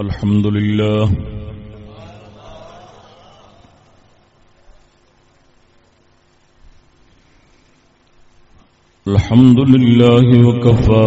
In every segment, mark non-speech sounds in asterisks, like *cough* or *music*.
الحمد لله الحمد لله وكفى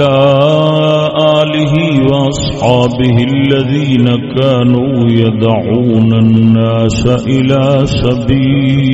وعلى آله وأصحابه الذين كانوا يدعون الناس إلى سبيل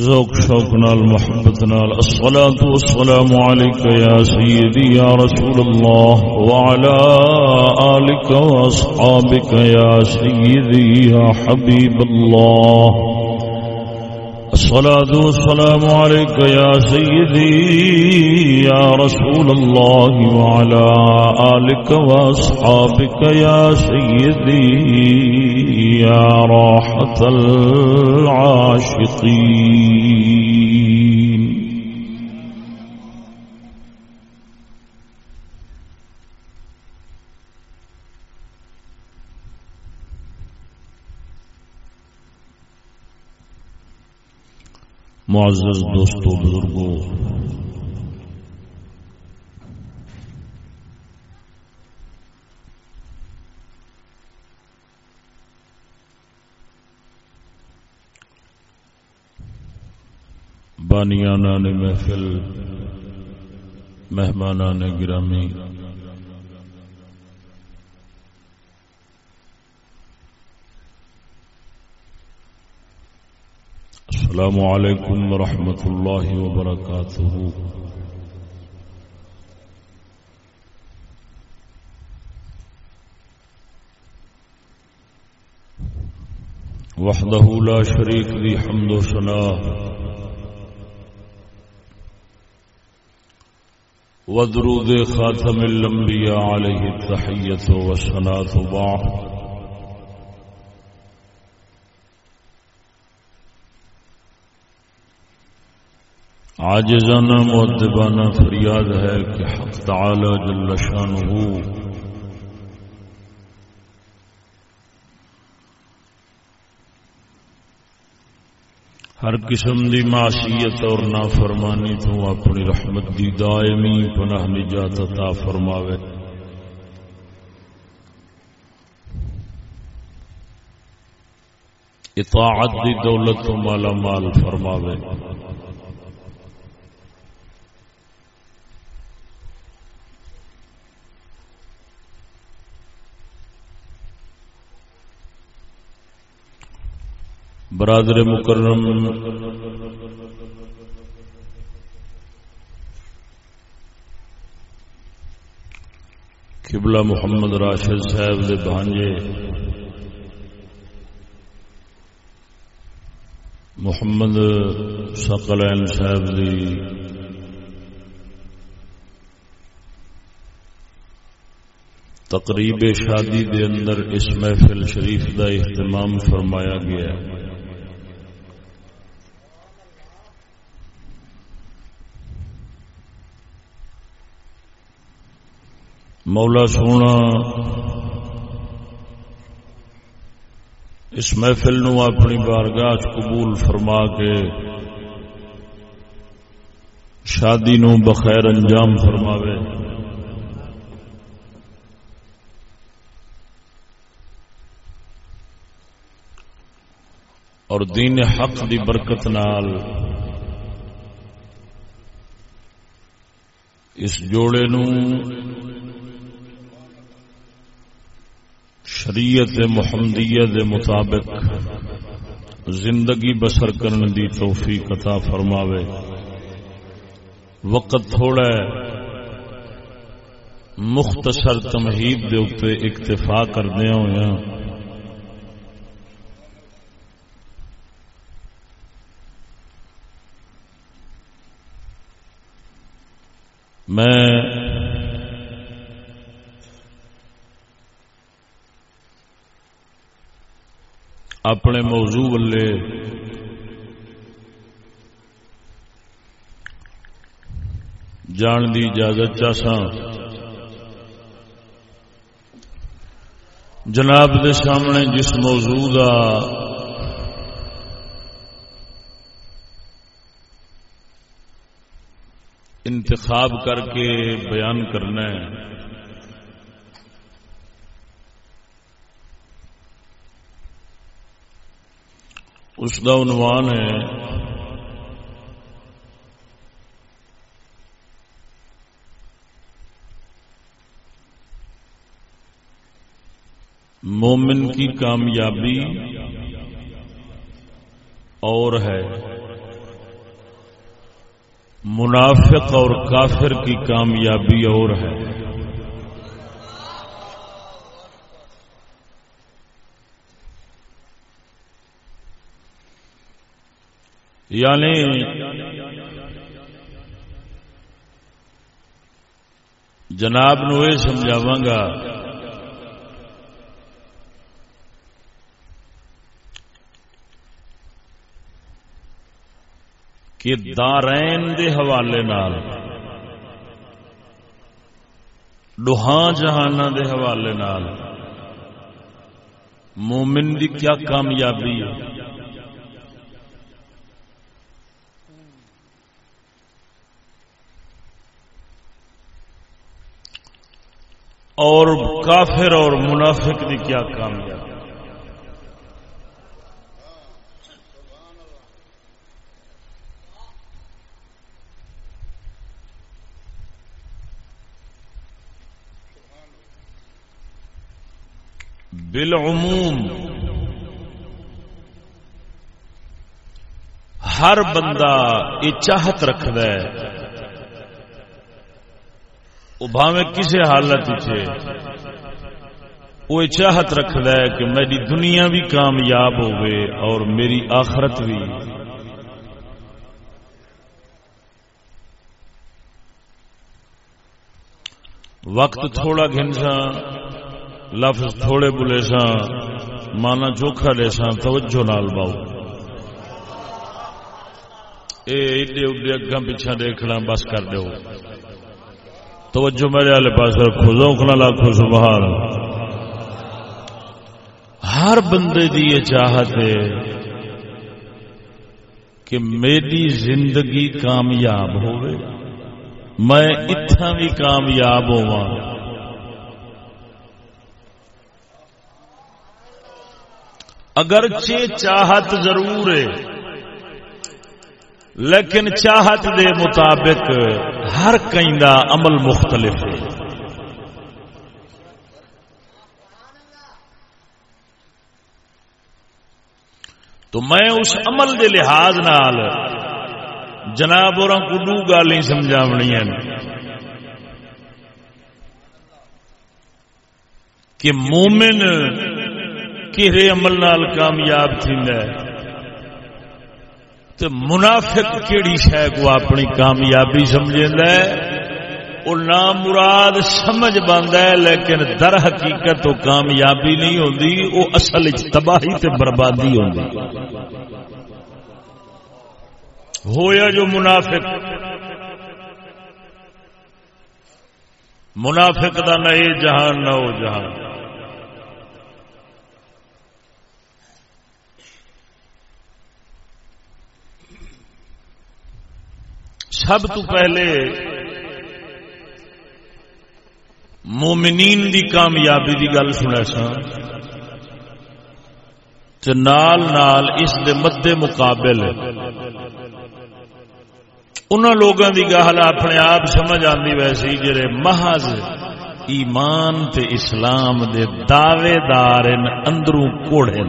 ذوق، شوق نال، محبت نال. الصلاة والسلام عليك يا سيدي يا رسول الله وعلى آلك وأصحابك يا سيدي يا حبيب الله. الصلاة والسلام عليك يا سيدي، يا رسول الله وعلى آلك وأصحابك يا سيدي، يا راحة العاشقين. معزز دوستو بزرگوں بانیانہ نے محفل مہمانہ نے گرامی السلام علیکم ورحمۃ اللہ وبرکاتہ وحدہ لا شریک دی حمد و ودرود خاتم الانبیاء علیہ التحیت و ثناء بعد آجزانہ معدبانہ فریاد ہے کہ حق تعالی جل شانہ ہر قسم دی معصیت اور نافرمانی تو اپنی رحمت دی دائمی پناہ نجات عطا فرماوے۔ اطاعت دی دولت تو مالا مال فرماوے۔ برادر مکرم۔ قبلہ محمد راشد صاحب دے بانجے محمد سقلین صاحب دی تقریب شادی دے اندر اس محفل شریف دا اہتمام فرمایا گیا۔ ہے مولا سونا، اس محفل نو اپنی بارگاہ قبول فرما کے شادی نو بخیر انجام فرماوے۔ اور دین حق دی برکت نال اس جوڑے نو شریعت محمدیت دے مطابق زندگی بسر کرنے دی توفیق عطا فرماوے۔ وقت تھوڑا ہے۔ مختصر تمہید دے اتنے اکتفا کردیا ہوا میں اپنے موضوع والے جان دی اجازت چاسا جناب دے سامنے جس موضوع کا انتخاب کر کے بیان کرنا ہے اس کا عنوان ہے۔ مومن کی کامیابی اور ہے۔ منافق اور کافر کی کامیابی اور ہے۔ یعنی جناب نو یہ سمجھاوا گا کہ دارین دے حوالے نال ڈوہاں جہان دے حوالے نال مومن دی کیا کامیابی ہے؟ اور کافر اور منافق کی کیا کامیابی۔ بالعموم ہر بندہ یہ چاہت رکھد وہ بھاوے کسی حالت وہ چاہت رکھد ہے کہ میری دنیا بھی کامیاب ہوئے اور میری آخرت بھی۔ وقت تھوڑا گھنسا لفظ تھوڑے بلے سا مانا چوکھا لے سا توجہ نال باؤ۔ ایڈے اڈے اگا پیچھا دیکھنا بس کر دو توجہ میرے والے پاس رکھو روکنا لاکھو سبحان ہر بندے کی یہ چاہت ہے کہ میری زندگی کامیاب ہوئے، میں اتنا بھی کامیاب ہوا اگرچہ چاہت ضرور ہے لیکن چاہت دے مطابق ہر کئی دا عمل مختلف ہے۔ تو میں اس عمل دے لحاظ نال جناب اور کو گال نہیں سمجھاونی کہ مومن کہرے عمل نال کامیاب تھی تو منافق کیڑی شہ کو اپنی کامیابی سمجھے وہ نام مراد سمجھ بنتا ہے، لیکن در حقیقت تو کامیابی نہیں ہوتی وہ اصل تباہی تے بربادی ہوتی ہویا جو منافق۔ منافق دا نہ یہ جہان نہ وہ جہان۔ سب تو پہلے مومنین دی کامیابی دی گل سنا سا۔ نال نال اس دے مد مقابل ان لوگوں کی گل اپنے آپ سمجھ آتی ویسی جڑے محض ایمان تے اسلام دے دعوے دار اندروں کوڑے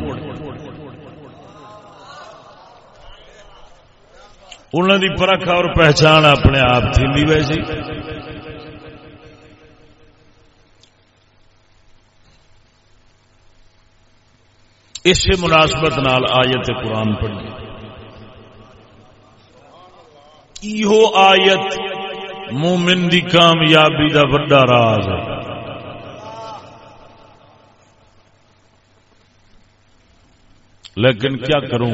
انہوں دی پرکھ اور پہچان اپنے آپ تھی ویسی۔ اس مناسبت نال آیت قرآن پڑھی۔ یہ آیت؟ مومن دی کامیابی دا وڈا راز ہے۔ لیکن کیا کروں؟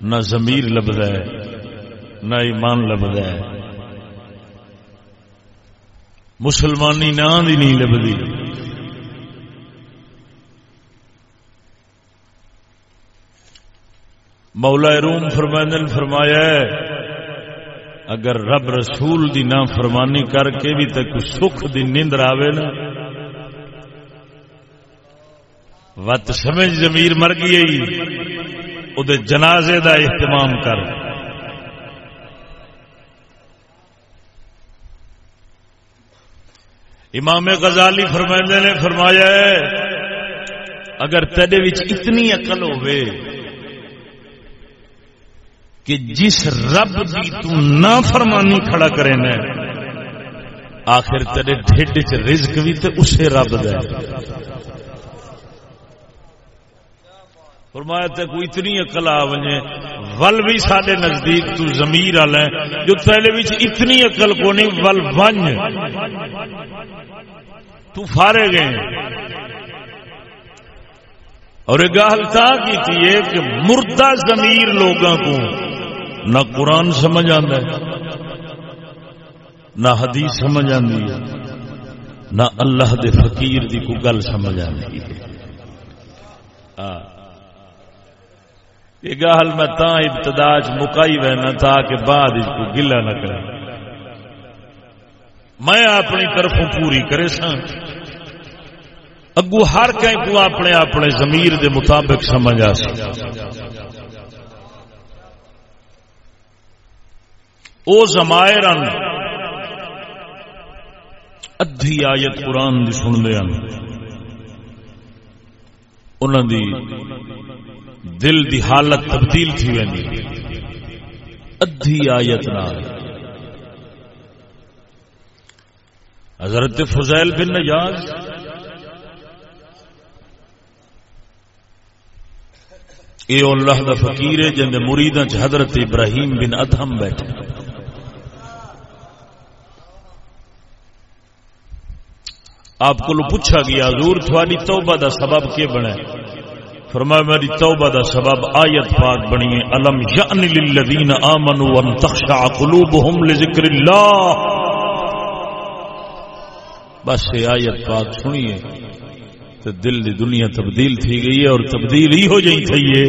نہ زمیر لبد ہے، نہ ایمان لبد ہے۔ مسلمانی نام ہی نہیں لبدی۔ مولا روم فرمائن فرمایا ہے، اگر رب رسول دی نام فرمانی کر کے بھی تک سکھ دی نیندر آوے نا وت سمجھ زمیر مر گئی دے جنازے دا اہتمام کر۔ امام غزالی فرمائندے نے فرمایا ہے، اگر تیرے اتنی عقل ہوئے کہ جس رب کی تو نہ فرمانی کھڑا کرے نا آخر تیرے ڈھڈ چ رزق بھی تو اسے رب دے۔ فرمایا تے کوئی اتنی اقل آ وجے ول بھی سارے نزدیک تو زمیر وال ہے۔ جو تیرے وچ اتنی اقل کو نہیں ول ون تو فارے گئے اور ایک گل تا کی تھی کہ مردہ ضمیر لوگوں کو نہ قرآن سمجھ آتا ہے، نہ حدیث سمجھ آتی ہے، نہ اللہ دے فقیر دی کو گل سمجھ آتی ہے۔ ہاں یہ گل میں تا ابتدا مکائی وینا تاکہ بعد اس کو گلا نہ کرے۔ میں اپنی طرفوں پوری کرے سا اگو ہر کہیں کو اپنے اپنے زمیر دے مطابق سمجھ آ او زمائر ادھی آیت قرآن دی سن دے انہوں دی دل دی حالت تبدیل تھی وی ادھی آیت نال۔ حضرت فضیل بن نجاز اے اللہ دا فقیر ہے جن مریداں چ حضرت ابراہیم بن ادہم بیٹھے۔ آپ کو پوچھا گیا، حضور تھوڑی توبہ دا سبب کی بنے فرمایا، میری توبہ دا سبب آیت پاک بنی ہے، الم یعن للذین آمنوا ان تخشع قلوبهم لذکر اللہ؟ بس یہ آیت پاک سنیے تو دل دی دنیا تبدیل تھی گئی ہے اور تبدیل ہی ہو جائی تھی یہ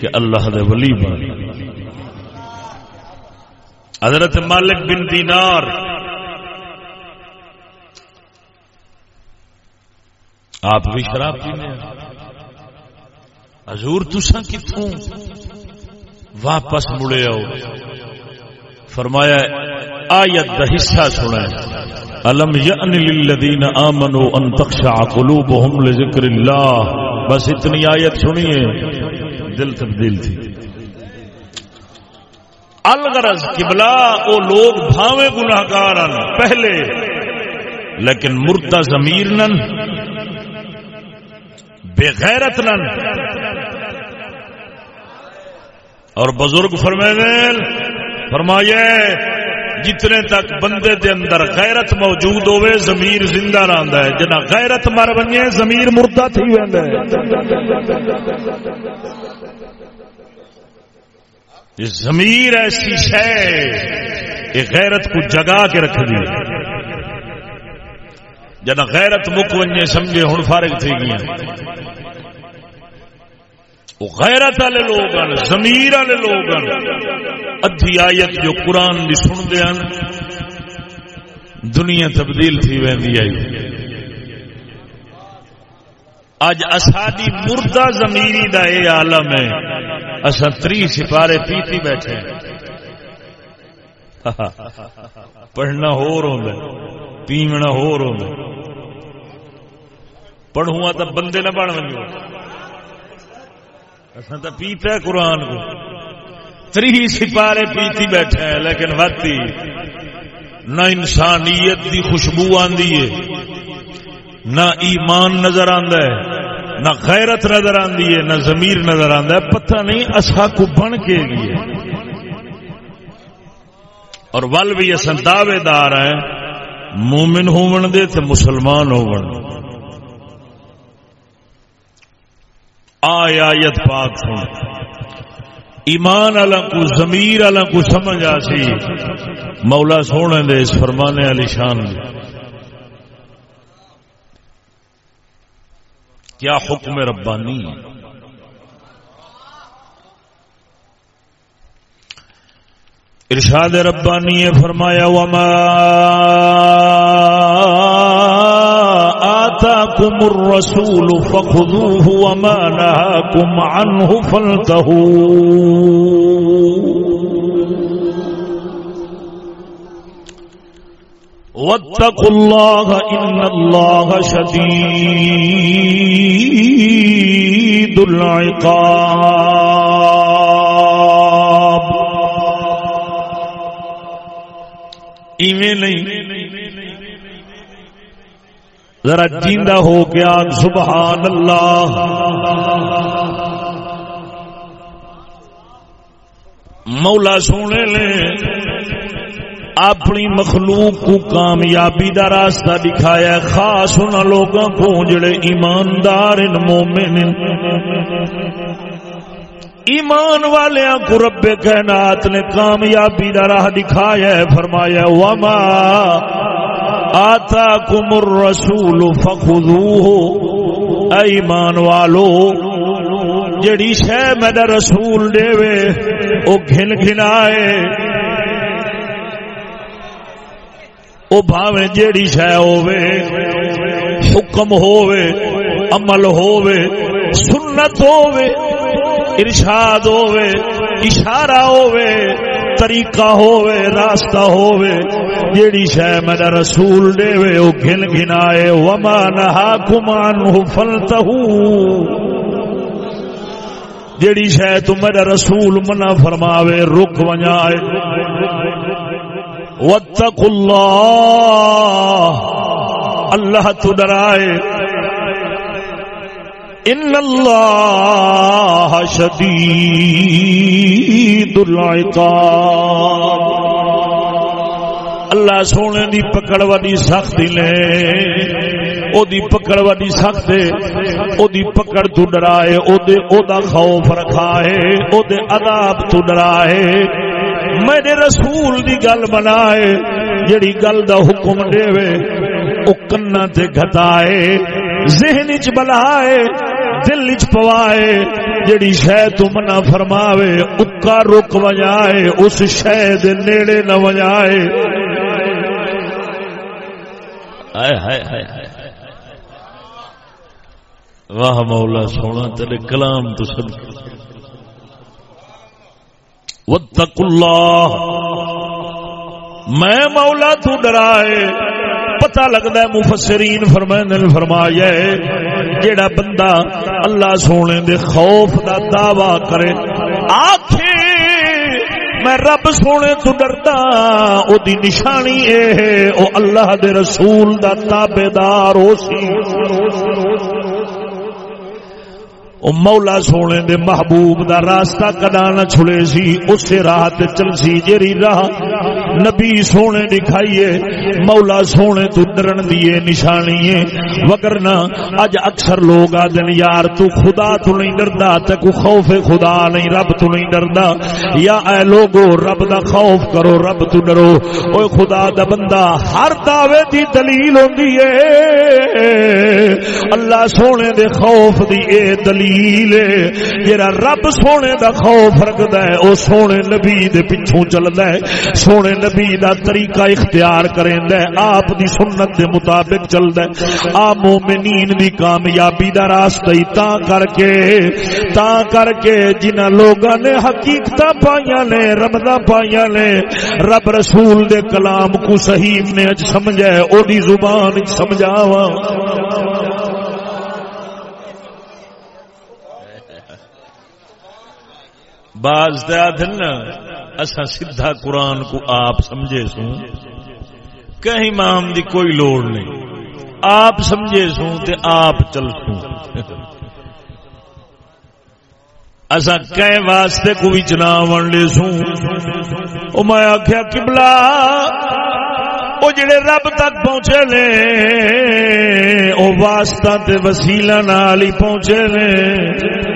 کہ اللہ دے ولی بن۔ حضرت مالک بن دینار، آپ بھی شراب پینے ہیں۔ حضور تسا کتوں واپس مڑے آؤ۔ فرمایا آیت دا حصہ سنا الم یعن للذین آمنوا ان تخشع قلوبهم لذکر اللہ۔ بس اتنی آیت سنیے، دل تبدیل تھی۔ الغرض قبلہ، او لوگ بھاوے گناہگار ہیں پہلے۔ لیکن مردہ ضمیر نن، بے غیرت نن۔ اور بزرگ فرمائے فرمائیے، جتنے تک بندے دے اندر غیرت موجود ہوئے زمیر زندہ رہندا ہے۔ جنا غیرت مر بنے زمیر مردہ تھی ویندا ہے۔ یہ زمیر ایسی شے یہ غیرت کو جگا کے رکھ دی۔ جنا غیرت مک ونجے سمجھے ہن فارغ تھی گئی وہ غیرت والے لوگ ہیں زمیر والے لوگ ہیں۔ ادھی آیت جو قرآن بھی سنتے ہیں، دنیا تبدیل تھی وی آئی۔ اج اسادی مردہ زمیری دا اے عالم ہے۔ اصا تری سپارے پیتی بیٹھے پڑھنا ہو رہا پیمنا ہو رہا پڑھوں تو بندے نہ بن بنو اصل تو پیتا ہے قرآن کو۔ تری سپارے پیتی بیٹھے ہیں، لیکن واتی نہ انسانیت دی خوشبو آندی ہے، نہ ایمان نظر آندا ہے، نہ غیرت نظر آندی ہے، نہ ضمیر نظر آندا ہے۔ پتہ نہیں اسا کو بن کے لیے اور ول بھی اصل دعوے دار ہیں، مومن ہون دے تے مسلمان ہون آیت پاک سن۔ ایمان اللہ کو، ضمیر اللہ کو سمجھ آسی مولا سونے دے، اس فرمانے علی شان کیا حکم ربانی؟ ارشاد ربانی فرمایا، وما آتاكم الرسول فخذوه وما نهاكم عنه فانتهوا. واتقوا الله إن الله شديد العقاب. ایویں نہیں ذرا جیندہ ہو گیا سبحان اللہ مولا سونے لے اپنی مخلوق کو کامیابی دا راستہ دکھایا، خاص ان لوگوں کو، جڑے ایماندار ان مومن۔ ایمان والے کو رب کائنات نے کامیابی دا راہ دکھایا فرمایا، وما آتا کمر رسول فخو ایمان والو، جڑی شہ میرا رسول دے وے، او گھن گھنائے. او بھاوے جیڑی شہ ہووے، حکم ہووے، عمل ہووے، سنت ہووے، ارشاد ہووے، اشارہ ہووے طریقہ ہووے، راستہ ہووے، جیڑی شہ میرا رسول دے وے او گھن گھنائے وما نہاکم عنہ فلتہو جیڑی شہ تو میرا رسول منع فرماوے، رک ونجائے واتقوا اللہ اللہ تو ڈرائے۔ ان اللہ شدید العقاب اللہ سونے دی پکڑ وڈی سختی لے۔ او دی پکڑ وڈی سخت او دی پکڑ تو ڈرائے۔ او دے او دا خوف رکھا ہے او دے عذاب تو ڈرائے۔ میرے رسول دی گل بنائے جڑی گل دا حکم دے وے، او کنا تے گھتائے ذہن چ بلائے۔ دل چ پوائے جڑی شہ تو منع فرماوے، اکا رک وجائے، اس شہ دے نیڑے نہ وجائے۔ واہ مولا، سونا تیرے کلام تو سب وتق اللہ میں مولا تو ڈرائے پتہ لگتا ہے مفسرین فرمائیں فرمایا جیڑا بندہ اللہ سونے دے خوف دا دعوی کرے آخے میں رب سونے تو ڈردا، او دی نشانی اے، او اللہ دے رسول دا تابے دار ہو سی۔ او مولا سونے دے محبوب دا راستہ کدا نہ چھڑے سی، اسے راہ تے چل سی جیری راہ نبی سونے دکھائیے مولا سونے تو ڈرن دیے نشانی ہے۔ وگرنا اج اکثر لوگ آدن یار تو خدا تو نہیں ڈردا، تے کو خوف خدا نہیں، رب تو نہیں ڈردا۔ یا اے لوگو، رب دا خوف کرو، رب تو ڈرو۔ اوے خدا دا بندہ ہر دعوے دی دلیل ہوندی ہے۔ اللہ سونے دے خوف دی اے دلیل دلیل جرا رب سونے دا خوف رکھدا ہے، او سونے نبی دے پیچھے چلدا ہے۔ سونے نبی دا طریقہ اختیار کریندا ہے، آپ دی سنت دے مطابق چلدا ہے۔ آ مومنین دی کامیابی دا راستہ ہی تا کر کے، تا کر کے جنہاں لوگاں نے حقیقت پائیاں نے رمضان پائیاں نے، رب رسول دے کلام کو صحیح نے اج سمجھا ہے، او دی زبان سمجھاواں۔ باز دن اصا سیدھا قرآن کو آپ سمجھے سو کہیں مام دی کوئی لوڑ نہیں۔ آپ سمجھے سو تے آپ چل سو اصا کہ واسطے کو بھی چنا ون لے سو او میں آخیا کبلا وہ جڑے رب تک پہنچے نے وہ واسطہ تے وسیلہ نال ہی پہنچے نے۔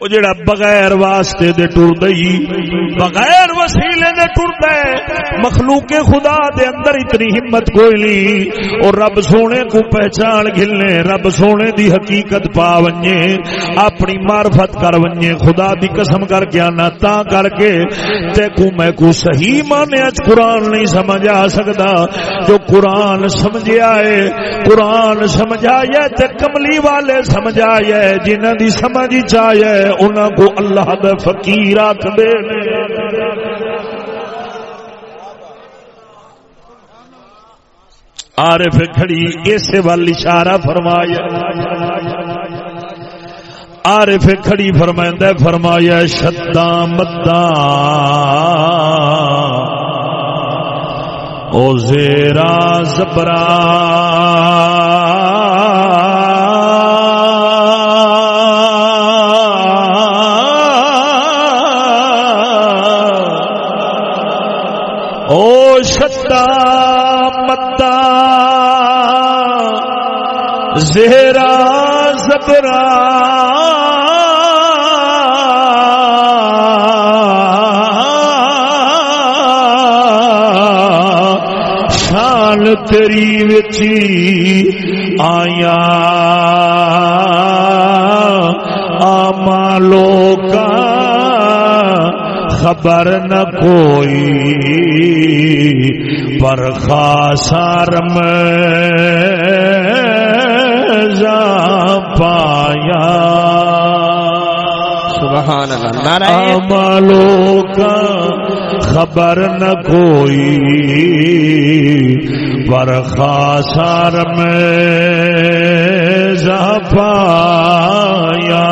وہ جڑا بغیر واسطے دے ٹر دئی بغیر وسیلے دے ٹر دے مخلوق خدا دے اندر اتنی ہمت کوئی نہیں۔ اور رب سونے کو پہچان گھلنے، رب سونے دی حقیقت پا ونجے، اپنی معرفت کر ونجے۔ خدا دی قسم کر کے آنا تا کر کے، تے کو میں کو صحیح مانے اچ قرآن نہیں سمجھ آ سکتا جو قرآن سمجھا ہے، قرآن سمجھا ہے، تے کملی والے سمجھا ہے، جنہ دی سمجھ چاہے انہوں کو اللہ دے فقیر آخ دے عارف کھڑی اسے وال اشارہ فرمایا۔ عارف کھڑی فرمائندہ فرمایا شدا مدا او زیرا زبرا۔ شتا متا زہرا زبرا شان تری وچی آیا خبر نہ کوئی پر خاصارم پایا۔ سبحان اللہ۔ نعرہ عملوں کا خبر نہ کوئی پر خاصار میں پایا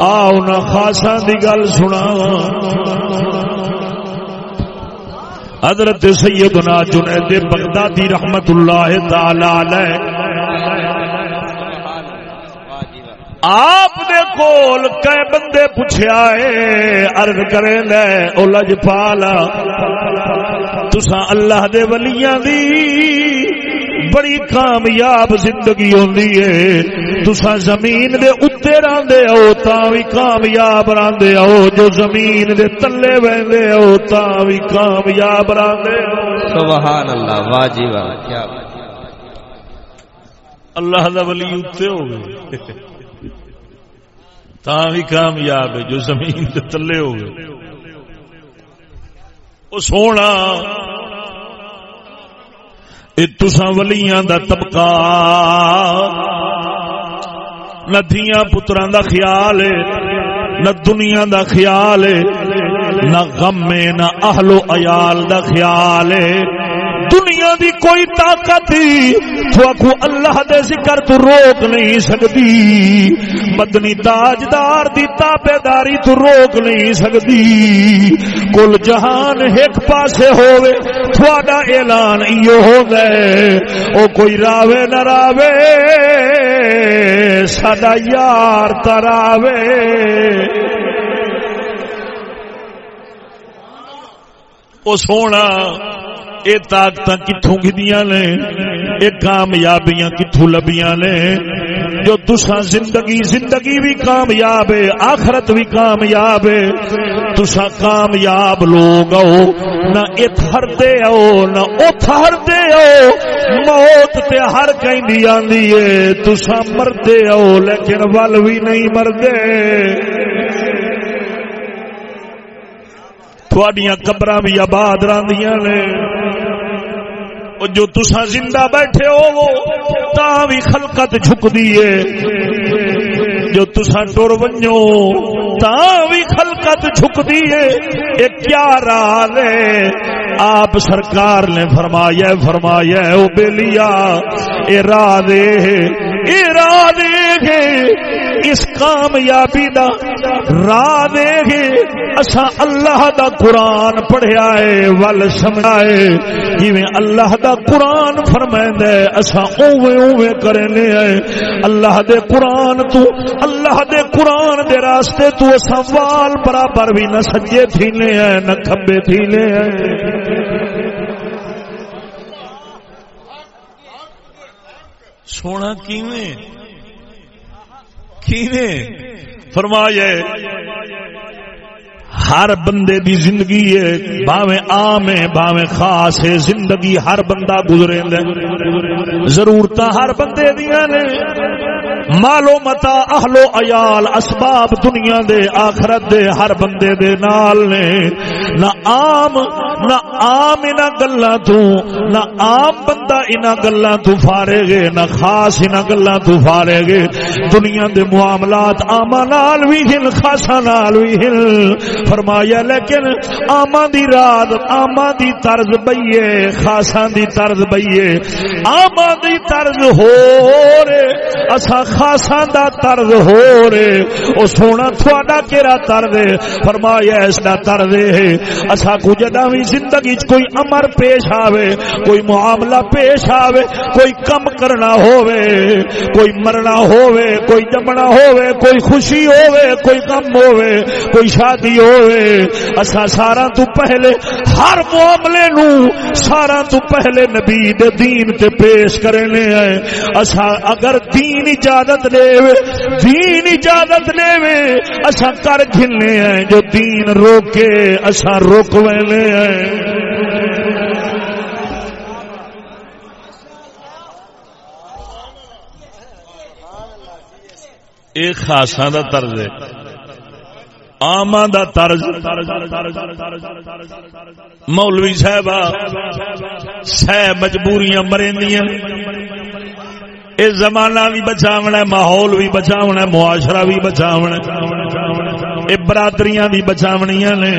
آؤ نہ خاصا دی گل سنا۔ حضرت سیدنا جنید بغدادی رحمت اللہ تعالی علیہ آپ دے کول کئی بندے پوچھا ہے ارد کرے لے او لج پالا تسا اللہ دے ولیاں دی بڑی کامیاب زندگی ہوندی ہے۔ تسا زمین دے اتنے راندے ہو تا بھی کامیاب راندے ہو۔ جو زمین دے تلے وہدے ہو تا بھی کامیاب راندے ہو۔ سبحان اللہ واہ جی واہ کیا اللہ دا ولی اتنے ہو گئے تا بھی کامیاب ہے جو زمین دے تلے ہو گئے۔ وہ سونا تسا ولیاں دا طبقہ۔ نہ دیا پترا دا خیال ہے، نہ دنیا دا خیال ہے، نہ غم نہ اہلو عیال دا خیال ہے۔ دنیا دی کوئی طاقت تو اللہ دے ذکر تو روک نہیں سکتی مدنی تاجدار دی تابے داری تو روک نہیں سکتی کل جہان ایک پاسے ہوئے تھوڑا اعلان ایو ہو گئے او کوئی راوے نہ راوے سدا یار تراوے او سونا یہ طاقت کتوں گدیاں نے؟ یہ کامیابیاں کتوں لبیاں نے؟ جو تسا زندگی زندگی بھی کامیاب ہے، آخرت بھی کامیاب ہے تسا کامیاب لوگ ہو۔ نہ اتھر دے ہو، نہ اتھر دے ہو۔ موت تے ہر کہیں آندی ہے تسا مردے ہو، لیکن ول بھی نہیں مردے۔ تھوڑیاں قبر بھی آباد راندیاں نے۔ جو تسا زندہ بیٹھے ہو تا بھی خلقت جھک دیئے جو تسا ٹر ونجو تا بھی خلقت جھک دیے یہ کیا راز ہے۔ آپ سرکار نے فرمایا فرمایا، او بیلیا، اے راہ دے اے راہ دے اس کامیابی دا راہ دے گے اسا اللہ دا قرآن پڑھیا ہے، ول سمجھائے جویں اللہ دا قرآن فرمائندا ہے اسا اوویں اوویں کرنے ہیں۔ اللہ دے قرآن تو اللہ دے قرآن دے راستے تو اسا وال برابر بھی نہ سجے تھینے ہیں نہ کھبے تھینے ہیں سونا کیویں؟ کیویں؟ فرمایا، ہر بندے دی زندگی ہے، باویں عام ہے، باویں خاص ہے۔ زندگی ہر بندہ گزرے ضرورت ہر بندے دیاں نے۔ مالو متا اہلو عیال اسباب دنیا دے آخرت دے ہر بندے دے نال نے۔ نہ عام نہ عام انہاں گلاں تو، نہ عام بندہ انہاں گلاں تو فارے گے نہ خاص انہاں گلاں تو فارے گے دنیا دے معاملات آما نال وی ہن خاصا نال وی ہن۔ فرمایا، لیکن آما دی رات آما دی طرز بئیے خاصا دی طرز بئیے آما دی طرز ہو رے۔ اسا خاصا دا طرز ہو رے او سونا تھوڑا کیرا طرز ہے فرمایا اس دا طرز ہے اسا کو جدا بھی زندگی چ کوئی امر پیش آوے کوئی معاملہ پیش آوے کوئی کم کرنا ہووے کوئی مرنا ہووے کوئی جمنا ہووے کوئی خوشی ہووے کوئی کم ہووے کوئی شادی ہووے اسا سارا تو پہلے ہر معاملے نو سارا تو پہلے نبی دے دین تے پیش کرنے ہیں اسا اگر دین اجازت دے دین اجازت دے اسا کر گھلنے ہیں جو دین روکے اسا روک ویلے ہیں۔ خاصا دا طرز ہے۔ آما دا طرز۔ مولوی صاحب سہ مجبوریاں مرندیاں اس زمانہ بھی بچاونا ہے، ماحول بھی بچاونا معاشرہ بھی بچاونا ہے۔ برادریاں بھی بچاونیاں نے،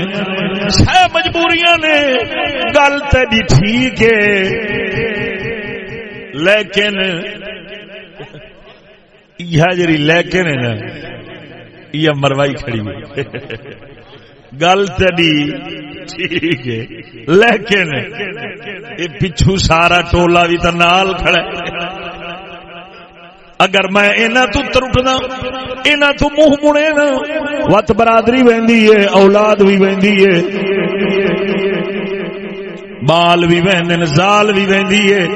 سہ مجبوریاں نے۔ گل تیری ٹھیک ہے، لیکن یہ جی لیکن ہے نا، یہ مروائی کھڑی گل تیری ٹھیک ہے، لیکن یہ پچھو سارا ٹولا بھی تو نال کھڑا اگر میں تو ترٹنا اینا تو منہ مڑے نا وت برادری وہدی ہے، اولاد بھی وہدی ہے، بال بھی وہد زال بھی وہدی ہے۔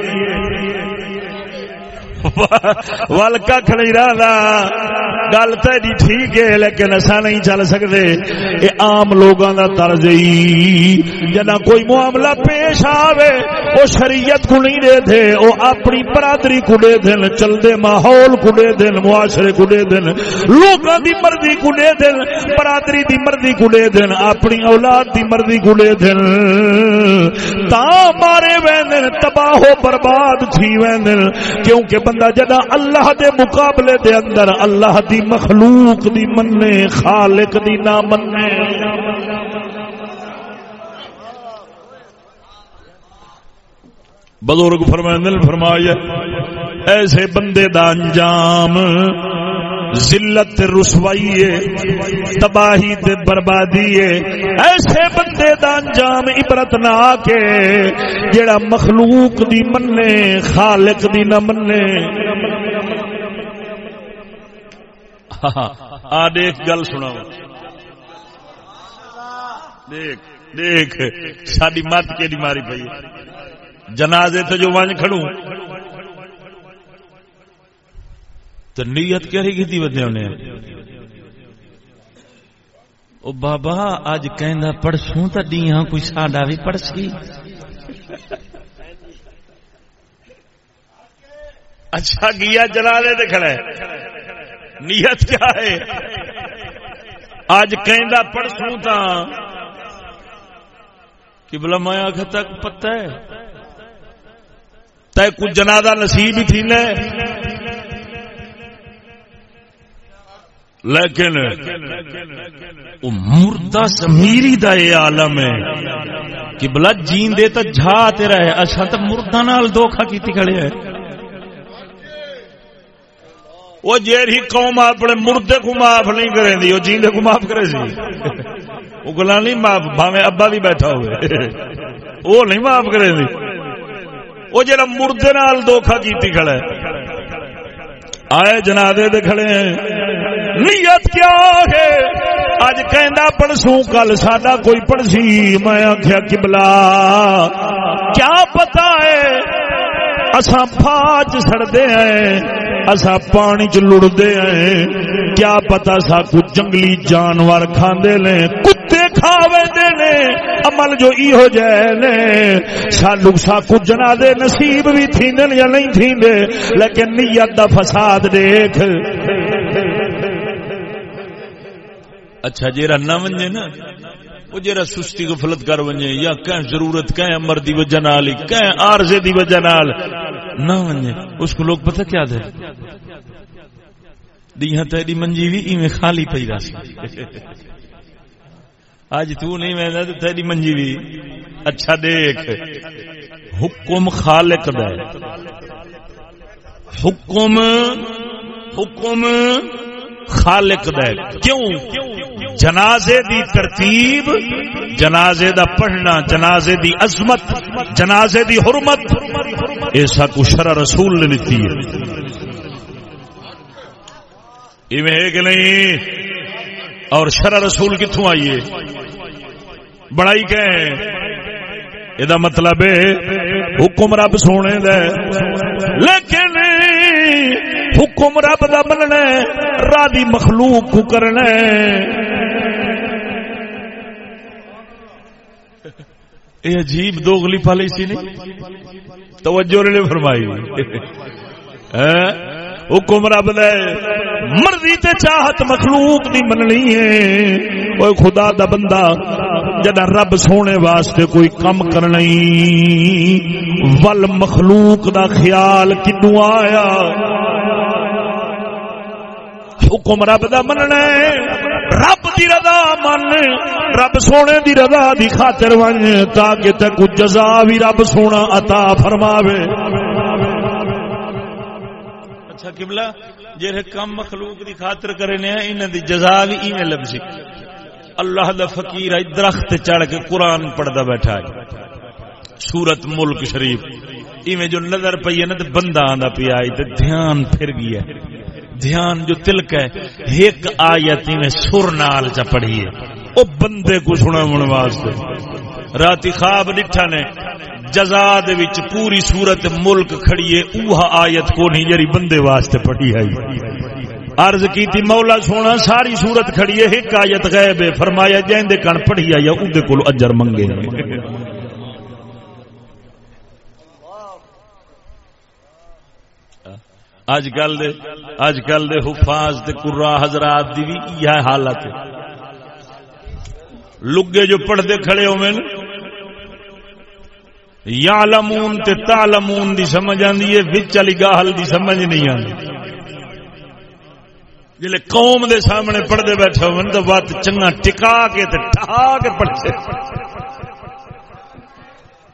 *laughs* ول کھ نہیں رہا گل تو ٹھیک ہے، لیکن اصا نہیں چل سکتے۔ یہ عام لوگوں کا طرز جنا کوئی معاملہ پیش آوے وہ شریعت کو نہیں دے دے وہ اپنی برادری کو دے دن چلتے ماحول کو دے دن معاشرے کو دے دن لوگوں کی مرضی کو دے دن برادری کی مرضی کو دے دن اپنی اولاد کی مرضی کو دے دن تا مارے وین تباہ و برباد تھی وین کیونکہ بندہ جدا اللہ دے مقابلے دے اندر، اللہ دی مخلوق دی مننے، خالق دی نہ مننے۔ بزرگ فرمائے فرمایا، ایسے بندے دا انجام ذلت، رسوائی ہے، تباہی تے بربادی ہے۔ ایسے بندے دا انجام عبرت نہ کے جڑا مخلوق دی مننے، خالق دی نہ مننے۔ آ دیکھ، گل سنا دیکھ دیکھ ساری مت کے ماری پی جنازے تو جو ون کھڑوں۔ تو نیت کہڑی کی بدے ہونے او بابا اج کہندا پڑسوں تے دیاں کوئی ساڈا بھی پڑسی اچھا گیا جنازے تے کھڑا ہے۔ نیت کیا ہے؟ اج کہندا پڑسوں تا کہ بلا میں آخر تک پتہ ہے تے کچھ جنازہ نصیب ہی تھی نے لیکن مردہ سمیری دا یہ عالم ہے کہ بلا جین دے تا جھا تیرا ہے۔ اچھا تو مردہ نال دھوکھا کیتی کھڑے ہے۔ وہ جیر قوم اپنے مردے کو معاف نہیں کریں دی، وہ جیندے کو معاف کرے سی وہ گلا نہیں معاف بھاوے ابا بھی بیٹھا ہوئے۔ وہ نہیں معاف کرے دی۔ وہ جرا مردے نال دھوکھا کیتی کھڑا ہے۔ آئے جنادے دے کھڑے ہیں۔ نیت کیا ہے؟ اج کہندا پڑسوں کل ساڈا کوئی پڑسی میں آخیا کبلا کیا پتا ہے؟ اسا پھاج سڑدے ہیں اسا پانی چ لڑدے ہیں۔ کیا پتا سا کچھ جنگلی جانور کھاندے نے، کتے کھاوے دے نے، عمل جو ای ہو جائے نے۔ سالو سا کچھ جنازے نصیب بھی تھیندن یا نہیں تھیندے، لیکن نیت دا فساد دیکھ۔ اچھا جیرا نہ ونجے نا وہ جیرا سستی غفلت کر ونجے، یا کہیں ضرورت، کہیں امر دی وجہ نال کہیں عارضے دی وجہ نال۔ نہ ونجے، اس کو لوگ پتہ کیا دے؟ دیہاں تیری منجی بھی ایویں خالی پئی راس آج تو نہیں میں تو تیری منجی بھی اچھا دیکھ۔ حکم خالق دا حکم حکم خالق دے۔ کیوں؟ جنازے دی ترتیب، جنازے دا پڑھنا، جنازے دی عظمت، جنازے دی حرمت، ایسا کو شرع رسول نے لیتی ہے۔ ایویں ہے کہ نہیں؟ اور شرع رسول کتوں آئیے بڑائی کہ یہ مطلب ہے، حکم رب سونے دے۔ لیکن حکم رب دا مننا رادی مخلوق کو کرنا یہ عجیب دوگلی پالی سی نہیں توجہ نے فرمائی۔ حکم رب دے مرضی تے چاہت مخلوق دی مننی ہے۔ اوے خدا دا بندہ جدا رب سونے واسطے کوئی کم کرنا ول مخلوق دا خیال کنو آیا۔ حکم رب دا مننا ہے رب دی رضا من رب سونے دی رضا دی خاطر ون تاکہ تک جزا بھی رب سونا عطا فرماوے اچھا قبلہ جڑے کم مخلوق دی خاطر کرے نے انہاں دی جزا بھی ایویں لبسی اللہ دا فقیر ہے درخت چڑھ کے قرآن پڑھدا بیٹھا ہے سورت ملک شریف ایویں جو نظر پئی ہے نا تے بندہ آندا پیا ہے تے دھیان پھر گیا ہے دھیان جو تلک ہے، ایک آیت میں سر نال چ پڑھیے او بندے کو سنا من واسطے۔ راتی خواب ڈٹھا نے، جزا دے وچ پوری صورت ملک کھڑیے اوہ آیت کو نہیں جری بندے واسطے پڑھی ہے۔ عرض کی تھی، مولا سونا، ساری صورت کھڑیے ایک آیت غیب ہے۔ فرمایا جائیں دے کن پڑھی ہے یا اودے کول اجر منگے۔ اج کل دے اج کل دے حفاظ تے قرا حضرات دی بھی یہ حالت ہے۔ لگے جو پڑھتے کھڑے ہوئے یا لمون تے تالمون دی سمجھ آندی ہے، وچ علی گاہل دی سمجھ نہیں آندی۔ جلے قوم دے سامنے پڑھتے بیٹھے ہوئے تو بات چنگا ٹکا کے تے ٹھا کے پڑھتے۔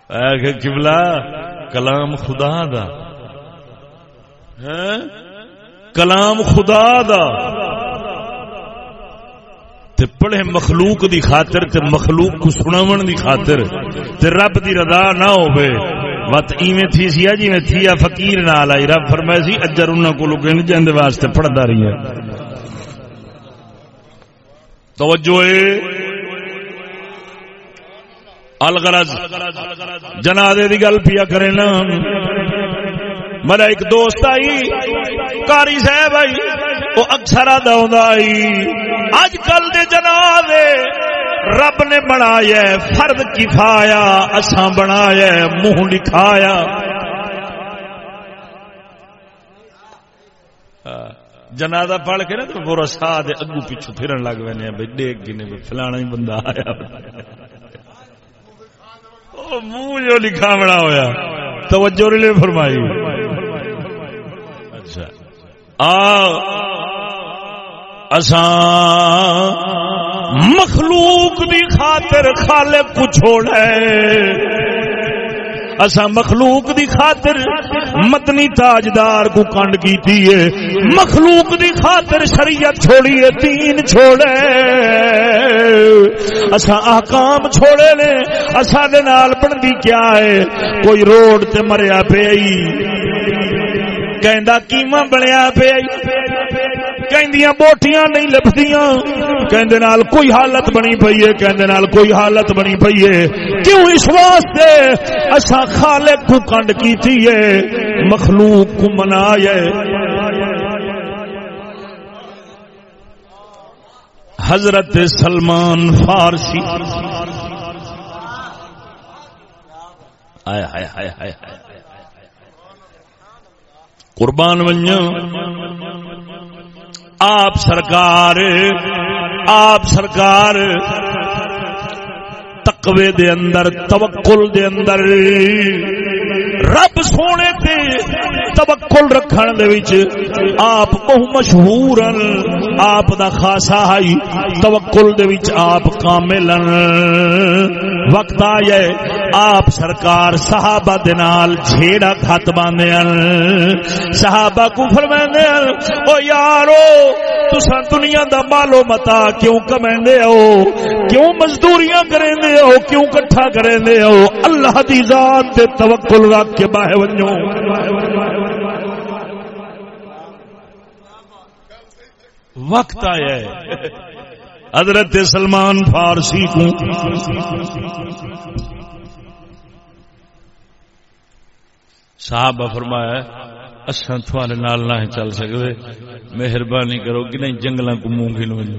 اے قبلہ کلام خدا دا۔ کلام خدا دا۔ تے پڑھے مخلوق دی خاطر تے مخلوق کو سناون دی خاطر تے رب دی رضا نہ ہوے وت ایویں تھی سی جی میں تھی۔ فقیر نال آئی۔ رب فرمایا سی، اجر انہاں کو لوگ نہیں جاندے واسطے پڑھدا رہی ہے۔ توجہ اے۔ الغرض۔ جنازے دی گل پیا کرے نا۔ میرا ایک دوست آئی کاری صاحب آئی، وہ اکثر آئی۔ اج کل دے جناب رب نے بنایا فرد کفایا، اساں بنایا منہ لکھایا۔ جنازہ پڑھ کے نا تو پورا سا اگو پیچھو پھرن لگ پے بھائی ڈیگ گنے فلانا ہی بندہ آیا۔ منہ جو لکھا بڑا ہوا توجہ فرمائی۔ مخلوق دی خاطر خالق کو چھوڑے اسا مخلوق دی خاطر مدنی تاجدار کو کنڈ کی مخلوق دی خاطر شریعت چھوڑی ہے تین چھوڑے اسا احکام چھوڑے نے اسا دے نال بندی کیا ہے۔ کوئی روڈ تے مریا پی کہندا کیما بنیا پیا کہندیاں بوٹیاں نہیں لبدیاں کہندے نال کوئی حالت بنی پئی ہے، کہندے نال کوئی حالت بنی پئی ہے۔ کیوں اس واسطے؟ اسا خالق کو کنڈ کیتی ہے، مخلوق کو منایا حضرت سلمان فارسی۔ آئے ہائے ہائے ہائے ہائے قربان ونیا آپ سرکار آپ سرکار، تقوی دے اندر، توکل دے اندر، رب سونے تے توکل رکھن دے وچ آپ بہت مشہور آپ دا خاصا ہے توکل دے وچ آپ کامل وقت آیا آپ سرکار صحابہ دے نال جھیڑا کھت باندھے صحابہ کو فرماندے او یارو، تساں دنیا دا مالو متا کیوں کمیندے ہو؟ کیوں مزدوریاں کریندے ہو؟ کیوں کٹھا کریندے ہو؟ اللہ دی ذات تے توکل رکھ کے باہے ونجو۔ وقت آیا ہے۔ حضرت سلمان فارسی کو صحابہ فرمایا اصا تھوڑے نال نہ چل سکتے مہربانی کرو کہ نہیں جنگل کو مونگی گن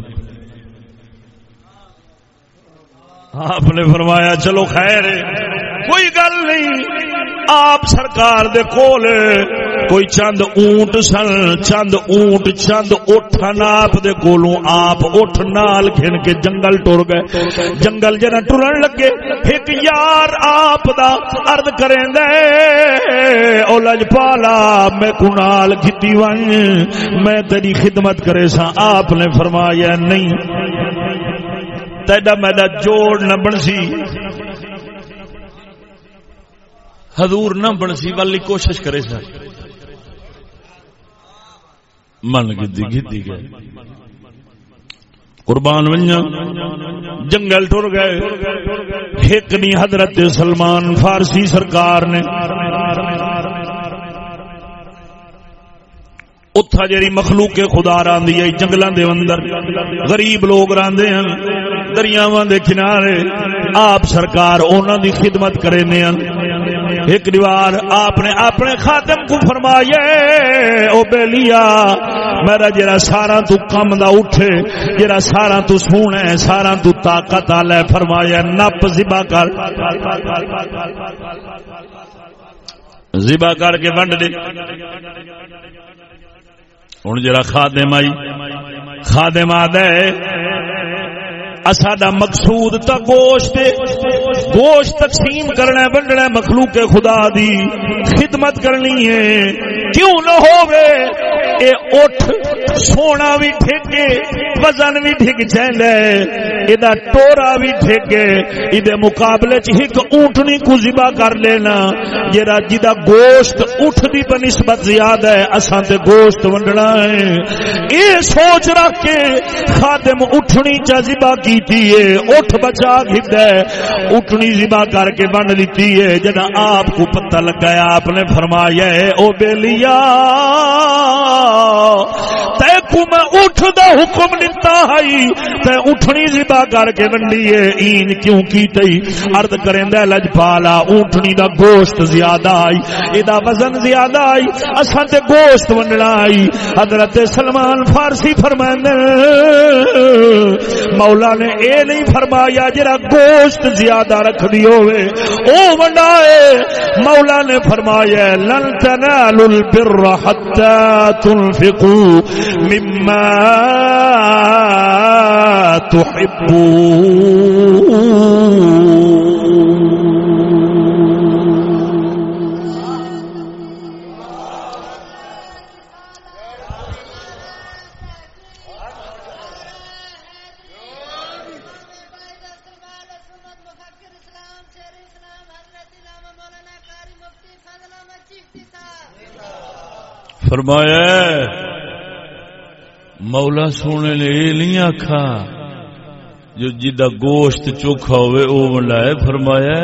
آپ نے فرمایا، چلو خیر کوئی گل نہیں، آپ سرکار دے کول کوئی چند اونٹ سن چند اونٹ چند اٹھ ناپ دے کولوں آپ اٹھ نال گھن کے جنگل ٹر گئے جنگل جنا ٹرن لگے ایک یار آپ دا عرض کریں دے او لج پالا میں کنال گھتی ون میں تیری خدمت کرے سا آپ نے فرمایا نہیں تیڈا میڈا جوڑ نہ بن سی حضور نہ بن سی والی کوشش کرے سا من گدی گدی گئے۔ قربان ونجا جنگل ٹر گئے۔ ایک نہیں حضرت سلمان فارسی سرکار نے۔ اتھا جری مخلوق خدا راندی ہے جنگلوں دے اندر۔ غریب لوگ راندے ہیں دریاواں دے کنارے۔ آپ سرکار انہاں دی خدمت کرے نے ایک دیوار آپ نے اپنے خاتم کو فرمایا او بے لیا میرا جرا سارا تو کم دا اٹھے جرا سارا تو سونا ہے سارا تو طاقت آلے فرمایا نپ زبا کر۔ زبا کر کے ونڈ دے۔ ہوں جرا خادم آئی، خادم آد ساڈا مقصود تا گوشت گوشت تقسیم کرنا بنڈنا مخلوق خدا دی۔ خدمت کرنی ہے۔ کیوں نہ ہووے؟ اے اٹھ، سونا بھی ٹھیکے، وزن بھی ٹھیک چاہیے ادا ٹورا بھی ٹھیکے۔ یہ مقابلے چ ایک اونٹنی کو ذبح کر لینا۔ جا جا گوشت اٹھ دی بنسبت زیادہ ہے، اساں تے گوشت ونڈنا ہے۔ اے سوچ رکھ کے خادم اٹھنی چا ذبح کیتی ہے اٹھ بچا کیتا ہے اٹھنی ذبح کر کے بن لیتی ہے جدا آپ کو پتہ لگایا آپ نے فرمایا ہے، او بیلیا تے کو میں اٹھ دا حکم دیتا ہے تے اٹھنی جی ذبح کر کے ونڈی ہے این کیوں کی تئی؟ عرض کریندا لج پالا اونٹنی دا گوشت زیادہ آئی۔ ادا وزن زیادہ آئی۔ اساں تے گوشت ونڈنا آئی۔ حضرت سلمان فارسی فرمائندے مولا نے اے نہیں فرمایا جڑا گوشت زیادہ رکھ دی ہوئے او ونڈائے مولا نے فرمایا، لن تنالوا البر حتى تنفقوا۔ مما فرمایا مولا سونے نے یہ نہیں آخا جو جا گوشت چوکھا ہوئے او ونڈائے فرمایا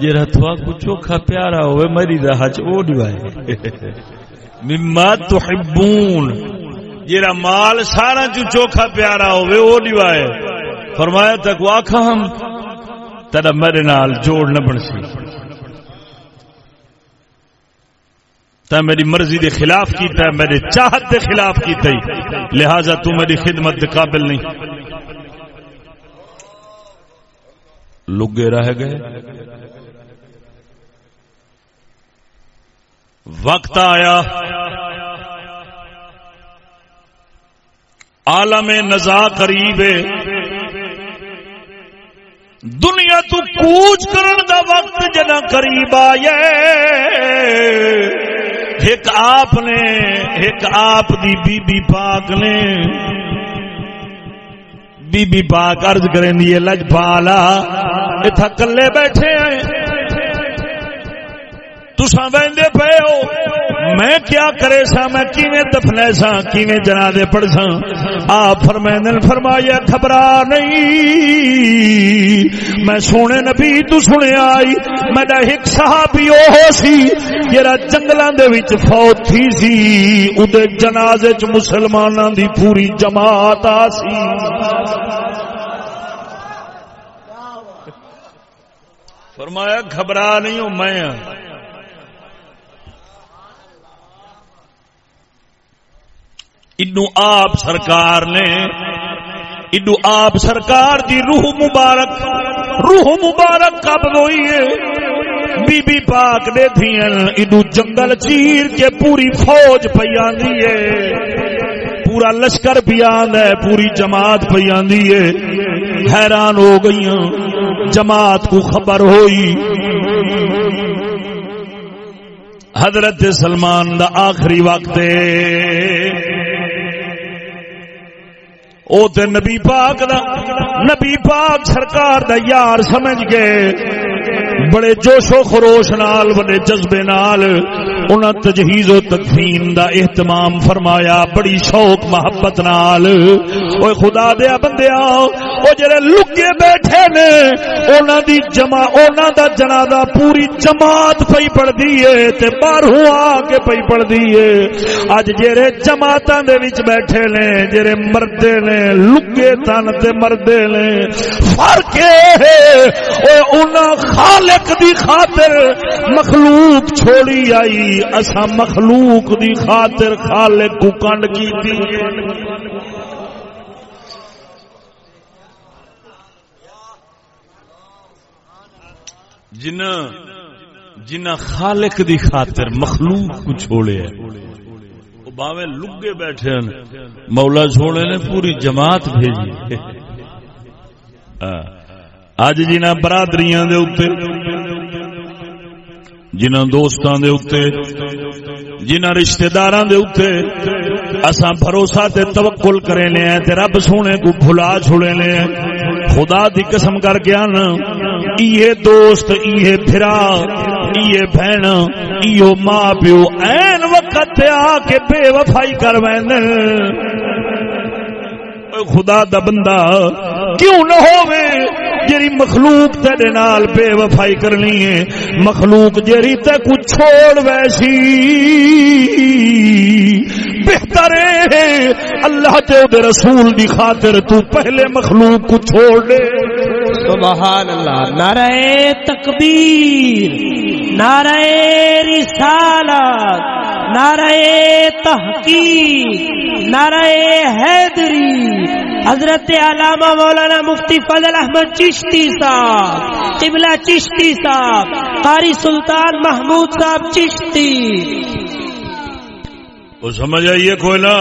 جا تھوا کو چوکھا پیارا ہوئے، مری راہ چو ڈوائے مما تحبون جا مال سارا چو چوکھا پیارا ہوئے، او ڈوائے فرمایا تک واخا ہم تیرا میرے نال جوڑ نہ بن سی۔ تا میری مرضی دے خلاف کیتا ہے، میرے چاہت دے خلاف کیتا ہی۔ لہذا تو میری خدمت دے قابل نہیں۔ لگے رہ گئے۔ وقت آیا۔ عالم نزا قریب دنیا تو کوچ کرن دا وقت جنا قریب آیا ایک آپ نے، ایک آپ دی بی بی پاک نے۔ بی بی پاک عرض کریں دی لج پالا۔ اتھا کلے بیٹھے ہیں۔ تسا وہدے پے ہو؟ میں کیا کرے سا؟ میں کیویں دفنے سا؟ کیویں جنازے پڑھ سا آپ فرمائیں فرمایا، گھبرا نہیں۔ میں سونے نبی تو سنے آئی۔ میرا ایک صحابی او ہو سی، جڑا جنگلاں دے وچ فوت تھی سی۔ اودے جنازے چ مسلماناں دی پوری جماعت آ سی۔ فرمایا، گھبرا نہیں ہوں میں ہاں۔ انو آپ سرکار نے، انو آپ سرکار دی روح مبارک روح مبارک کب ہوئی ہے؟ بی بی پاک دے تھین انو جنگل چیر کے پوری فوج پہ آندی ہے۔ پورا لشکر بھی آند ہے، پوری جماعت پہ آندی ہے۔ حیران ہو گئی جماعت کو خبر ہوئی۔ حضرت سلمان دا آخری وقت ہے۔ او تے نبی پاک دا نبی پاک سرکار دا یار سمجھ گئے۔ بڑے جوش و خروش نال، بڑے جذبے نال انہاں تجہیز و تکفین دا اہتمام فرمایا، بڑی شوق، محبت نال۔ اوے خدا دیا بندیا او جڑے لگے بیٹھے نے، انہاں دی جمع، انہاں دا جنازہ پوری جماعت پئی پڑدی ہے تے باہروں آ کے پئی پڑدی ہے اج جڑے جماعتاں دے وچ بیٹھے نے، جڑے مردے نے لگے تن تے مردے نے، فرق ہے او انہاں خالق خالق دی خاطر مخلوق چھوڑی آئی۔ اسا مخلوق دی خاطر خالق کو کنڈ کی تھی جنہ جنہ خالق دی خاطر مخلوق کو چھوڑے باوے لگے بیٹھے مولا سونے نے پوری جماعت بھیجی۔ اج جنہ برادریاں دے اوتے جنہ دوستاں دے اوتے جنہ رشتہ داراں دے اوتے اساں بھروسہ تے توکل کرے نے تے رب سونے کو بھلا چھوڑے نے خدا دی قسم کر کے ان ایے دوست ایے بھرا ایے بہن ایو ماں پیو این وقت آ کے بے وفائی کر خدا دا بندہ کیوں نہ ہوئے جری مخلوق تیرے نال بے وفائی کرنی ہے، مخلوق جری تے کو چھوڑ ویسی بہتر ہے، اللہ کے دے رسول دی خاطر تو پہلے مخلوق کو چھوڑ دے۔ سبحان اللہ، نعرہ تکبیر، نعرہ رسالت۔ نعرہ تحقیق، نعرہ حیدری، حضرت علامہ مولانا مفتی فضل احمد چشتی صاحب، قبلہ چشتی صاحب، قاری سلطان محمود صاحب چشتی۔ وہ سمجھ آئیے کوئی نا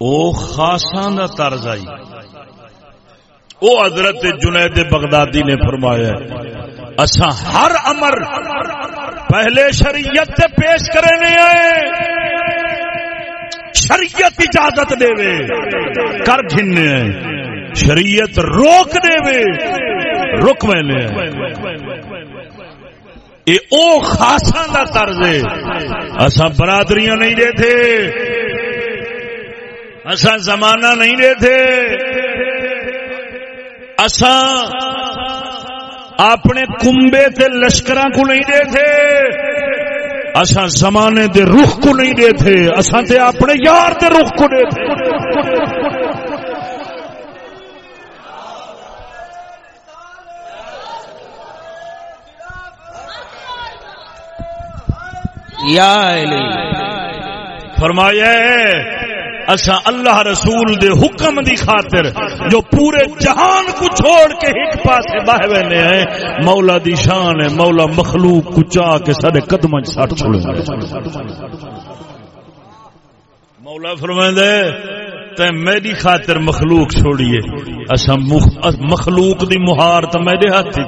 او خاصاں دا طرز آئی۔ او حضرت جنید بغدادی نے فرمایا اسا ہر امر پہلے شریعت تے پیش کرنے آئے۔ شریعت اجازت دے۔ وے کر گھننے شریعت روک دے۔ وے رک میں اے او خاصا دا طرز ہے۔ اسا برادریاں نہیں دے تھے۔ اسا زمانہ نہیں دے تھے۔ اسا اپنے کمبے تے لشکر کو نہیں دے تھے۔ اسا زمانے دے رخ کو نہیں دے تھے۔ اسا تے اپنے یار دے رخ کو دے تھے۔ یا فرمایا اچھا اللہ رسول دے حکم دی خاطر جو پورے جہان کو چھوڑ کے ایک پاسے باہ وینے ہیں، مولا دی شان ہے، مولا مخلوق کو چاہ کے سارے قدم سٹ چھوڑے مولا فرمائے دے تے میری خاطر مخلوق چھوڑیے۔ اچھا مخلوق دی مہار تو میرے ہاتھ چے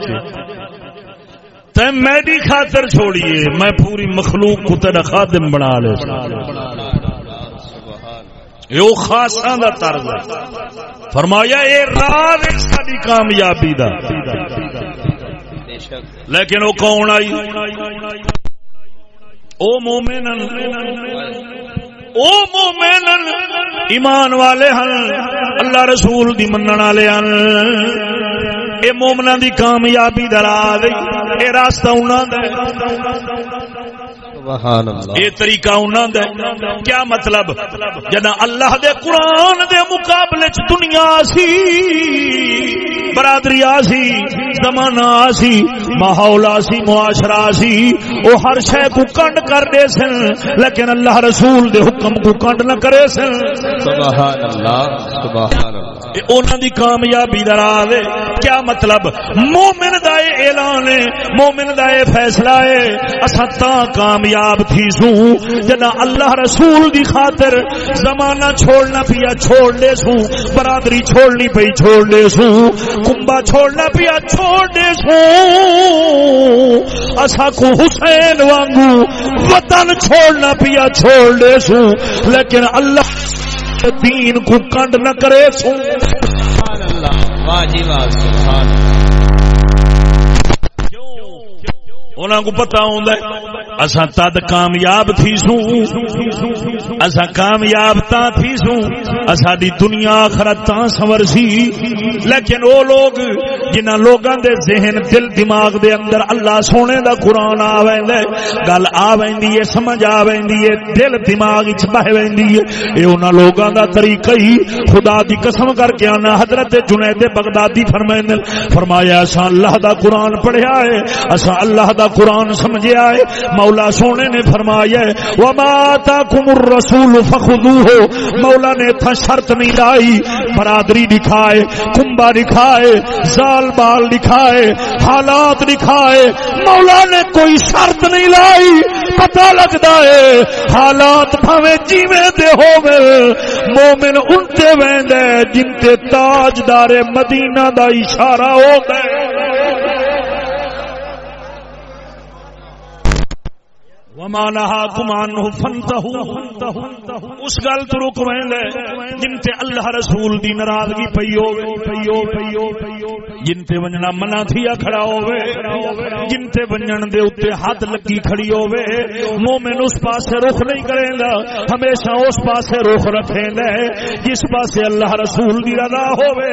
تے میری خاطر چھوڑیے، میں پوری مخلوق کو تیرا خادم بنا لے۔ یہ خاصا دا طرز ہے۔ فرمایا، اے راز ساری کامیابی دا۔ لیکن وہ کون آئی؟ او مومن او مومن ایمان والے ہن۔ اللہ رسول دی منن والے ہن۔ اے مومنا دی کامیابی درا گئی اے راستہ انہاں دا یہ طریقہ انہوں دا کیا مطلب؟ جنا اللہ دے قرآن دے مقابلے چ دنیا سی برادری آسی زمانہ آسی ماحول آسی معاشرہ آسی وہ ہر شے کو کنڈ کر دے سن لیکن اللہ رسول دے حکم کو کنڈ نہ کرے سن۔ سبحان اللہ سبحان اللہ۔ دی کامیابی در آوے کیا مطلب؟ مومن دائے اعلان ہے مومن دائے فیصلہ ہے۔ اسا تا کامیاب تھی سو جنا اللہ رسول دی خاطر زمانہ چھوڑنا پیا چھوڑ لے سو برادری چھوڑنی پئی چھوڑ لے سو کمبا چھوڑنا پیا چھوڑ دے سو اسا کو حسین وانگو وطن چھوڑنا پیا چھوڑ لے سو لیکن اللہ دین کو کنڈ نہ کرے سو سبحان اللہ واجب سبحان۔ انہوں کو پتا ہوں اسا تد کامیاب تھی سو اسا کامیاب تا تھی سو اسا دی دنیا آخرت تا سنور سی۔ لیکن او لوگ جنہ لوگاں دے ذہن، دل، دماغ دے اندر اللہ سونے دا قرآن آ ویندے گل آ ویندی ہے، سمجھ آ ویندی ہے، دل، دماغ وچ بہ ویندی ہے۔ اے انہاں لوگاں دا طریقہ ہی خدا دی قسم کر کے آنا، حضرت جنید بغدادی فرمائے فرمایا اسا اللہ دا قرآن پڑھیا ہے اسا اللہ دا قرآن سمجھیا ہے مولا سونے نے فرمایا ہے، وما تاکم الرسول فخذوه۔ مولا نے تھا شرط نہیں لائی، برادری دکھائے کنبا دکھائے، زال بال دکھائے، حالات دکھائے۔ مولا نے کوئی شرط نہیں لائی، پتہ لگتا ہے، حالات بھاوے جیویں دے ہووے۔ مومن انتے ویندے جن تے تاجدار مدینہ دا اشارہ ہو گئے وما نهاكم عنه فانتهوا. اس گل تو رک ویندے جن تے اللہ رسول دی ناراضگی پئی ہوے پئی ہو جن تے ونجنا منع تھیا کھڑا ہوے جن تے ونجن دے اوتے حد لگی کھڑی ہوے مومن اس پاسے رخ نہیں کرے گا، ہمیشہ اس پاسے رخ رکھے گا جس پاسے اللہ رسول دی رضا ہوے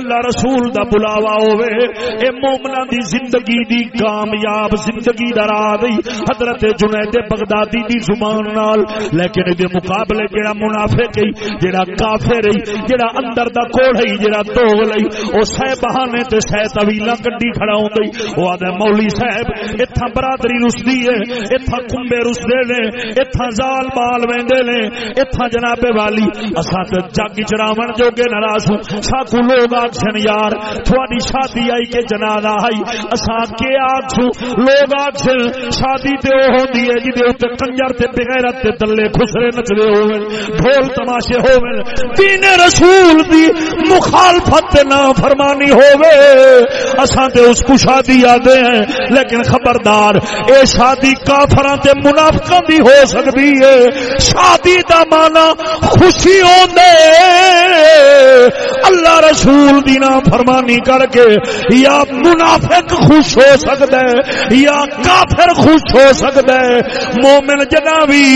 اللہ رسول دا بلاوا ہوے اے مومناں دی زندگی دی کامیاب زندگی دا راہ دی حضرت جنید بغدادی دی زبان نال، لیکن دے مقابلے جڑا منافق ہے، جڑا کافر ہے، جڑا اندر دا کوڑ ہے، جڑا توغ لئی، او سہ بہانے تے سہ طویلا گڈی کھڑا ہوندی او آدے مولوی صاحب ایتھا برادری رسدی ہے ایتھا کمبے رسدے نے ایتھا زال بال ویندے نے ایتھا جناب والی۔ اساں تے جگ چراون جوگے ناراض ہوں۔ ساکو لوگ آکھن یار، تھوڑی شادی آئی کہ جنازہ آئی۔ اساں کے آکھوں لوگ آکھن شادی تے او ہوندی ہے۔ جی اتنے کنجر تے بغیرت تے دلے خسرے نچدے ہوئے ڈھول تماشے ہوئے دین رسول دی مخالفت تے نہ فرمانی ہوئے اساں تے اس کو شادی آدے ہیں، لیکن خبردار، اے شادی کافراں تے منافقاں دی ہو سکتی ہے شادی دا مانا خوشی ہوندے۔ اللہ رسول دی نہ فرمانی کر کے یا منافق خوش ہو سکتا ہے یا کافر خوش ہو سکتا ہے مومن جنا بھی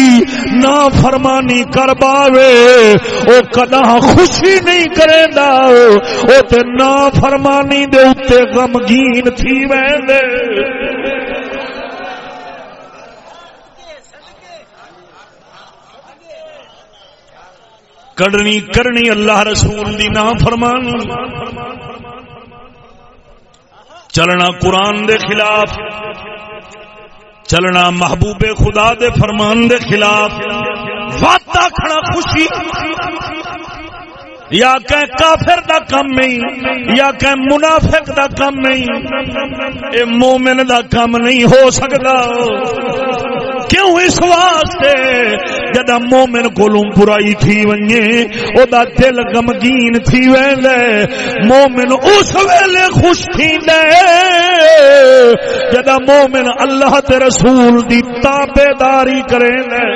نہ فرمانی کر پاوے، او کدا خوشی نہیں کرے دا او تے نہ فرمانی دے اوتے غمگین تھی ویندے کرنی کرنی اللہ رسول دی نہ فرمان چلنا قرآن دے خلاف۔ چلنا محبوب خدا دے فرمان دے خلاف۔ واتا کھڑا خوشی۔ یا کہ کافر دا کم نہیں، یا کہ منافق دا کم نہیں۔ اے مومن دا کم نہیں ہو سکتا۔ کیوں اس واسطے؟ جدا مومن کولوں برائی تھی ونجے او دا دل غمگین تھی ویندے مومن اس ویلے خوش تھیندے جدا مومن اللہ تے رسول دی تابعداری کرے لے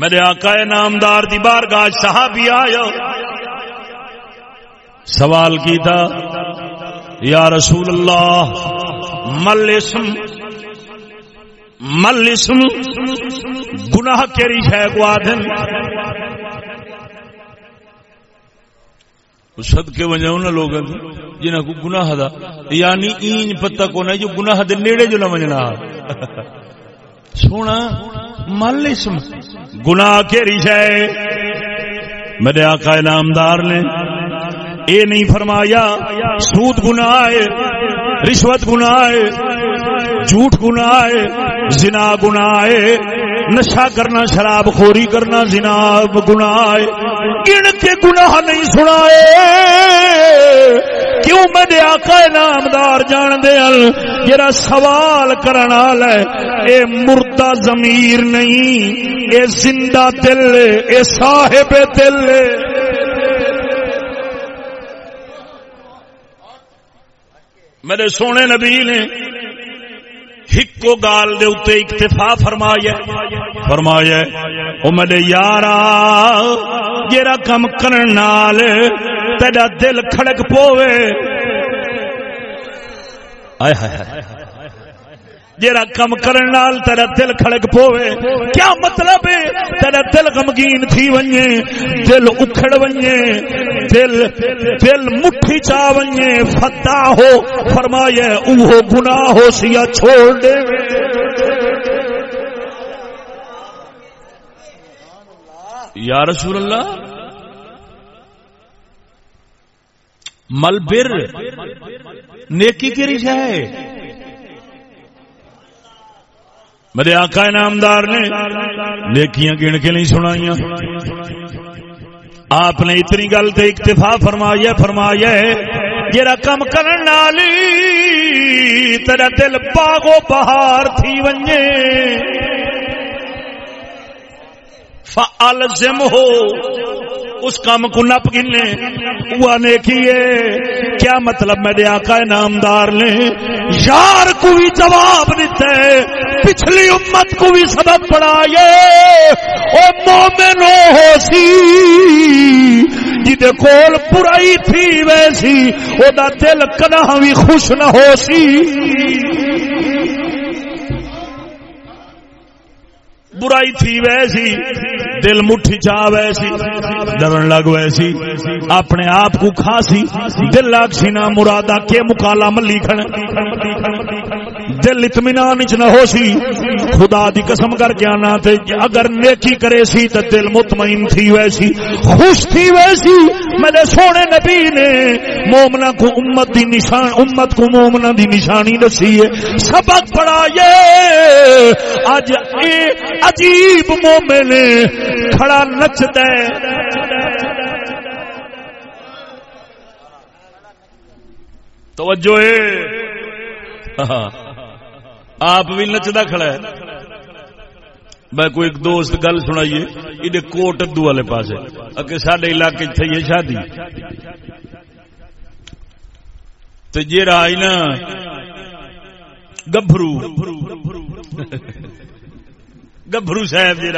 میرے آقا نامدار دی بارگاہ صحابی آیا۔ سوال کیتا یا رسول اللہ مل اسم مل اسم گناہ کیری ہے کو آدھن صدقے وجہ انہاں لوگ جنہاں کو گناہ دا یعنی این پتہ کو نہیں، جو گناہ دے نیڑے جو نہ وجنا۔ سونا مل اسم گناہ کیری ہے۔ میرے آقا نامدار نے اے نہیں فرمایا، سود گناہ ہے رشوت گناہ ہے جھوٹ گناہ ہے زنا گناہ ہے نشا کرنا، شراب خوری کرنا، زنا گناہ ہے گن کے گناہ نہیں سنائے۔ کیوں میرے آقا نامدار جان دے ہاں؟ جرا سوال کرنا ہے، اے مردہ ضمیر نہیں، اے زندہ دل، اے صاحب دل۔ میرے سونے نبی نے ہکو گال دے اتے اکتفا فرمایا فرمایا او میرے یارا، جیرا کم کرن نال تیرا دل کھڑک پوے آئے ہائے ہائے۔ جیڑا کم کرن نال تیرا دل کھڑک پوے کیا مطلب ہے؟ تیرا دل غمگین تھی ونجے دل اکھڑ ونجے دل دل مٹھی چا ونجے فتا ہو فرمایا اوہ گناہ ہو سیا چھوڑ دے۔ یا رسول اللہ مل بر نیکی کی رشا ہے میرے آقا نامدار نے نیکیاں گن کے نہیں سنائیاں۔ آپ نے اتنی گل تے اکتفا فرمایا فرمایا ہے جرا کم کرن نالی تیرا دل باغو بہار تھی ونجے۔ فالزم ہو اس کام کو نپ گنے وہ نیکی ہے۔ کیا مطلب میرے آقا نامدار نے؟ یار کو بھی جواب دیتے پچھلی امت کو بھی سبق پڑھائے۔ او مومن ہو سی۔ جدے کول برائی تھی ویسی۔ او دا دل کنا بھی خوش نہ ہو سی۔ برائی تھی ویسی۔ دل مٹھی چا ویسی ڈرن لگ ویسی اپنے آپ کو کھاسی دل لگ سی نہ مرادا کے مکالا ملی کھن دل اطمینان چ نہ ہو سی۔ خدا دی قسم کر کے آنا تے اگر نیکی کرے سی تے دل مطمئن تھی ویسی خوش تھی ویسی میرے سونے نبی نے مومنا کو امت دی نشان، امت کو مومنا دی نشانی دسی ہے۔ سبق پڑھائے اج اے عجیب مومن کھڑا نچتا توجہ آپ بھی نچتا کھڑا ہے میں کوئی ایک دوست گل سنائیے یہ کوٹ ادو والے پاس اگے سڈے علاقے تھی شادی تو جی آئی نا گبرو گبرو صاحب جی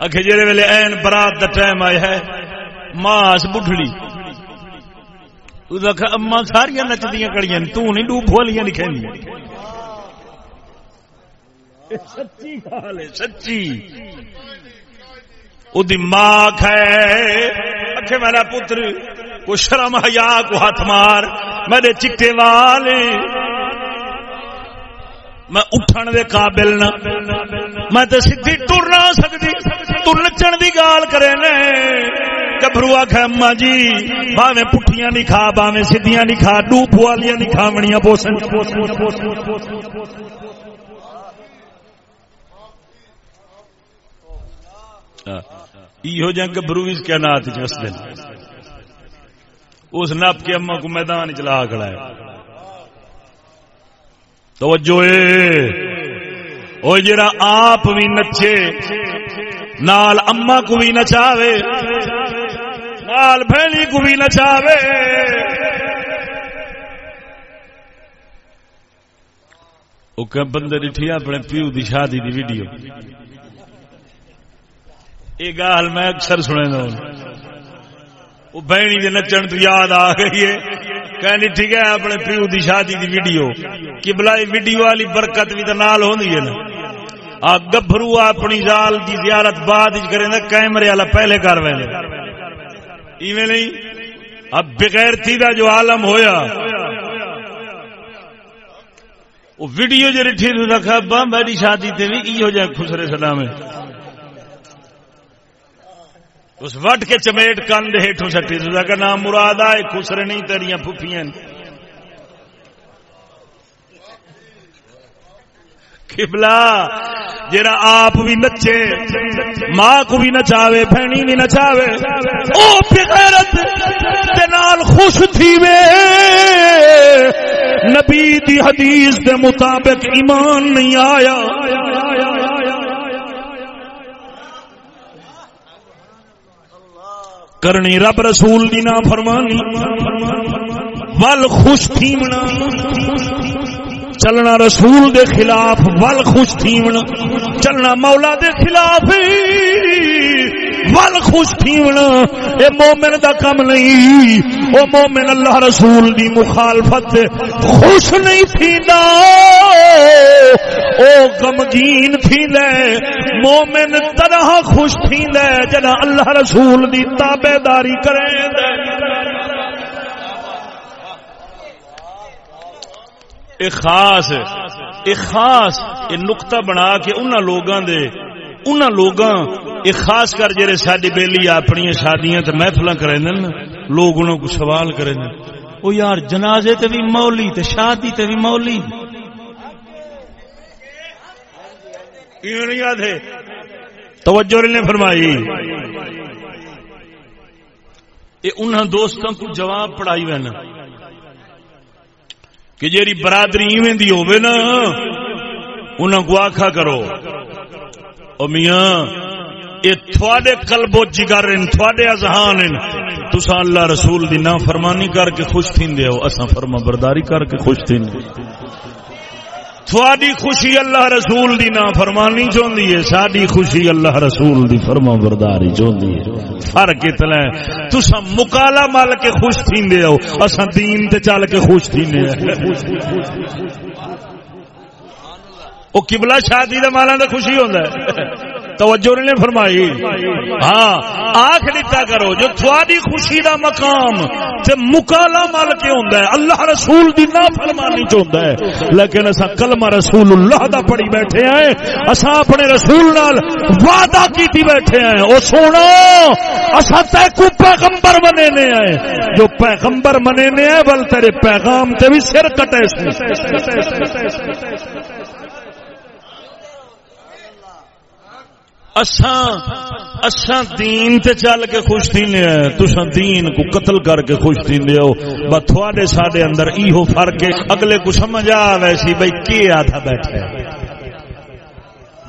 آخر جہے ویلے این برات کا ٹائم آیا ہے ماس بڑھڑی اما ساریا نچدیا کڑیاں تو نہیں ڈوب والیاں لکھیں سچی گال ہے سچی۔ وہ ماں ہے اکھے میرا پتر کو شرم حیا کو ہاتھ مار میرے چٹے والے۔ میں اٹھن دے قابل نہ۔ میں تے سیدھی ٹر نہ سکتی تو نچن دی گال کرے نے۔ گبرو آخ اما جی باویں پٹھیاں نہیں کھا، باویں سیدیاں نہیں کھا ڈوب والیاں نہیں کھاونیاں بوسن یہ گبرو بھی کیا نات چس دن اس نپ کے اما کو میدان چلا کھڑا ہے۔ توجہ وہ جڑا آپ بھی نچے، نال اما کو بھی نچاوے، نال بہنی کو بھی نچاوے۔ وہ بندے ڈٹھی اپنے پیو دی شادی دی ویڈیو۔ یہ گال میں اکثر سنے گا وہ بہنی کے نچن تو یاد آ گئی ہے۔ کہنی ٹھیک ہے، اپنے پیو دی شادی دی ویڈیو۔ کہ بلائی ویڈیو والی برکت بھی تو نال ہوندی ہے نا۔ آ گبرو اپنی زال دی زیارت بعد کرے نا، کیمرے والا پہلے کر وے ایویں نہیں؟ اب بغیر تھی دا جو عالم ہویا۔ وہ ویڈیو جو رٹھی رکھا با میری جی شادی تے بھی ایو جائے خسرے سلام اس وٹ کے چمیٹ کند ہیٹو سٹی سا کا نام مراد آئے، خسرے نہیں تیریاں پھپیاں کبلا جرا آپ بھی نچے، ماں کو بھی نچاوے بہنی بھی نچاوے، او بغیرت دے نال خوش تھی وے نبی دی حدیث دے مطابق ایمان نہیں آیا۔ کرنی رب رسول دی نا فرمانی۔ ول خوش تھیمنا۔ چلنا رسول دے خلاف، ول خوش تھیمنا۔ چلنا مولا دے خلاف۔ ول خوش تھیونا، اے مومن دا کم نہیں۔ او مومن اللہ رسول دی مخالفت خوش نہیں تھیندا۔ او غمگین تھیندا مومن طرح خوش تھیندا جنا اللہ رسول دی تابعداری کرے۔ ایک خاص ایک خاص یہ نقطہ بنا کے انہاں لوگاں دے انہاں لوگاں ایک خاص کر جڑے ساڈی بیلی اپنی شادیاں تے محفلاں کرے نا لوگ انہاں کو سوال کرے نا او یار جنازے تے بھی مولی تے شادی تے بھی مولی؟ توجہ نے فرمائی۔ یہ انہاں دوستاں کو جواب پڑھائی وینا کہ جیری برادری ایویں دی ہوے نا انہاں کو آکھا کرو او میاں، یہ تھوڑے قلب و جگر ان تھوڑے اذہان ان تسا اللہ رسول دی نا فرمانی کر کے خوش تھیندے ہو، اساں فرما برداری کر کے خوش تھیندے۔ تھوڑی خوشی اللہ رسول دی نا فرمانی چاہتی ہے ساری خوشی اللہ رسول دی فرما برداری چاہتی ہے۔ فرق اتنا ہے تسا مکالا مل کے خوش تھیندے ہو، اساں دین تے چل کے خوش تھین تھیندے وہ قبلہ شادی دے مالا تے خوشی ہوندا ہے۔ توجہ نے فرمائی۔ ہاں آخ دیتا کرو، جو تھوڑی خوشی دا مقام تے مکالا مل کے ہوندا ہے، اللہ رسول دی نا فرمانی چوندا ہے۔ لیکن اسا کلمہ رسول اللہ دا پڑھی بیٹھے ہیں۔ اسا اپنے رسول نال وعدہ کیتی بیٹھے ہیں۔ او سونا اسا تے کو پیغمبر بنے نے ہیں۔ جو پیغمبر بنے نے ہیں، بل تیرے پیغام تے بھی سر کٹے سے اساں اساں دین تے چل کے خوش تھینے ہیں تساں دین کو قتل کر کے خوش تھیندے ہو۔ بس تھوڑے ساڈے اندر ایہو فرق ہے۔ اگلے کو سمجھ آ ویسی بھائی کی آتھا بیٹھے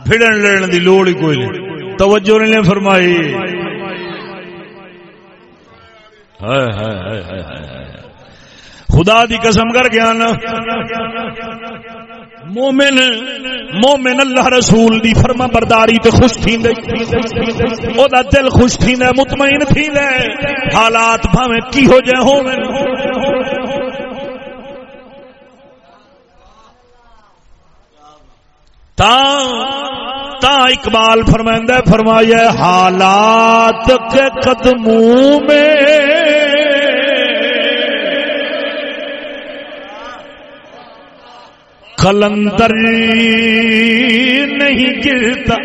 پھڑن لڑن دی لوڑ ہی کوئی نہیں۔ توجہ نے فرمائی۔ ہائے ہائے ہائے ہائے ہائے۔ خدا دی قسم کر گیا نا مومن مومن اللہ رسول دی فرما برداری تے خوش تھی او دا دل خوش تھی مطمئن تھی حالات بھاویں کی ہو جائے ہو تا تا اقبال فرمائندہ فرمایا حالات کے قدموں میں کلندر نہیں گرتا۔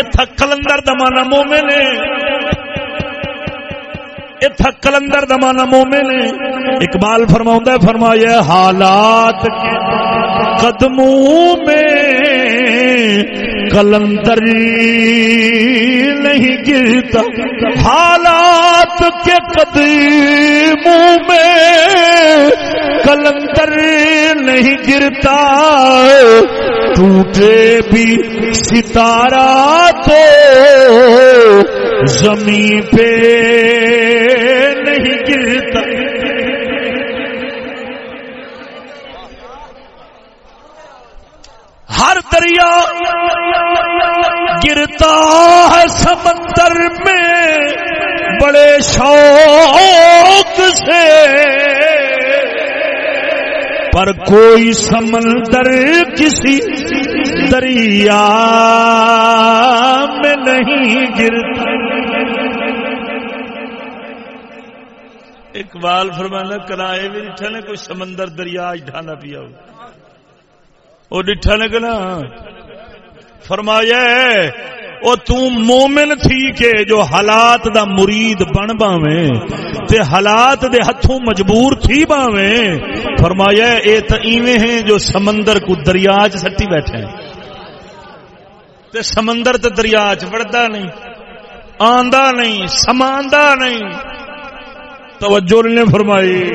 اتھا کلندر دمانا مومن اتھا کلندر دمانا مومن اقبال فرماؤں فرمایا، حالات قدموں میں کلندر نہیں گرتا۔ حالات کے قدموں میں کلندر نہیں گرتا، ٹوٹے بھی ستارہ تو زمین پہ نہیں گرتا۔ ہر دریا گرتا ہے سمندر میں، بڑے شوق سے۔ پر کوئی سمندر کسی دریا میں نہیں گرتا۔ اقبال فرمانا کرائے بھی ڈٹھا نے کوئی سمندر دریا ڈھانا پیا ہو۔ وہ ڈٹھا نے کہنا فرمایا او تم مومن تھی کہ جو حالات دا مرید بن باویں تے حالات دے ہتھوں مجبور تھی باویں، فرمایا اے تے ایویں ہیں جو سمندر کو دریا چ سٹی بیٹھے ہیں۔ تے سمندر تے دریا چ وڑدا نہیں، آندا نہیں، سماندا نہیں۔ توجہ نے فرمائی۔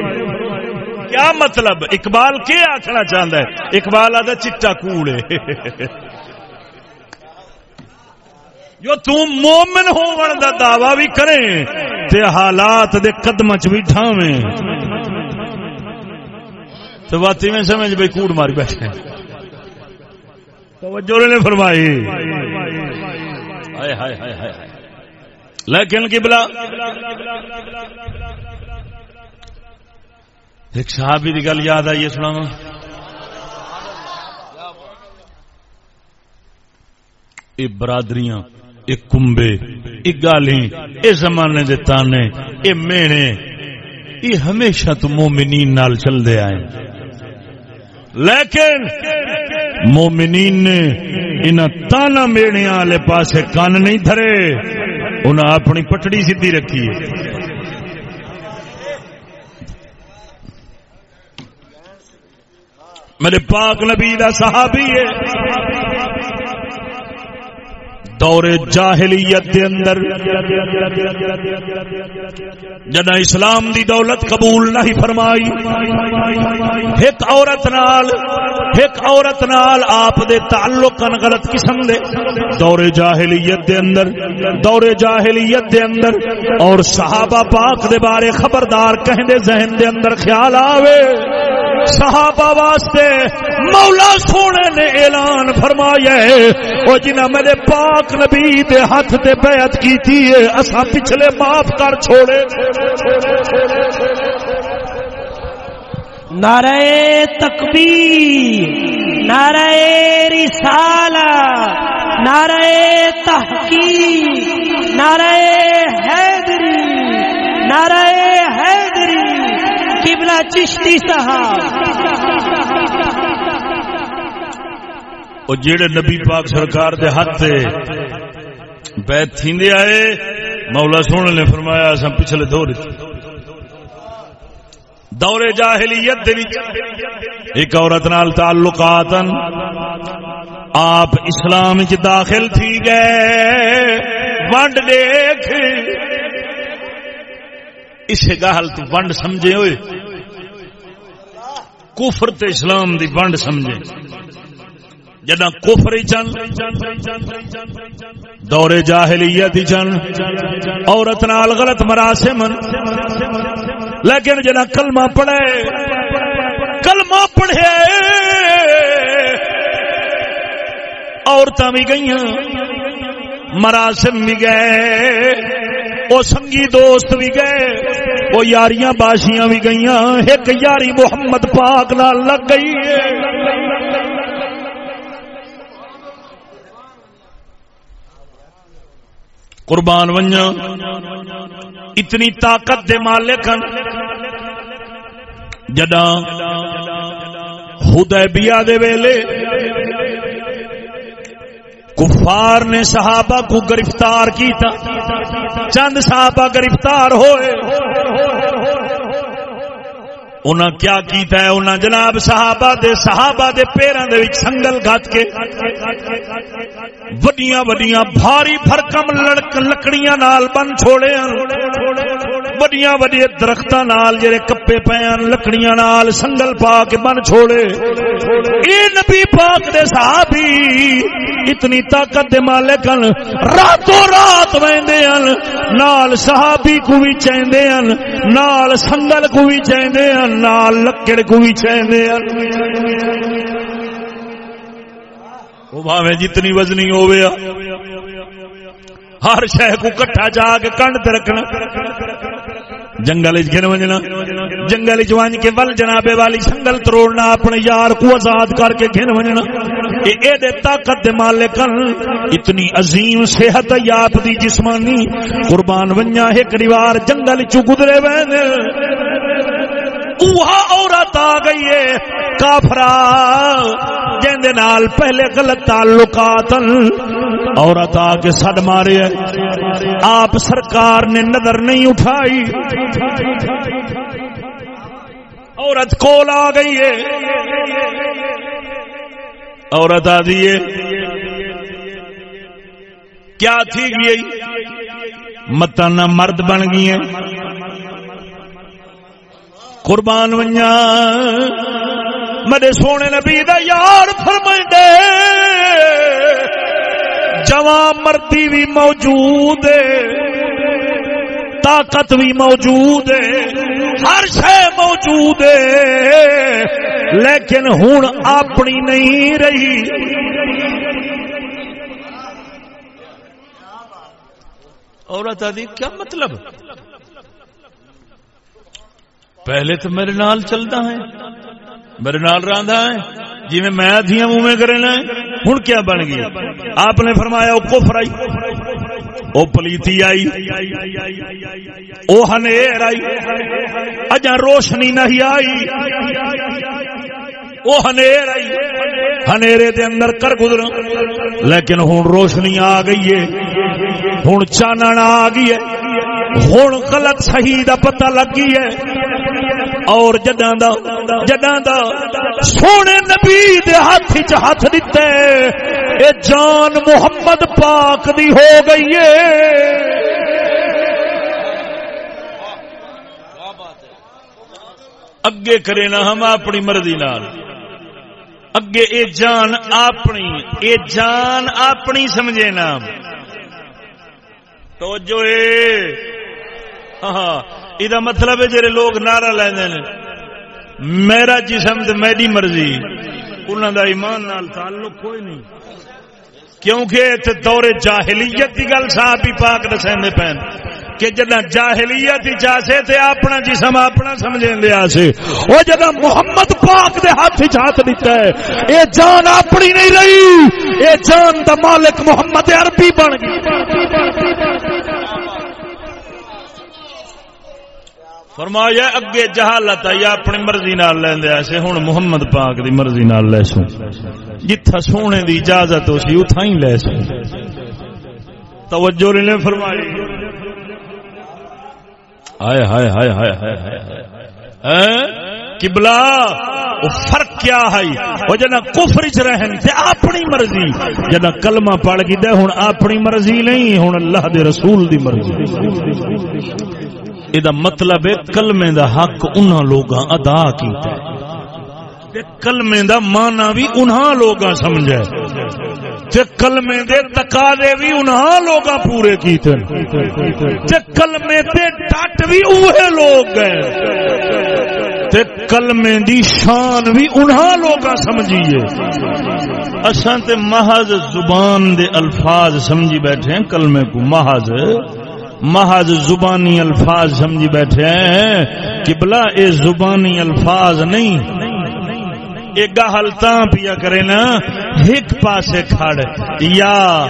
کیا مطلب؟ اقبال کیا آخنا چاہتا ہے؟ اقبال آدھا چٹا کوڑ ہے۔ *laughs* جو تم مومن ہو دا دعوی بھی کریں تے حالات دے قدم چ بھی ٹھاویں تو بات میں سمجھ بھائی کوڑ ماری بیٹھے۔ توجہ نے فرمائی۔ ہائے ہائے ہائے ہائے لیکن قبلہ۔ ایک صحابی کی گل یاد آئی ہے سنا یہ برادریاں یہ کمبے یہ گالی یہ زمانے دے تانے یہ مینے یہ ہمیشہ تو مومنین نال چل دے آئے۔ لیکن مومنین نے ان تانا میڑے والے پاسے کان نہیں دھرے انہیں اپنی پٹڑی سیدھی رکھی ہے۔ میرے پاک نبی دا صحابی ہے۔ دور جاہلیت دے اندر۔ جنا اسلام دی دولت قبول نہیں فرمائی، ایک عورت نال، ایک عورت نال آپ دے تعلق ان غلط قسم دے۔ دور جاہلیت دے اندر، دور جاہلیت دے اندر۔ اور صحابہ پاک دے بارے خبردار کہیں دے ذہن دے اندر خیال آوے۔ صحابہ واسطے مولا سونے نے اعلان فرمایا ہے۔ وہ جنہ میرے پاک نبی دے ہاتھ تے بیعت کیتی ہے اسا پچھلے معاف کر چھوڑے۔ نعرہ تکبیر، نعرہ رسالہ، نعرہ تحقیق، نعرہ حیدری، نعرہ قبلہ چشتی صاحب۔ جیڑے نبی پاک سرکار دے ہاتھ تے بیت تھیندے آئے، مولا سونے نے فرمایا، اساں پچھلے دور دور جاہلیت دے وچ ایک عورت نال تعلقاتن آپ اسلام وچ داخل تھی گئے۔ ونڈ دیکھ۔ اس گل تو ونڈ سمجھے ہوئے۔ کفر تے اسلام دی ونڈ سمجھے۔ جنا کفر چن دورے جاہلیت چن عورت نال غلط مراسم۔ لیکن جنا کلمہ پڑھے کلمہ پڑھے عورتیں بھی گئی مراسم بھی گئے وہ سنگی دوست بھی گئے وہ یاریاں باشیاں بھی گئی ایک یاری محمد پاک نال لگ گئی قربان ونجا اتنی طاقت دے مالک جدا حدیبیہ دے ویلے کفار نے صحابہ کو گرفتار کیتا۔ چند صحابہ گرفتار ہوئے۔ انہاں کیا کیتا ہے؟ انہاں جناب صحابہ دے صحابہ دے پیراں دے وچ سنگل گھت کے وڈیاں وڈیاں بھاری بھرکم لڑک لکڑیاں نال بن چھوڑے وڈیاں وڈیے درختاں نال جڑے کپے پے لکڑیاں نال سنگل پا کے بن چھوڑے اے نبی پاک دے صحابی اتنی طاقت دے مالک ہیں راتوں رات ویندے ہیں نال صحابی کو بھی چیندے ہیں نال سنگل کو بھی چیندے ہیں نال لکڑ کو بھی چیندے ہیں وہ بھاوے جتنی وزنی ہوئے ہر شہ کو کٹھا جا کے کنڈ تے رکھنا جنگل گھن وجنا جنگل ون کے ول جنابے والی سنگل تروڑنا اپنے یار کو آزاد کر کے گھن وجنا اے دے طاقت دے مالک اتنی عظیم صحت یاپ دی جسمانی۔ قربان ونیا ایک دیوار جنگل چ گزرے وین۔ اوہا عورت آ گئی ہے، کافرا۔ جن نال پہلے غلط تعلقات عورت آ کے سڈ مارے آپ سرکار نے نظر نہیں اٹھائی۔ عورت کول آ گئی ہے۔ عورت آ دیے کیا تھی گئی متانا مرد بن گئی قربان ونیا میرے سونے نبی دا یار فرمائے جوان مردی بھی موجود ہے، طاقت بھی موجود ہے، ہر شے موجود ہے۔ لیکن ہوں اپنی نہیں رہی۔ عورت آدھی، کیا مطلب؟ پہلے تو میرے نال چلتا ہے۔ میرے نال رہا ہے۔ جی میں میں دیا منہ میں کرنا ہے ہوں کیا بن گئی؟ آپ نے فرمایا، وہ کفر آئی، وہ پلیتی آئی، وہ ہنیر آئی اجا روشنی نہیں آئی، وہ ہنیر آئی۔ ہنیرے دے اندر کر گزر لیکن ہوں روشنی آ گئی ہے۔ ہوں چانن آ گئی ہے۔ ہوں غلط صحیح دا پتہ لگ گئی ہے۔ اور جداں دا جداں دا سونے نبی دے ہاتھ چ ہاتھ دتے، اے جان محمد پاک دی ہو گئی ہے۔ اگے کرے نا ہم اپنی مرضی نال۔ اگے اے جان اپنی، اے جان اپنی سمجھے نا تو جو اے ہاں۔, ہاں۔ یہ مطلب ہے جڑے لوگ نعرہ لیندے نے۔ میرا جسم تے میری مرضی۔ انہاں دا ایمان نال تعلق کوئی نہیں۔ کیونکہ تے دور جاہلیت دی گل صاحب ہی پاک دسیندے پین کہ جدا جاہلیت ہی چاسے تے اپنا جسم اپنا سمجھیں دے آسے۔ او جدا محمد پاک دے ہاتھ وچ ہاتھ دیتا ہے، اے جان اپنی نہیں رہی۔ اے جان دا مالک محمد عربی بن گئی فرمایا، اگے جہالت آئی، اپنی مرضی نال لیندے ایسے ہن محمد پاک دی مرضی نال لے سو۔ جتھا سونے دی اجازت ہو سی اتھا ہی لے سو۔ توجہ نے فرمائی۔ ہائے ہائے ہائے ہائے ہائے ہائے ہاں؟ قبلہ؟ وہ فرق کیا ہے؟ وہ جنا کفر چ رہن تے اپنی مرضی جنا کلمہ پڑھ کی دے ہن اپنی مرضی نہیں، ہن اللہ دے رسول دی مرضی۔ یہ مطلب ہے کلمے دا حق انہاں لوگاں ادا کیتا ہے کلمے دا مانا بھی انہاں لوگاں سمجھے تے کلمے دے تقاضے بھی انہاں لوگاں پورے کیتے تے کلمے تے ڈٹ بھی اوہے لوگ گئے تے کلمے دی شان بھی انہاں لوگاں سمجھیے اساں تے محض زبان دے الفاظ سمجھی بیٹھے ہیں کلمے کو محض محض زبانی الفاظ سمجھی بیٹھے ہیں۔ کہ بلا اے زبانی الفاظ نہیں۔ یہ گاہل تاں پیا کرے نا ایک پاسے کھڑ۔ یا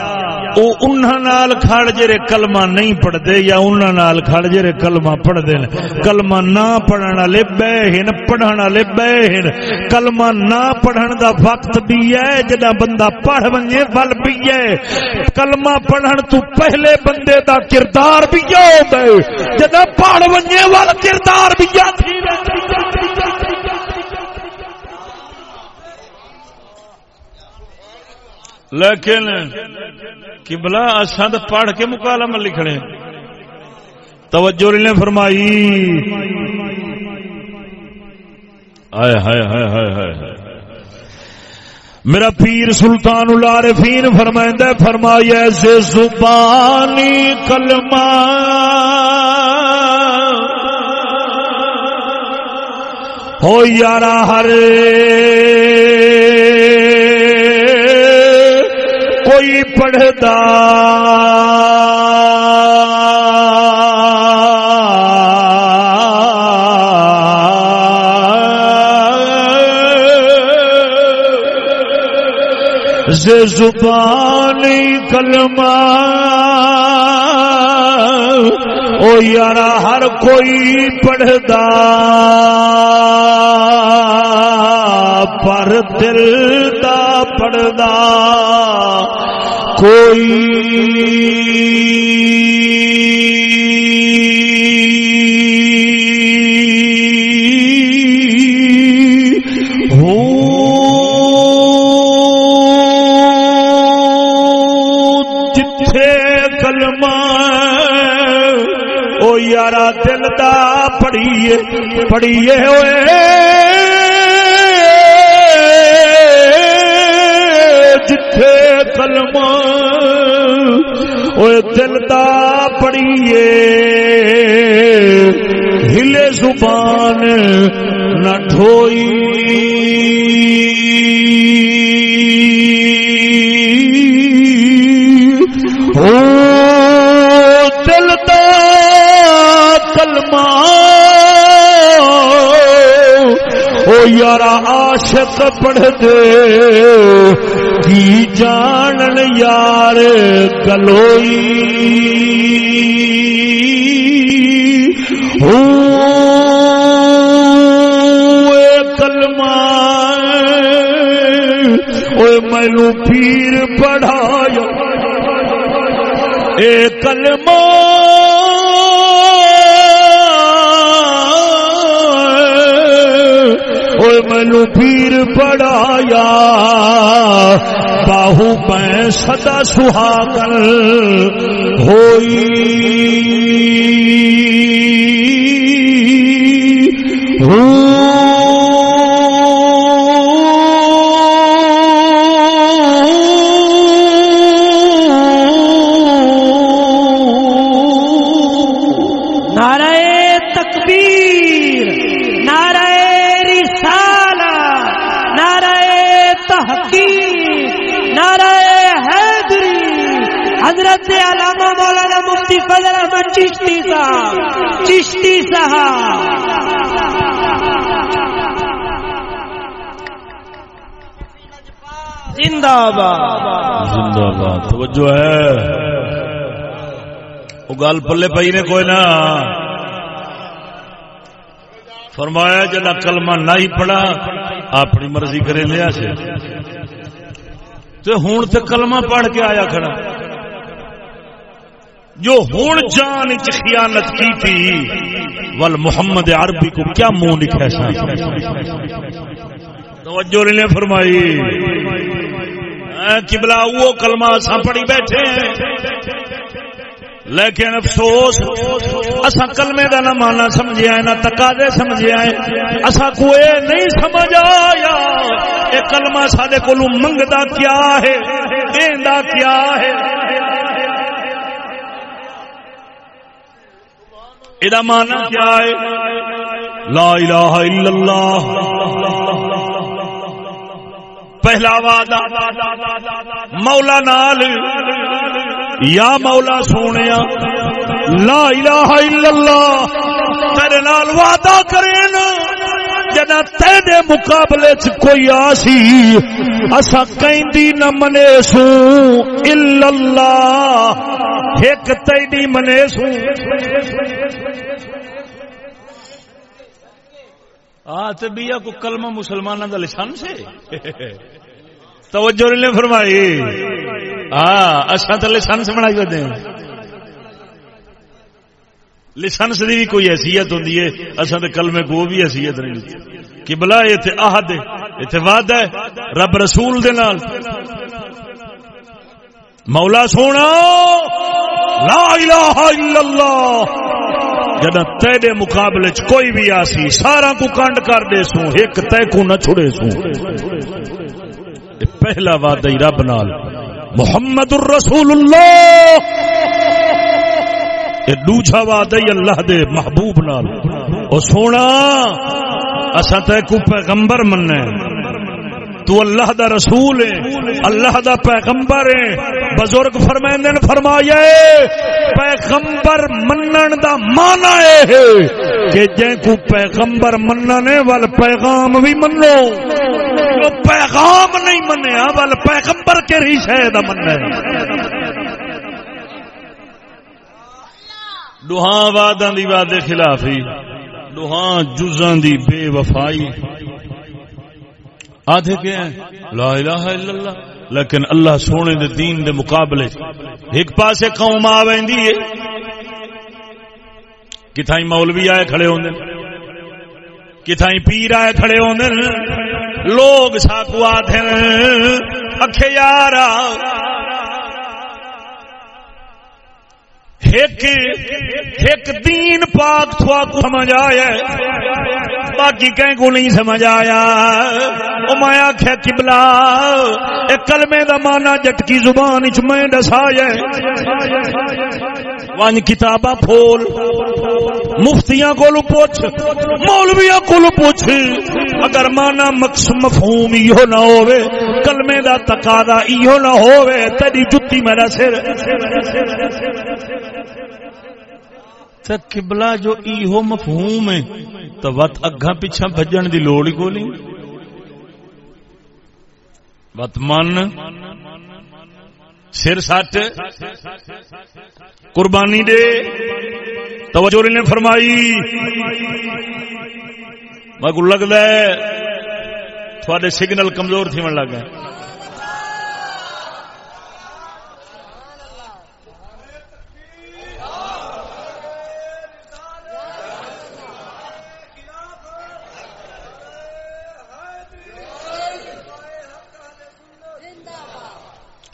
او انہاں نال کھڑ جرے کلمہ نہیں پڑھ دے یا انہاں نال کھڑ جرے کلمہ پڑھ دے کلمہ نہ پڑھن والے بہن پڑھن والے بہن کلمہ نہ پڑھن دا وقت بھی ہے جدا بندہ پڑھ ونجے، ول بھی ہے۔ کلمہ پڑھن تو پہلے بندے دا کردار بھی ہوندا ہے جدا پڑھ ونجے، ول کردار بھی آ تھی لیکن کبلا اسد پڑھ کے مکالم لکھنے توجہ نے فرمائی ہائے ہائے ہائے ہائے ہائے میرا پیر سلطان العارفین فرمائندہ فرمایا سے زبانی کلمہ ہو یارا ہر کوئی پڑھتا زبانی کلمہ او یارا ہر کوئی پڑھتا۔ پر دل دا پڑھتا۔ کوئی کلمہ او یارا دل دا پڑھیے پڑھیے ہوئے۔ کتا پڑیے۔ ہلے زبان نہ ٹھوئی۔ او دلتا کلمہ۔ او یار عاشق پڑھ دے۔ کی جان گلوئی کلمہ مینو پیر پڑھایا اے میں سہا کر ہوئی۔ باد توجہ ہے، وہ گل پلے پئی نے کوئی نہ۔ فرمایا جنا کلمہ نہ ہی پڑھا، اپنی مرضی کرے لیا سے تو ہوں تو کلمہ پڑھ کے آیا کھڑا۔ جو ہوں جان چ خیانت کی تھی ول محمد عربی کو کیا منہ لکھا توجہ نے فرمائی۔ کبلا وہ کلمہ اسا پڑھی بیٹھے لیکن افسوس اسا کلمے دا نہ مانا سمجھیا ہے نہ تقاضے سمجھیا ہے اسا کوئی نہیں سمجھ آیا اے کلمہ سادے کولو منگدا کیا ہے، دیندا کیا ہے۔ ادا مانا کیا ہے؟ لا الہ الا اللہ۔ پہلا وعدہ مولا نال یا مولا سونے لا الہ الا اللہ، تیرے نال وعدہ کرے نا جنا تیرے مقابلے چ کوئی آسی اسا کہندی نہ منے سو، الا اللہ۔ ایک تیری منے سو۔ آ تے بیا کو کلمہ مسلمانوں دا لسان سے۔ توجہ نے فرمائی۔ ہاں اصا تو لسانس بنائی ہوتے ہیں۔ لسانس کی بھی کوئی حیثیت ہوں اصا تو کلمے کو بھی حیثیت نہیں کہ بلا اتنے آہد اتنے وعد ہے رب رسول دے نال۔ مولا سونا، لا الہ الا اللہ۔ جنا تیرے مقابلے چ کوئی بھی آسی، سارا کو کنڈ کر دے سو ایک تے کو نہ چھڑے سو پہلا وعدہ ہی رب نال. محمد الرسول اللہ یہ دوجا وعدہ ہی اللہ دے محبوب نال. او سونا اسا تے کو پیغمبر مننا تو اللہ دا رسول ہے، اللہ دا پیغمبر ہے. بزرگ فرمائندے نے فرمایا پیغمبر منن دا مانا ہے کہ جے کو پیغمبر مننے وال پیغام بھی منو۔ جو پیغام نہیں منیا وال پیغمبر کے ریشے دا مننا ہے دوہاں وعداں دی وعدے خلافی دوہاں جزاں دی بے وفائی۔ آدھے کیا ہیں لا الہ الا اللہ، لیکن اللہ سونے دے دین دے مقابلے ایک پاسے قوم آ ویندی ہے۔ کتھائی مولوی آئے کھڑے ہوندے، کتھائی پیر آئے کھڑے ہوندے۔ لوگ ساکو آدھے اکھے یارا ایک ایک دین پاک تھوا کو سمجھ آیا باقی کہیں کو نہیں سمجھ آیا۔ او میں آخیا کبلا ایک کلمے دا مانا جٹ کی زبان چ میں دسایا وان کتاباں پھول مفتیاں کو پوچھ، مولویاں کو پوچھ۔ اگر مانا مقص مفہوم ایو نہ ہوئے کلمے دا تقاضا ایو نہ ہوئے تیری جتی میرا سر۔ قبلہ جو ایہو مفہوم ہے تو وقت اگا پیچھا بجن دی لوڑ ہی کو نہیں بت من، سر سٹ، قربانی دے۔ توجہ نے فرمائی۔ میں کو لگتا ہے، تھوڑے سگنل کمزور تھی من لگا۔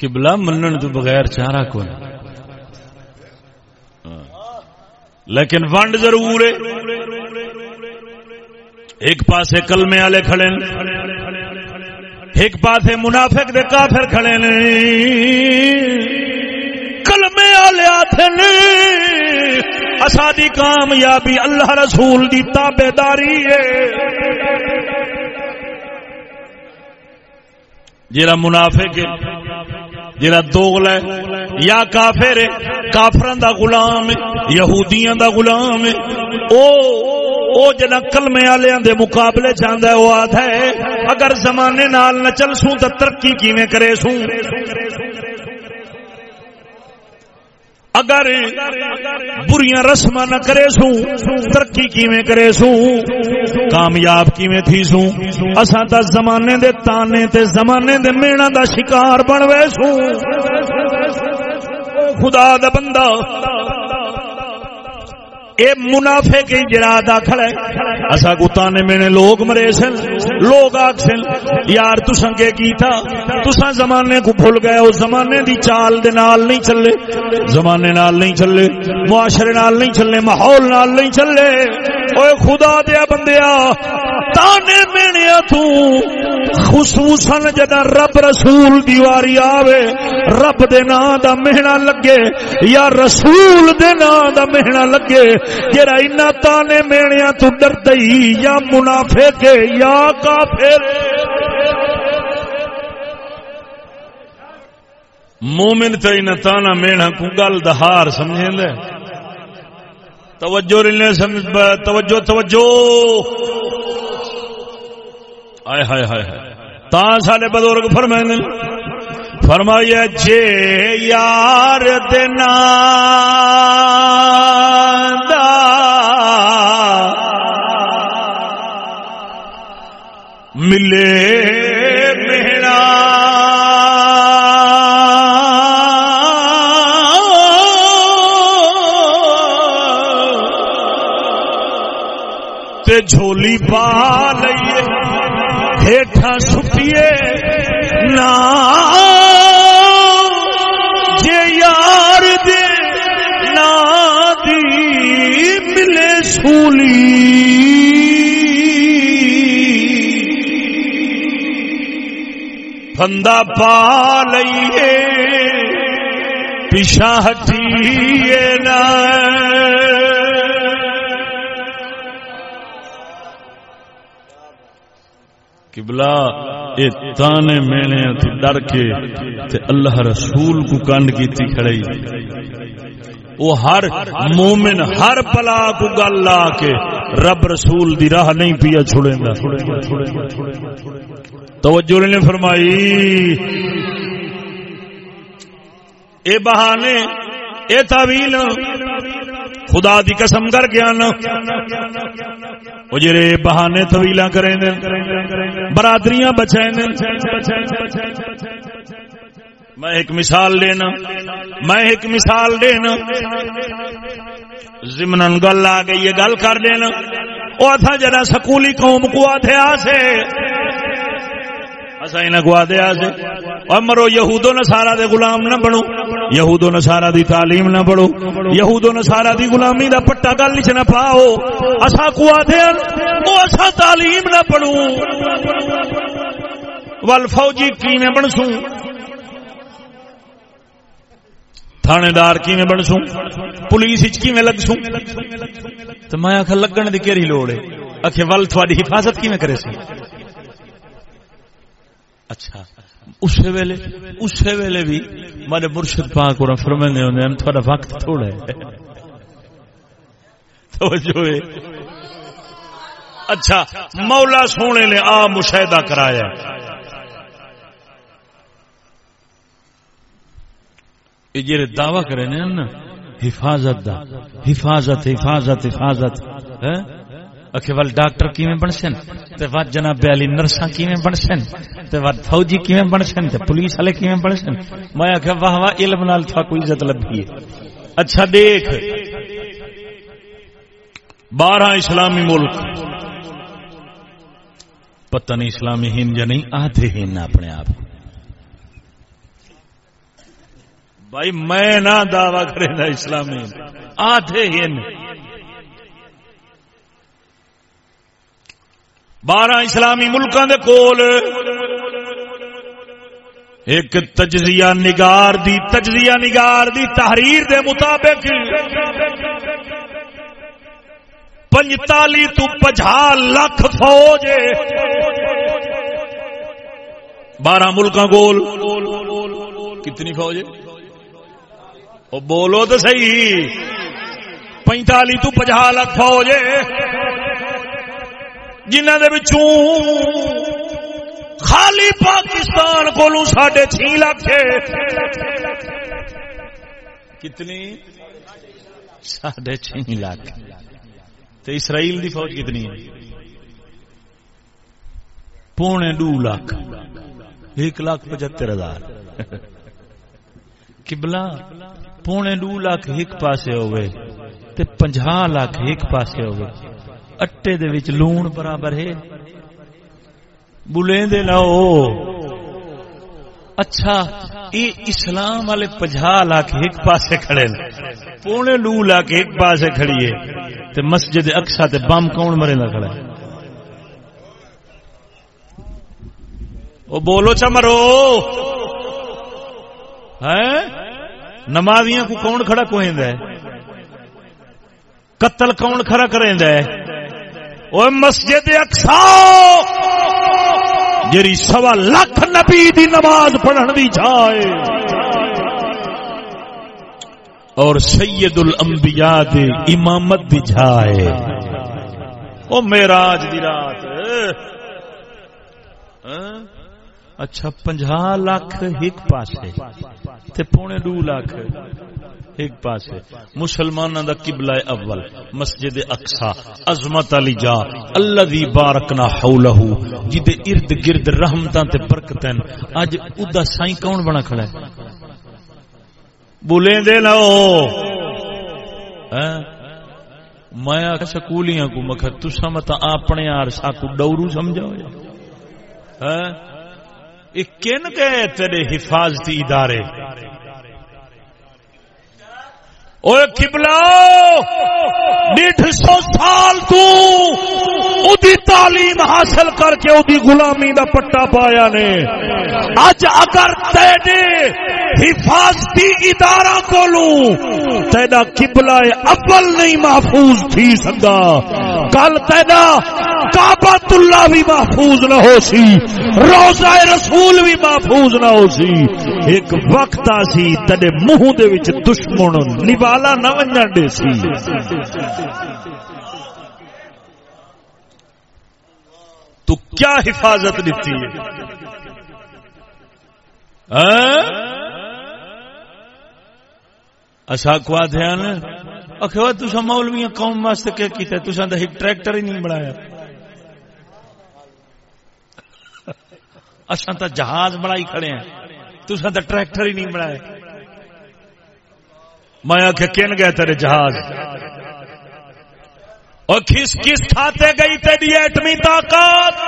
قبلہ منن تو بغیر چارہ کو لیکن ونڈ ضرور ہے۔ ایک پاسے کلمے والے کھڑے ایک پاسے منافق دے کافر کھڑے نے کلمے والے آتے نے اسادی کامیابی اللہ رسول دی تابے داری ہے۔ جرا منافق جڑا دوغل ہے، یا کافر ہے کافران دا غلام ہے، یہودیاں دا غلام ہے۔ او او جنا کلمے والوں دے مقابلے چاہندا ہے، او آدھا ہے، اگر زمانے نال نہ چل سوں تے ترقی کیویں کرے سوں؟ اگر بری رسم نہ کرے سو ترقی کیویں کرے سو کامیاب کیویں تھی سو اساں تا زمانے دے تانے تے زمانے دے مینا دا شکار بنوے سو خدا دا بندہ اے منافع کی جرا داخل ہے۔ اسا کو میں لوگ مرے سن، لوگ آگ سن، یار تو سنگے کی تسا زمانے کو بھول گئے، اس زمانے دی چال دے نال نہیں چلے۔ زمانے نال نہیں چلے، معاشرے نال نہیں چلے، ماحول نال نہیں چلے۔ اوے خدا دیا بندیا تانے مینیا تو خصوصاً جدا رب رسول دیواری آوے، رب دے نا دا مہنا لگے، یا رسول دے نا دا مہنا لگے جرا اینا تانے مینیا تو ڈر دئی یا منافع کے یا کافر۔ مومن تو اینا تانا مینا کو گل دہار سمجھیں توجہ رلنے سمجھ توجہ توجہ۔ آئے ہائے ہائے ہائے تا سارے بزرگ فرمائیں فرمایا جے یار دینا ملے میرا۔ تے جھولی پا لئیے ہیٹھا سٹیے نا۔ جے یار دے نا دی ملے سولی۔ بندہ پا لئیے پیشا ہٹیے نا قبلہ، اے تانے مینے تو ڈر کے تے اللہ رسول کو کانڈ کیتی کھڑی وہ ہر مومن، ہر پلا کو گل لا کے رب رسول دی راہ نہیں پیا چھڑیں گا توجہ نے فرمائی۔ اے بہانے، اے تعویل، خدا دی قسم کر گیا نا وہ جرے بہانے طویلا کریں دے۔ برادریاں بچائیں میں ایک مثال دینا، میں ایک مثال دینا۔ ضمن گل آ گئی، یہ گل کر دینا۔ وہ تھا جرا سکولی قوم کو آتے آسے۔ اسا انہاں کو آدے آسے۔ اور مرو یہود و نصارا دے غلام نہ بنو۔ یہود و نصارا دی تعلیم نہ پڑھو یہود و نصارا دی غلامی دا پٹا گل وچ نہ پاؤ۔ اسا کو آدے او اسا تعلیم نہ پڑھو ول فوجی کیویں بنسوں۔ تھانے دار کیویں بنسوں؟ پولیس وچ کیویں لگسوں؟ تے میں آکھا لگن دی کیڑی لوڑ ہے؟ اکھے ول تھوڑی حفاظت کیویں کرے سی اچھا اس ویلے اس ویلے بھی ہمارے مرشد پاک اور فرمانے ہوندے ہیں تھوڑا وقت تھوڑا ہے۔ توجہ ہے۔ اچھا مولا سونے نے آ مشاہدہ کرایا۔ یہ جڑے دعوی کرے نے نا، حفاظت دا۔ حفاظت حفاظت حفاظت۔ ہیں اکھے وال ڈاکٹر کیویں بنسن؟ تے وا جناب علی نرساں کیویں بنسن؟ تے وا فوجی کیویں بنسن؟ تے پولیس والے کیویں بنسن؟ میں کہ واہ واہ علم نال تھا، کوئی عزت لبھی ہے۔ اچھا دیکھ۔ بارہ اسلامی ملک۔ پتہ نہیں اسلامی ہند یا نہیں، آدھے ہند اپنے آپ کو۔ بھائی میں نہ دعوی کرے نہ اسلامی۔ آدھے ہند بارہ اسلامی ملکوں دے کول۔ ایک تجزیہ نگار دی، تجزیہ نگار دی تحریر دے مطابق۔ پنجتالی تو پجھا لاکھ فوج۔ بارہ ملکوں گول کتنی فوج او بولو تو صحیح۔ پینتالی تو پجھا لاکھ فوج جنہ دے بچوں خالی پاکستان کو ساڑھے چھ لاکھ کتنی؟ ساڑھے چھ لاکھ۔ تو اسرائیل دی فوج کتنی ہے؟ پونے دو لاکھ۔ ایک لاکھ پچہتر ہزار۔ کبلا پونے دو لاکھ ایک پاسے ہوئے تے پنجا لاکھ ایک پاسے ہوئے۔ اٹے دے وچ لون برابر ہے۔ بلیں دے لاؤ اچھا یہ اسلام والے پجا لاکھ ایک پاسے کھڑے نے۔ پونے لو لاکھ ایک پاسے کھڑی ہے۔ تے مسجد اکسا تے بم کون مرے نہ کھڑا ہے۔ او بولو چا مرو ہے نمازیاں کو کون کھڑا کوئیں ہے؟ قتل کون کھڑا کریں ہے؟ او مسجد اکسا جری سوا لکھ نبی دی نماز پڑھن دی جائے۔ اور سید الانبیاء دی امامت دی جائے۔ او میراج دی رات۔ ہاں؟ اچھا پنجا لاکھ ایک پاسے۔ تے پونے دو لاکھ ایک پاس ہے مسلمان دا قبلہ اول، مسجد اقصا عظمت علی جا، الذی بارکنا حولہ جدے ارد گرد رحمتاں تے برکتیں اج ادا سائیں کون بنا کھڑا ہے؟ بولیں دے لو ہاں؟ میں سکولیاں کو مکھ تسا مت اپنے یار ساکو ڈورو سمجھاؤ یہ کن گئے تیرے حفاظتی ادارے؟ کبلا ڈیڑھ سو سال تو تعلیم حاصل کر کے ادی غلامی دا پٹا پایا نے۔ اج اگر تینے حفاظتی ادارہ کو تینا قبلہ اول نہیں محفوظ تھی سکتا کل تینا کعبۃ اللہ بھی محفوظ نہ ہو سی، روزہ رسول بھی محفوظ نہ ہو سی۔ ایک وقت آسی تینے منہ دے وچ دشمن نبالا نہ ونجن دے سی۔ تو کیا حفاظت دیتی ہے؟ اچھا کو دھیان اخوا تسا مولوی قوم واسطے کیا کیتا ہے؟ تسا ایک ٹریکٹر ہی نہیں بنایا۔ اچھا تو جہاز بنائی کھڑے ہیں۔ تسا تو ٹریکٹر ہی نہیں بنایا۔ میں آخ کن گئے تیرے جہاز؟ اور کس کس کھاتے گئی تیری ایٹمی طاقت؟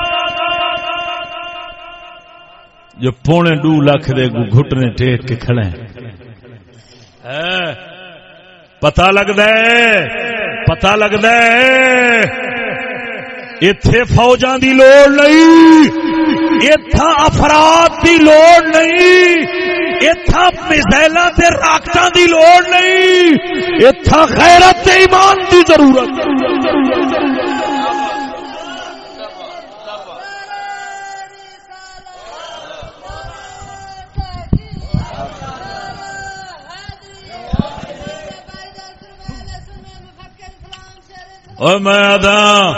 جو پونے دو لاکھ دے گو گھٹنے ٹیٹ کے کھڑے ہیں۔ ہاں۔ پتا لگتا ہے پتا لگتا ہے۔ اتے فوجاں دی لوڑ نہیں اتھا افراد دی لوڑ نہیں اتھا میزائل تے راکٹاں دی لوڑ نہیں اتھا غیرت تے ایمان دی ضرورت۔ اور میں ادا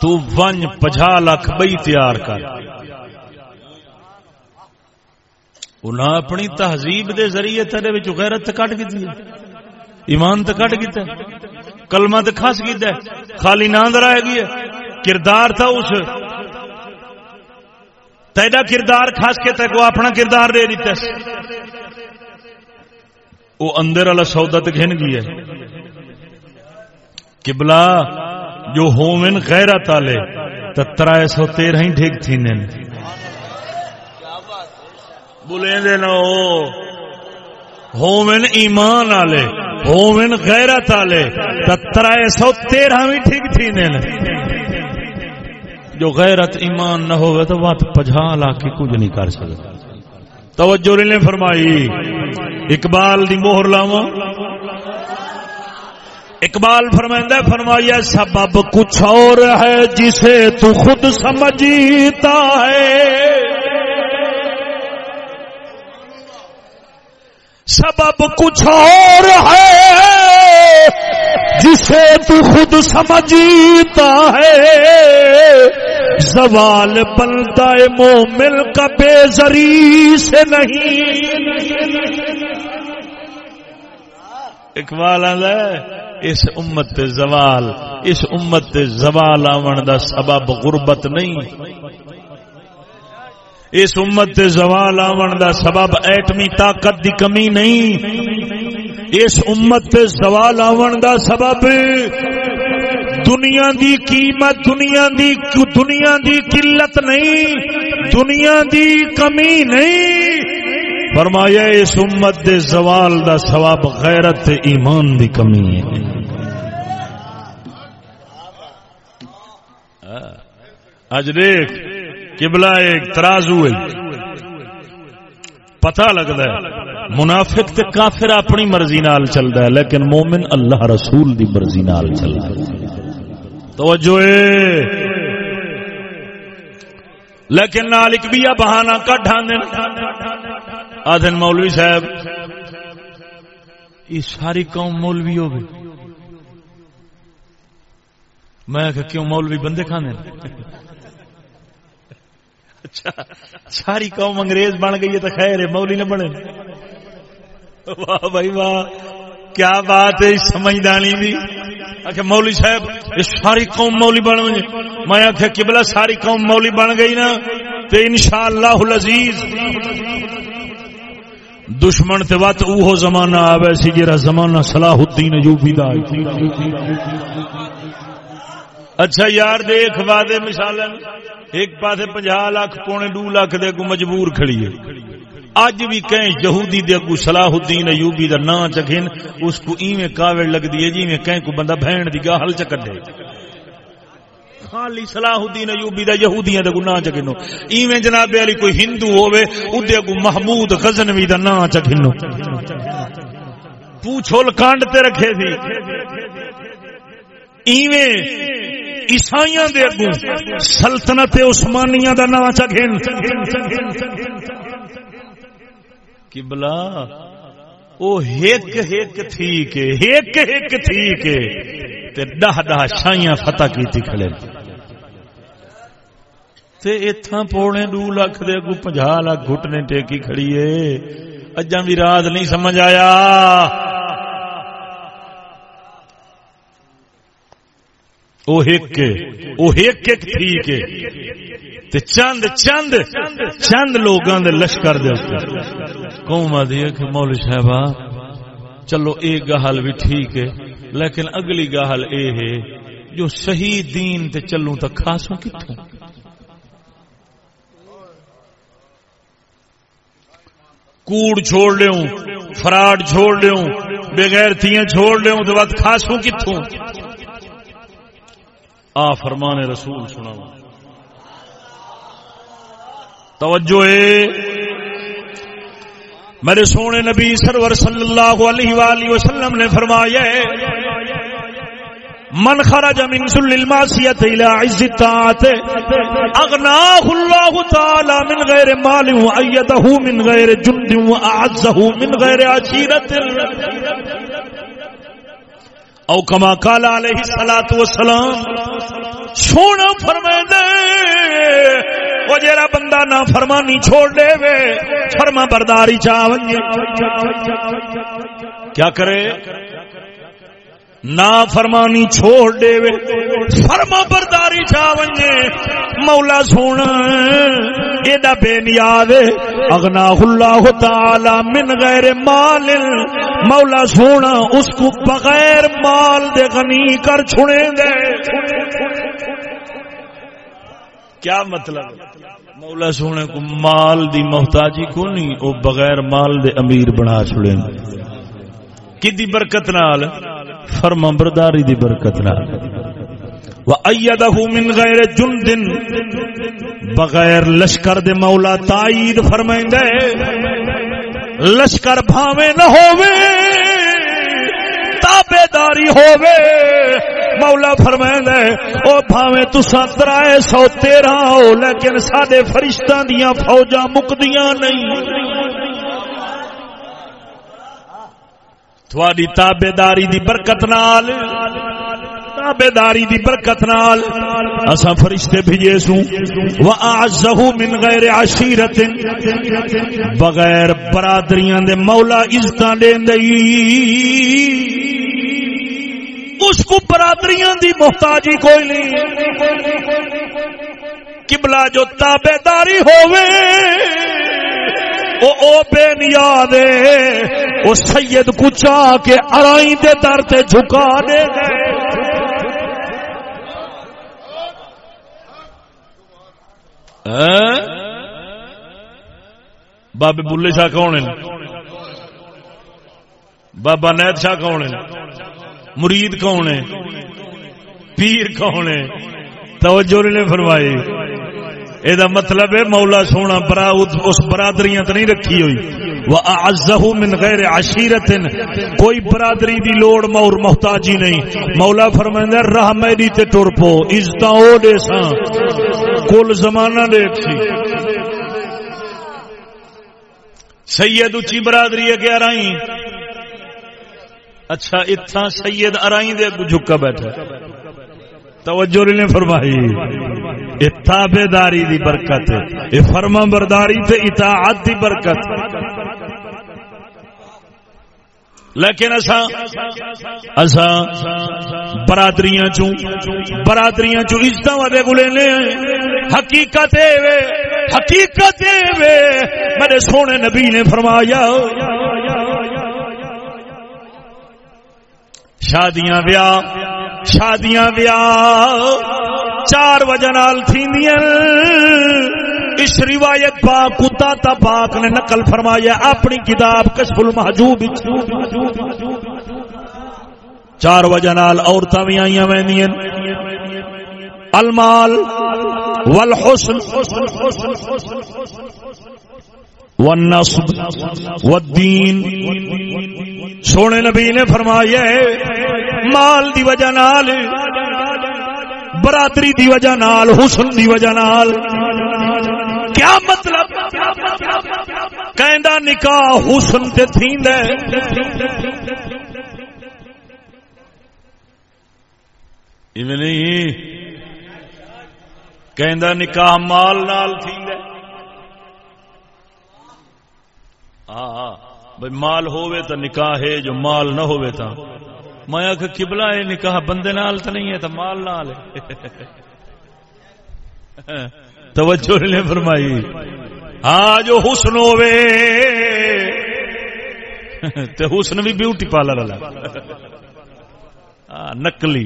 تو ون پجا لاکھ بئی تیار کر۔ انہاں اپنی تہذیب دے ذریعے تیرے وچ غیرت کٹ کیتی ہے۔ ایمان تے کٹ کیتا ہے۔ کلمہ تے خاص کیتا ہے۔ خالی ناند رہ گئی ہے۔ کردار تھا اس۔ تیرا کردار خاص کے تے کو اپنا کردار دے دیتا ہے۔ وہ اندر والا سودا تے گھن گئی ہے۔ قبلہ جو ہومن غیرت والے، تے 313 ہی ٹھیک تھی نے۔ بولیں دے نہ ہو ہومن ایمان والے، ہومن غیرت والے سترہ سو تیرہ بھی ٹھیک تھی نے۔ جو غیرت ایمان نہ ہوئے تو بات پجھا لا کے کچھ نہیں کر سکتا۔ توجہ نے فرمائی۔ اقبال دی موہر لاواں۔ اقبال فرمائندہ فرمایا، سبب کچھ اور ہے جسے تو خود سمجھتا ہے۔ سبب کچھ اور ہے جسے تو خود سمجھتا ہے۔ زوال بنتا ہے مومن کا بے زری سے نہیں۔ اقبال آدھا اس امت زوال، اس امت زوال آون دا سبب غربت نہیں۔ اس امت زوال آون دا سبب ایٹمی طاقت دی کمی نہیں۔ اس امت زوال آون دا سبب دنیا دی قیمت، دنیا دی دنیا دی قلت نہیں۔ دنیا دی کمی نہیں۔ فرمایا اس امت دے زوال دا ثواب غیرت ایمان دی کمی ہے۔ اج دیکھ قبلہ ایک ترازو ہے۔ پتہ لگتا ہے، منافق تے کافر اپنی مرضی نال چلدا ہے، لیکن مومن اللہ رسول دی مرضی نال چلدا ہے۔ توجہ اے لیکن نال ایک بھی بہانہ کٹ آندے آدھن مولوی صاحب، یہ ساری قوم مولوی ہو گئی میں کہ کیوں مولوی بندے کھانے اچھا ساری قوم انگریز بن گئی ہے تو خیر ہے، مولوی نہ بنے۔ واہ بھائی واہ، کیا بات ہے سمجھدانی بھی۔ آخر مولوی صاحب، یہ ساری قوم مولی بن گئی۔ میں آخیا قبلہ ساری قوم مولی بن گئی نا، تو انشاءاللہ العزیز دشمن تے وقت اوہو زمانہ آوے سی جرا زمانہ صلاح الدین ایوبی دا اچھا یار دیکھ، وعدے مثال ایک پاسے پنجا لاکھ پونے دو لاکھ دے کو مجبور کھڑی ہے۔ اج بھی کہیں یہودی دے کو صلاح الدین ایوبی دا نا چکھن، اس کو ایویں کاوڑ لگ دی ہے جی میں کہیں کو بندہ بہن دی گاہل چکڈے خالی صلاح الدین ایوبی دا یہودیاں دا کو نا چکھنو ایویں جناب علی کوئی ہندو ہوے اودے کو محمود غزنوی دا نا چکھنو پوچھول کانڈ تے رکھے تھی ایویں عیسائیاں دے اگوں سلطنت عثمانیہ دا نا چکھن قبلہ، او ہیک ہیک تھی کے ہیک ہیک تھی کے تے دہ دہ شائیاں فتح کیتی کھڑے تے اتھاں پونے دو لاکھ دے کو پنجا لاکھ گھٹنے ٹیکی کھڑی ہے اجاں بھی راز نہیں سمجھ آیا او ہیک او ہیک ایک تھی کے تے چند چند چند لوگاں دے لشکر دے اوپر قوم آدھی ہے کہ مولوی صاحبہ چلو ایک گہل بھی ٹھیک ہے لیکن اگلی گہل اے ہے جو صحیح دین تے چلوں تا خاصوں کتوں کوڑ چھوڑ لیوں فراڈ چھوڑ لیوں بغیر تیاں چھوڑ لیوں تو بعد کھاسوں کتوں آ، فرمان رسول سنا توجہ ہے میرے سونے نبی سرور صلی اللہ علیہ وآلہ وسلم نے فرمایا من خرج من ذل المعصیت الى عز الطاعت اغناه الله تعالی من غیر مال وایده من غیر جند واعزه من غیر عشیرت او کما قال علیہ الصلوۃ والسلام، سونا فرمائے وہ جیڑا بندہ نہ فرمانی چھوڑ دے وے، فرما برداری چاہ کیا کرے؟ نا فرمانی چھوڑ دے وے۔ فرما برداری چاہ ونجے مولا سونا، ایڈا بے نیاد اگنا اللہ تعالی من غیر مال۔ مولا سونا، اس کو بغیر مال دے غنی کر چھڑے دے۔ کیا مطلب؟ مولا سونے کو مال دی محتاجی کو نہیں او بغیر مال دے امیر بنا چھڑے کی دی برکت نال؟ فرما برداری دی برکت نال۔ وَأَيَّدَهُ مِنْ غَيْرِ جُنْدٍ بغیر لشکر دے مولا تائید فرمائیں دے لشکر بھاوے نہ ہووے تابے داری ہووے۔ مولا فرمائیں دے او بھاوے تسا ترائے سو تیرہ ہو، لیکن سادے فرشتہ دیاں فوجاں مکدیاں نہیں۔ تھوڑی تابے داری دی برکت نال تابے داری دی برکت نال اسا فرشتے بھیجے سو واعزه من غیر عشیرت بغیر برادریاں دے مولا عزتاں دین دئی اس کو برادریاں دی محتاجی کوئی نہیں۔ قبلہ جو تابے داری ہووے او او بے نیاد او سید کو چاہ کے ارائی دے در تے جھکا دے ہاں؟ بابے بلے شاہ کون ہیں؟ بابا نیت شاہ کون ہیں؟ مرید کون ہے پیر کون ہے توجہ نے فرمائی۔ یہ مطلب ہے مولا سونا برا اس برادریاں تو نہیں رکھی ہوئی۔ وہ من غیر عشیرت کوئی برادری دی لوڑ مور محتاجی نہیں۔ مولا فرمائندہ راہ میری تے ٹر پو۔ عزت او دے سا کل زمانہ دیکھ سی۔ سید اچھی برادری ہے کہ ارائی اچھا اتنا سید ارائی دے جھکا بیٹھا۔ توجہ نے فرمائی۔ تابے داری دی برکت یہ فرما برداری تے اطاعت دی برکت لیکن اسا اسا برادریاں چوں برادریاں چوں عزت والے کو لینے حقیقت وے حقیقت وے۔ میرے سونے نبی نے فرمایا، شادیاں بیاہ شادیاں بیاہ چار وجہ نال تھیندیاں۔ اس روایت پاک کتا تا پاک نے نقل فرمایا، اپنی کتاب کشف المحجوب چار وجہ نال عورتاں بھی آئیاں ویندیاں المال والحسن والنصب والدین۔ سونے نبی نے فرمایا، مال دی وجہ نال برادری دی وجہ نال، حسن دی وجہ نال۔ کیا مطلب؟ کہندا نکاح حسن تے تھیندا ایویں نہیں۔ کہندا نکاح مال نال تھیندا ہاں بھائی مال ہوئے تو نکاح ہے، جو مال نہ ہوئے تا۔ میں آخ کبلا ہے نکاح بندے نال تو نہیں ہے تو مال نال توجہ نے فرمائی۔ ہاں جو حسن ہوے تو حسن بھی بیوٹی پارلر والا۔ ہاں، نکلی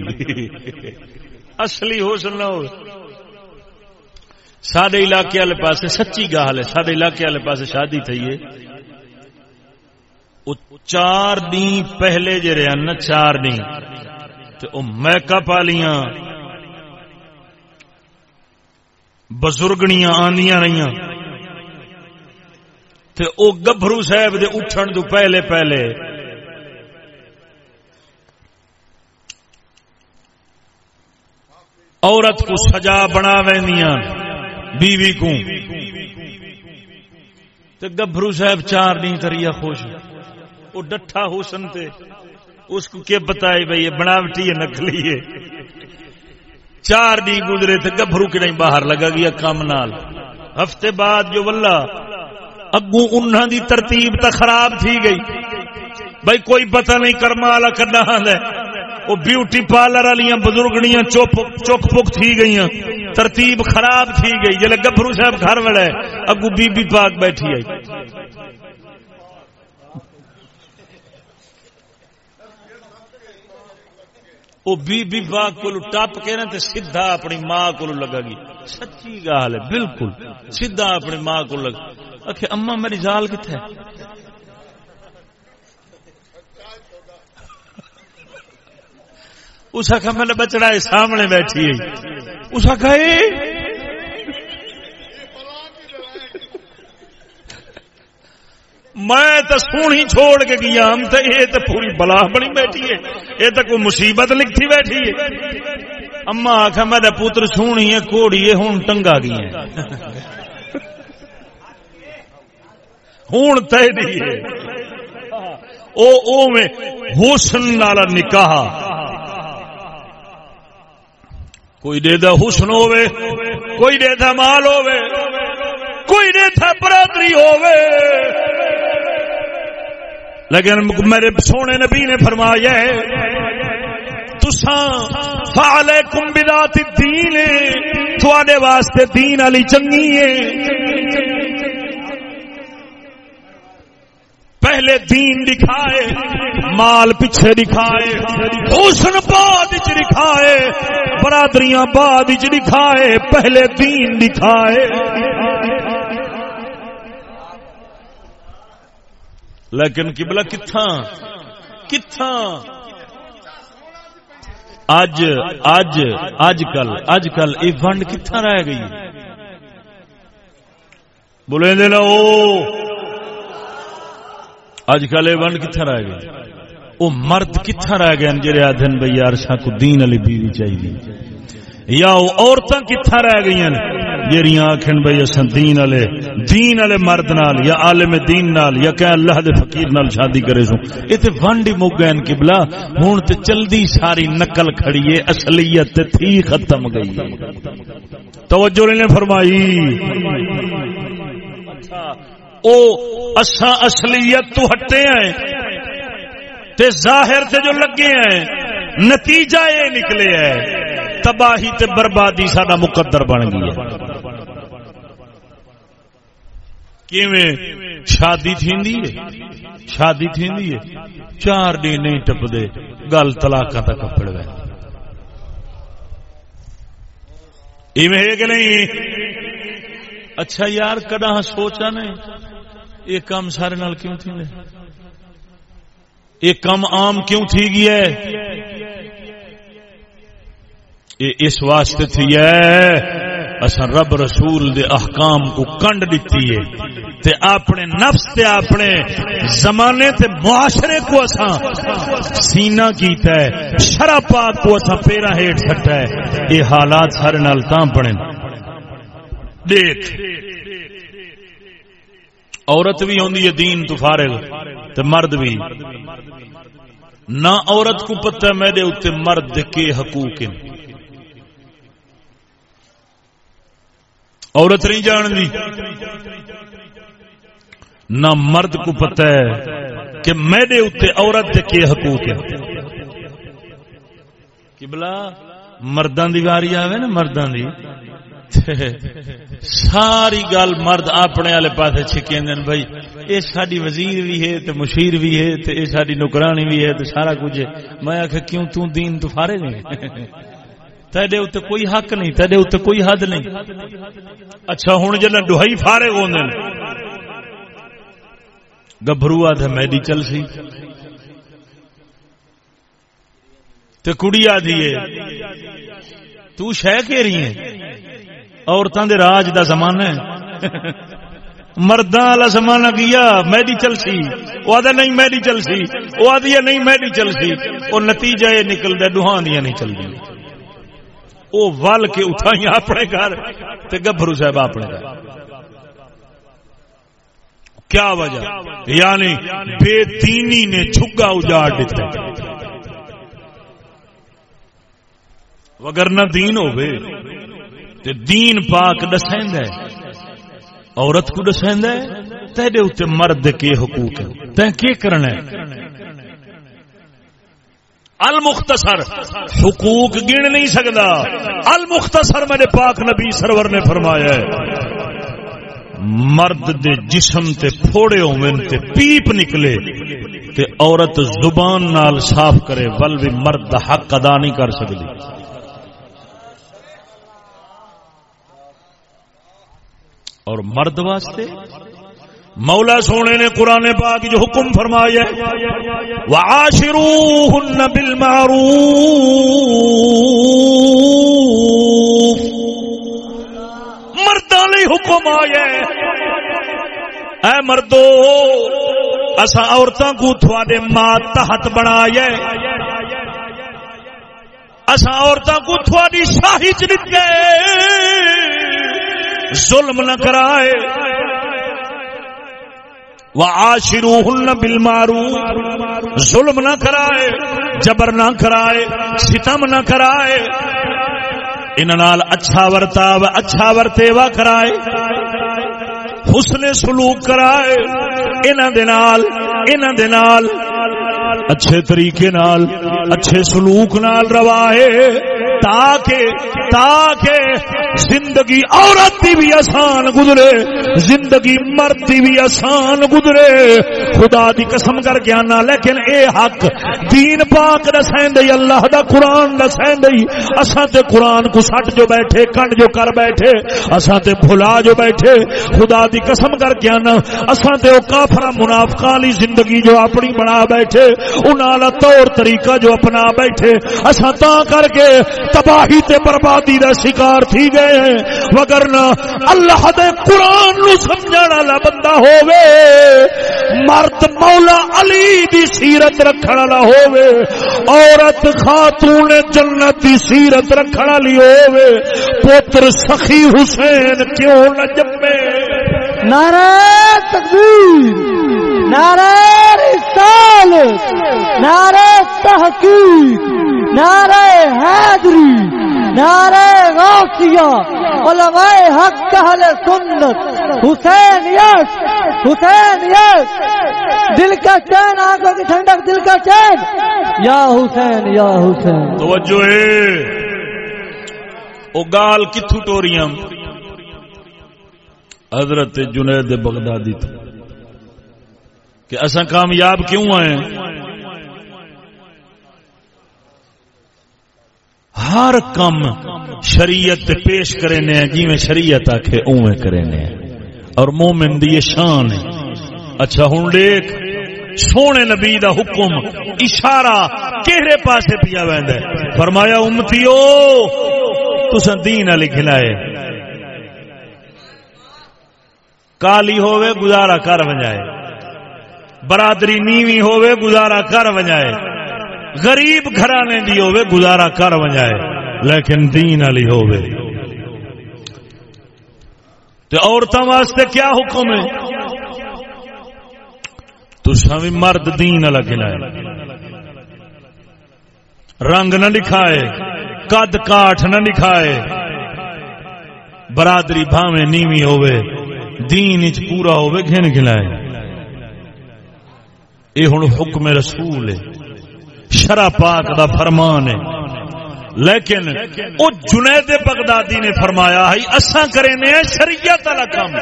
اصلی حسن نہ ہو سڈے علاقے والے پاس سچی گال ہے سڈے علاقے والے پاس شادی تھی ہے۔ چار دن پہلے جے رہے نا چار دن تو میک اپ والیاں بزرگنیاں آندیاں رہی تے او گبھرو صاحب دے اٹھن تو پہلے پہلے۔ عورت کو سجا بنا ویندیاں بیوی کو۔ تے گبھرو صاحب چار دن تریا خوش۔ وہ ڈٹھا حسن تے۔ اس کو کیا بتائی بھائی یہ بناوٹی ہے نکلی ہے۔ چار دی گزرے تے گبھرو کے نہیں باہر لگا گیا کام نال۔ ہفتے بعد جو ولہ اگو انہوں دی ترتیب تا خراب تھی گئی۔ بھائی کوئی پتہ نہیں کرما والا کڈا ہے۔ وہ بیوٹی پارلر والی بزرگنیاں چپ چک پک تھی گئی ترتیب خراب تھی گئی۔ جلے گبرو صاحب گھر وڑے اگو بی بی پاک بیٹھی آئی۔ وہ بی بی پاک کو ٹپ کے نا تے سیدھا اپنی ماں کو لگا گی۔ سچی گال ہے، بالکل۔ سیدھا اپنی ماں کو لگا آخر اما میری جال کتنے اس آخا میں بچڑا سامنے بیٹھی ہے۔ اس آخا میں تو سونی چھوڑ کے گیا ہم تو یہ تو پوری بلا بنی بیٹھی ہے۔ یہ تو کوئی مصیبت لکھی بیٹھی ہے۔ اما آخا میرا پتر سونی ہے، کوڑی ہے ہوں ٹنگا گئی ہوں تے او او میں حسن نالا نکاح۔ کوئی دے دا حسن ہوے کوئی دے دا مال ہوے کوئی دے دا برادری ہوے لیکن میرے سونے نبی نے فرمایا تساں بذات الدین، تواڈے واسطے دین علی چنگی ہے۔ پہلے دین دکھائے، مال پیچھے دکھائے، حسن بعد دکھائے، برادریاں بعد دکھائے، پہلے دین دکھائے۔ لیکن قبلہ کتھاں؟ کتھاں؟ اج اج اج کل اج کل یہ ونڈ کتھاں رہ گئی؟ بولے دے نا، او اج کل یہ ونڈ کتھاں رہ گئی؟ وہ مرد کتھاں رہ گئے جڑے آدھن بھائی یار شاہ کو دین علی بیوی چاہیے؟ یا وہ عورتاں کتھاں رہ گئی ہیں؟ جہاں آخن بھائی اصا دین والے دین والے مرد نال یا عالم دین نال یا کہ اللہ دے فقیر نال شادی کرے سو یہ تو ونڈ ہی مک گئے قبلہ ہوں تو چلدی ساری نقل کھڑی ہے، اصلیت تے تھی ختم گئی توجہ نے فرمائی؟ اچھا، او اسا اصلیت تو ہٹے ہیں۔ تے ظاہر تے جو لگے ہیں، نتیجہ یہ نکلے ہے تباہی تے بربادی سڈا مقدر بن گئی ہے۔ کیویں شادی تھی شادی تھی چار دن نہیں ٹپتے گل تلاک تک کپڑ گئے ایویں ہے کہ نہیں؟ اچھا یار کدا سوچا نے؟ یہ کام سارے نال کیوں تھی یہ کم عام کیوں تھی گیا ہے؟ یہ اس واسطے تھی ہے اصا رب رسول دے احکام کو کنڈ دیتی ہے۔ تے اپنے نفس تے اپنے زمانے تے معاشرے کو اسا سینہ کیتا ہے شرع پاک کو اسا پیرا ہیٹ سٹا ہے۔ یہ حالات سارے نال تاں پڑے دیکھ، عورت بھی ہوندی ہے، دین تو فارغ، تے مرد بھی۔ نہ عورت کو پتہ میرے اتنے مرد کے حقوق ہیں۔ عورت نہیں جان دی۔ نہ مرد کو پتہ ہے کہ میرے اتنے عورت کے کی حقوق ہے۔ کبلا مردان دی واری آوے نا مردان دی۔ ساری گل مرد اپنے والے پاس چھکے دن بھائی۔ یہ ساری وزیر بھی ہے تو مشیر بھی ہے تو یہ ساری نکرانی بھی ہے تو سارا کچھ ہے۔ میں آخ کیوں تو دین تو فارے نہیں تیرے اتنے کوئی حق نہیں تیرے اتنے کوئی حد نہیں۔ اچھا ہوں جنا ڈوہائی فارے ہونے گبرو آدھے میڈیکل سی۔ تے کڑی آدھی ہے۔ تو شہ کے رہی ہے عورتوں دے راج دا زمانہ ہے۔ مردہ والا زمانہ کیا؟ میڈیکل سی۔ وہ آدھا نہیں میڈیکل سی۔ وہ آدھی نہیں میڈیکل سی۔ وہ نتیجہ یہ نکلتا ڈوہاں دیا نہیں چلتی وہ ول کے اٹھائی اپنے گھر گبرو صاحب اپنے گھر۔ کیا وجہ؟ یعنی بے دینی نے چھگا اجاڑ دیتا۔ وگرنہ دین ہوئے، تے دین پاک دسیں ہے۔ عورت کو دسائند ہے تیرے اتنے مرد کے حقوق ہے تین کی کرنا ہے؟ المختصر. حقوق گن نہیں سکتا المختصر میرے پاک نبی سرور نے فرمایا ہے. مرد دے جسم تے پھوڑے ہوئن تے پیپ نکلے تے عورت زبان نال صاف کرے ول بھی مرد دا حق ادا نہیں کر سکتی اور مرد واسطے مولا سونے نے قرآن پاک جو حکم فرمایا وعاشروہن بالمعروف۔ مردوں لی حکم آیا اے مردو اسا عورتوں کو تھوڑے ماں تحت بنایا اسا عورتوں کو تھوڑی شاہی چ ظلم نہ کرائے۔ وعاشروہن بالمعروف. ظلم نہ کرائے، جبر نہ کرائے، ستم نہ کرائے۔ ان نال اچھا ورتاو اچھا ورتےوا کرائے۔ حسن سلوک کرائے۔ انہاں دے نال، انہاں دے نال۔ اچھے طریقے نال، اچھے سلوک نال روائے تاکہ تاکہ زندگی عورت دی بھی آسان گزرے، زندگی مرد دی بھی آسان گزرے۔ خدا دی قسم کر کے آنا، لیکن اے حق، دین پاک دسین دئی، اللہ دا قرآن دسین دئی۔ اساں تے قرآن کو سٹ جو بیٹھے، کنڈ جو کر بیٹھے، اساں تے بھلا جو بیٹھے۔ خدا دی قسم کر کے آنا، اساں تے او کافر منافقاں لی زندگی جو اپنی بنا بیٹھے، انہاں دا طور طریقہ جو اپنا بیٹھے۔ اساں تا کر کے تباہی تے بربادی دا شکار تھی گئے ہیں۔ وگرنہ اللہ دے قرآن نو سمجھن والا بندہ ہووے، مرد مولا علی دی سیرت رکھن والا ہووے، عورت خاتون جنت دی سیرت رکھن والی ہووے، پوتر سخی حسین کیوں نہ جمے؟ نعرہ تکبیر، نعرہ رسالت، نعرہ تحقیق نعرہ حیدری نعرہ غوثیہ، علماء حق اہل سنت، حسین یش حسین یش، دل کا چین، آنکھوں کی ٹھنڈک دل کا چین۔ یا حسین یا حسین۔ توجہ او گال کتھو ٹوریاں؟ حضرت جنید بغدادی تھا کہ اسا کامیاب کیوں آئے؟ ہر کم شریعت پیش کرنے جی میں شریعت آکھے اوے کرنے اور مومن دی شان ہے۔ اچھا ہوں دیکھ، سونے نبی دا حکم، اشارہ کہڑے پاسے پیا ویندا ہے؟ فرمایا، امتیو، تساں دین علی کھلائے کالی ہووے، گزارا کر ونجائے۔ برادری نیوی ہووے، گزارا کر ونجائے۔ غریب گھرانے دی ہووے، گزارا کر ونجائے، لیکن دین علی ہووے۔ تے عورتوں واسطے کیا حکم ہے؟ تساں بھی مرد دین والا کھلائے رنگ نہ لکھائے، قد کاٹ نہ لکھائے۔ برادری بھاویں نیوی ہووے، دین اچ پورا ہوئے گھن کھلائے یہ ہوں حکم رسول ہے۔ شرع پاک دا فرمان ہے۔ لیکن او جنید بغدادی نے فرمایا ہے، اساں کرنے ہیں شریعت والا کام۔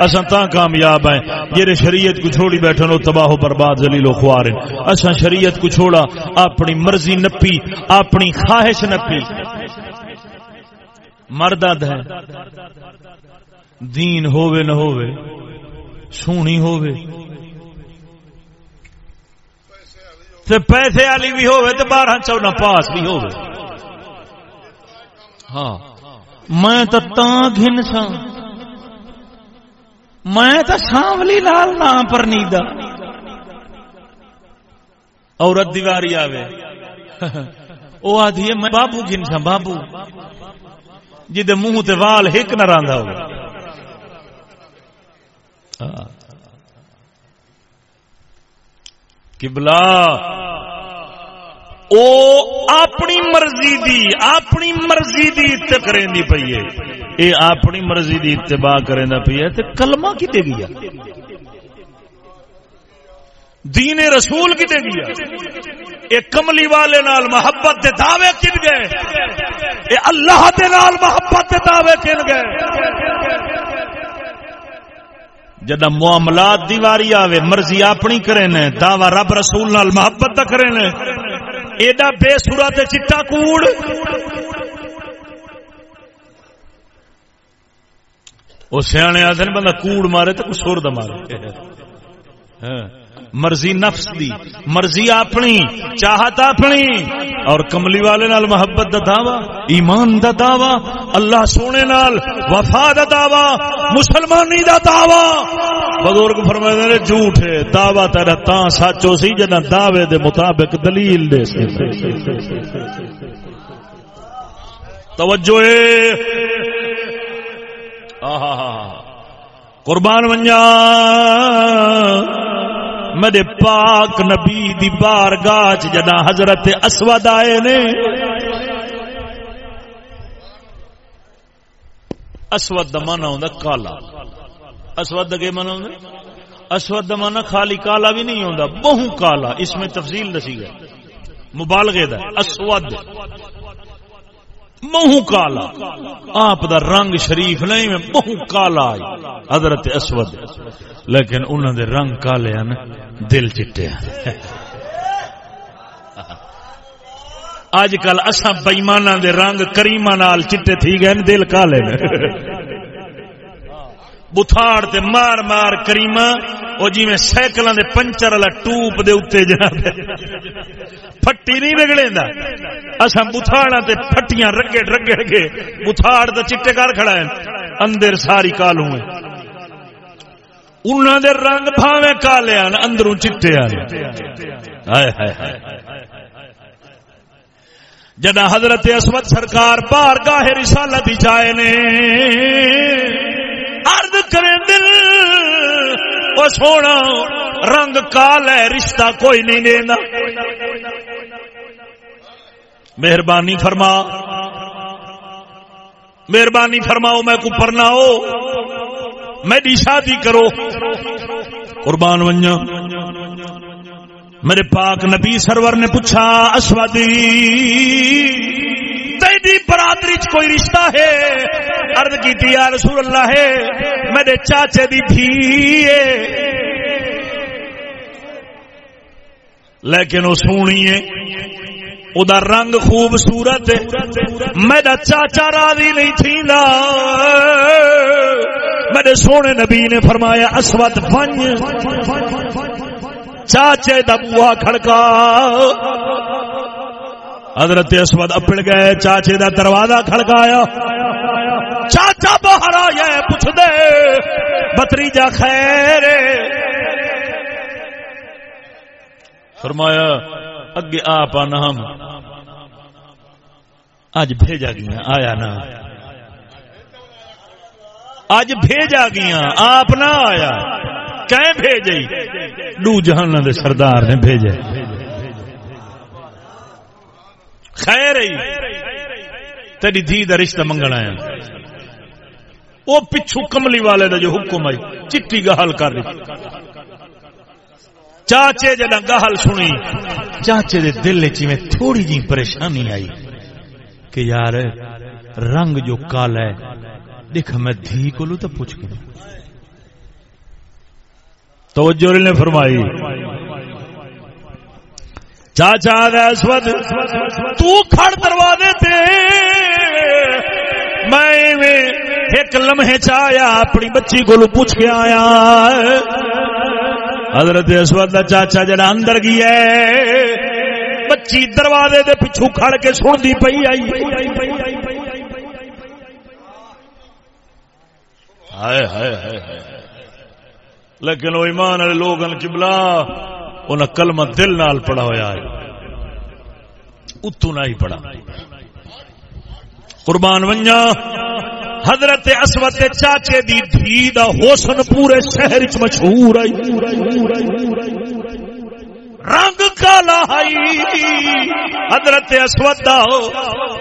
اساں تا کامیاب ہیں۔ جڑے شریعت کو چھوڑی بیٹھے نو تباہ و برباد ذلیل و خوار ہیں۔ اساں شریعت کو چھوڑا، اپنی مرضی نپی، اپنی خواہش نپی۔ مردد ہے۔ دین ہووے نہ ہووے، سونی ہووے۔ تے پیسے والی بھی ہووے تے بارہ چودہ پاس بھی ہووے ہاں۔ میں تو تاں گھن سا میں تو سانولی لال نام پر نیدا عورت دیواری آوے۔ وہ آدھی ہے، میں بابو گھن سا بابو۔ جی منہ تے وال ہک نہ راندا ہوگا کبلا او اپنی مرضی دی، اپنی مرضی دی تکریں دی پئی ہے۔ اے اپنی مرضی دی اتباع کریں پی ہے تے کلمہ کی دے گیا؟ دین رسول کی دے گیا؟ اے کملی والے نال محبت دے دعوے کن گئے؟ اے اللہ دے نال محبت دے دعوے کن گئے؟ جدہ معاملات دی واری آوے، مرضی اپنی کرے نے، دعوی رب رسول نال محبت دا کرے نے۔ ایڈا بے صورت چٹا کوڑ۔ او سیانے آدھے بندہ کوڑ مارے تو سور دا مارے۔ ہاں۔ مرضی نفس دی، مرضی اپنی، چاہت اپنی، اور کملی والے نال محبت دا دعوی، ایمان دا دعوی، اللہ سونے نال وفا دا دعوی، مسلمانی دا دعوی۔ بزرگ فرمائے نے جھوٹ ہے دعوی تیرا تاں سچو سی جنا دعوے دے مطابق دلیل دے سی۔ توجہ آہا۔ قربان ونجا۔ میرے پاک نبی دی بار گاچ جنا حضرت اسود آئے نے۔ اسود دا دمانا ہوں کالا۔ اسود کے من ہوں اسود دا دمانا خالی کالا بھی نہیں ہوں بہو کالا۔ اس میں تفصیل دسی گئے مبالغے دا۔ اسود۔ مہو کالا۔ آپ دا رنگ شریف نہیں میں مہو کالا آئی، حضرت اسود۔ لیکن انہوں دے رنگ کالے ہیں دل چٹے ہیں اج کل اصا بئیمانہ دے رنگ کریمہ نال چٹے تھی گئے دل کالے۔ نے بتھاڑ تے مار مار کریما وہ جی میں سائیکل دے پنچر والا ٹوپ دے اتنے جا پٹی نہیں رگڑے اصا بتھاڑا تے پٹیاں رگڑ رگڑ کے بتھاڑ تو چٹے کر کھڑا ہے اندر ساری کالو ہے انہوں دے رنگ بھاوے کالے ہیں اندروں چٹے ہیں جنا حضرت اسود سرکار بار گاہ رسالت جائے نے۔ ارد کرے دل۔ وہ سونا، رنگ کال ہے، رشتہ کوئی نہیں دینا مہربانی فرما۔ مہربانی فرماؤ، میں کو پڑھنا ہو۔ میری شادی کرو۔ قربان ونجا میرے پاک نبی سرور نے پوچھا، اسودی۔ تیری برادری چ کوئی رشتہ ہے؟ ارد کی یا رسول اللہ، ہے میرے چاچے دی تھی لیکن وہ سونی ہے رنگ خوبصورت میرا چاچا راضی نہیں تھی میرے سونے نبی نے فرمایا، اسود پنج چاچے دبوا کھڑکا۔ حضرت اسود اپڑ گئے، چاچے دا دروازہ کھڑکایا۔ چاچا باہر آیا پوچھ دے بتریجا خیر فرمایا، اگے آپ ہم۔ اج بھیجا گیا، آیا نا۔ اج بھیجا گیا، آپ نہ آیا۔ کہ بھیج ڈو جہان دے سردار نے بھیجے۔ خیر تیری دھی کا رشتہ منگنا ہے۔ وہ پچھو کملی والے دا جو حکم آئی چٹی گہل کر دی۔ چاچے جنا گہل سنی۔ چاچے دے دل چی میں تھوڑی جی پریشانی آئی کہ یار، رنگ جو کالا ہے دیکھا میں دھی کو لوں تو پوچھ کے۔ توجہ نے فرمائی۔ چاچا اسود، تو کھڑ دروازے تے۔ میں ایک لمحے چایا اپنی بچی کو پوچھ کے آیا۔ حضرت اسود کا چاچا جڑا اندر گیا بچی دروازے دے پچھو کھڑ کے سنتی پی آئی۔ لیکن وہ ایمان والے لوگ چبلا انہیں کلمہ دل نال پڑا ہوا ہے۔ اتو نہ ہی پڑا قربان ونجا حضرت اسوت چاچے دی دھی دا حسن پورے شہر چ مشہور رنگ کالا ہائی۔ حضرت اسود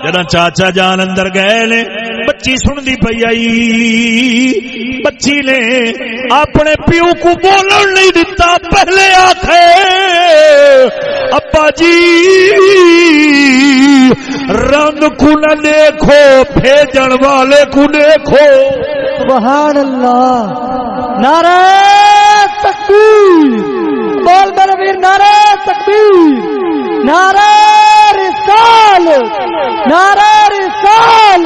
جنا چاچا جان اندر گئے نے، بچی سنتی پی آئی۔ بچی نے اپنے پیو کو بولن نہیں دتا، پہلے آخے ابا جی رنگ کو نہ دیکھو، بھیجن والے کو دیکھو۔ سبحان اللہ۔ نعرہ تکبیر بول میرے ویر نعرہ تکبیر نعرہ رسال نعرہ رسال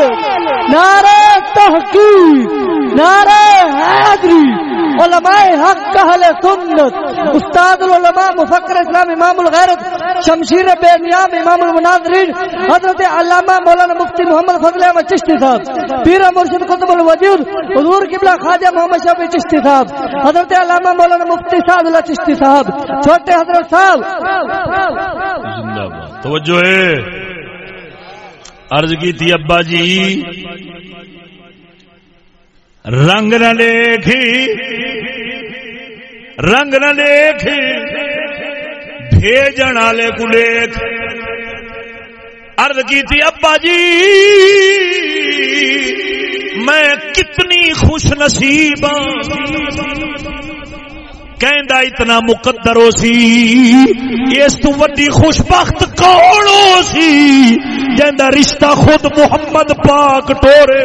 نعرہ تحقیق نعرہ حیدری علماء حق، اہل سنت، استاد العلماء مفکر اسلام امام الغیرت، شمشیر بے نیام امام المناظرین، حضرت علامہ مولانا مفتی محمد فضل احمد چشتی صاحب، پیر مرشد قطب الوجود، حضور قبلہ خواجہ محمد شفیع چشتی صاحب، حضرت علامہ مولانا مفتی صاحب اللہ چشتی صاحب، چھوٹے حضرت صاحب۔ توجہ ہے۔ عرض کی تھی ابا جی رنگ نہ دیکھی رنگ نہ دیکھی بھیجن والے کو دیکھ۔ عرض کی تھی، ابا جی میں کتنی خوش نصیب ہاں۔ کہندا اتنا مقدر ہو سی، اس تو وڈی خوش بخت کون ہو سی؟ جندا رشتہ خود محمد پاک ٹورے۔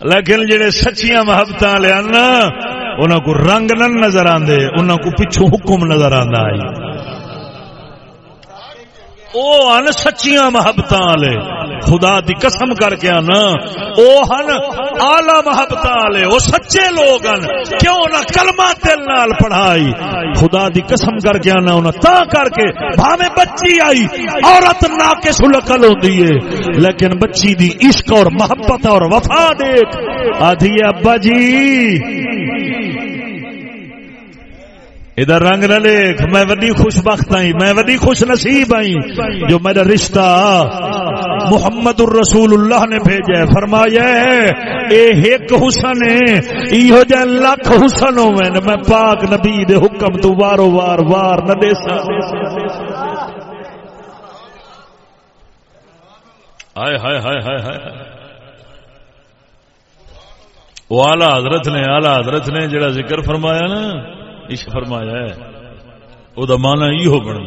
لیکن جڑے سچیاں محبت والے انہوں کو رنگ نہ نظر آندے انہوں کو پچھو حکم نظر آندا آئی او ان سچیاں محبت والے خدا دی قسم کر کے آنا۔ او ہن آلہ محبت والے، او سچے لوگ ہن۔ کیوں نہ کلمہ دل نال پڑھائی۔ خدا دی قسم کر کے آنا، انہاں تا کر کے بھاوے بچی آئی۔ عورت ناقص العقل ہوندی ہے۔ لیکن بچی دی عشق اور محبت اور وفا دیکھ۔ آدھی ابا جی۔ ادھر رنگ نہ لیکھ میں وڈی خوش بخت آئی میں وڈی خوش نصیب آئی جو میرا رشتہ محمد الرسول اللہ نے بھیجا ہے، فرمایا اے ایک حسن ہے، ایہو جے لاکھ حسن ہوے میں پاک نبی دے حکم تو وارو وار وار نہ دے سا۔ ہائے ہائے ہائے ہائے ہائے۔ وہ آلہ حضرت نے آلہ حضرت نے جڑا ذکر فرمایا نا عشق فرمایا ہے، او دا مانا یہ ہو بن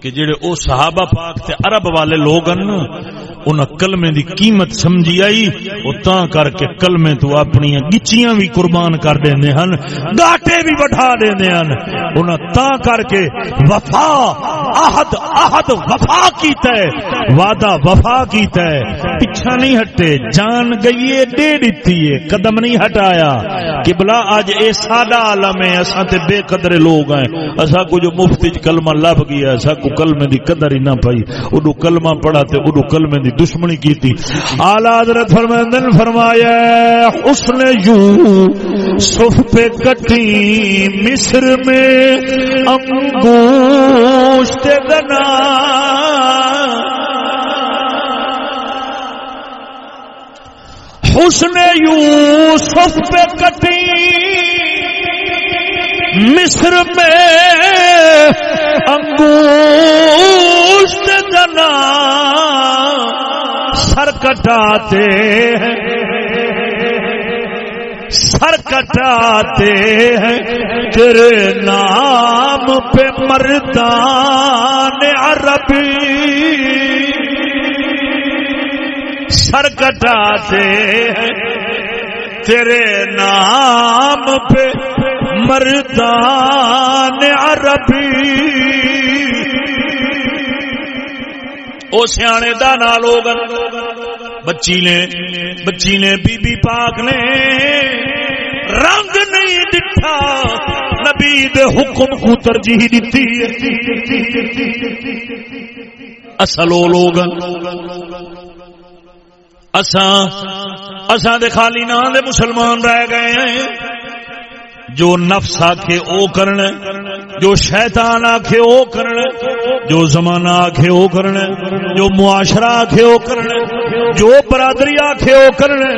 کہ جڑے او صحابہ پاک تے عرب والے لوگ ہیں انہاں کلمے دی قیمت سمجھی آئی او تاں کر کے کلمے تو اپنی گچیاں بھی قربان کر دیندے ہن، گاٹے بھی بٹھا دیندے ہن۔ انہاں تاں کر کے وفا، عہد عہد وفا کیتا ہے، وعدہ وفا کیتا ہے۔ پیچھا نہیں ہٹے، جان گئی ہے، دے دیتی ہے، قدم نہیں ہٹایا۔ قبلہ اج اے سادہ عالم ہے، اساں تے بے قدر لوگ ہیں۔ اساں کو جو مفتی کلمہ لب گیا، اساں کو کلمے دی قدر ہی نہ پئی اودو کلمہ پڑھا تے اودو کلمے دی دشمنی کیتی۔ اعلی حضرت فرماندن فرمایا، حسن یو صف پہ کٹی، مصر میں انگوشت گنا حسن یوسف پہ کٹی مصر میں انگوشت جنا سر کٹاتے ہیں۔ سر کٹاتے ہیں۔ تیرے نام پہ مردان عربی۔ سر کٹاتے ہیں۔ تیرے نام پہ مردان عربی۔ او سیانے دا نال لوگ بچی نے بچی نے بی بی پاک نے رنگ نہیں دٹھا نبی دے حکم کو ترجیح دیتی۔ اصل وہ لوگ اساں اساں دے خالی نام دے مسلمان رہ گئے ہیں۔ جو نفس آکھے او کرنا جو شیطان آکھے او کرنا جو زمانہ آکھے او کرنا جو معاشرہ آکھے او کرنا جو برادری آکھے او کرنا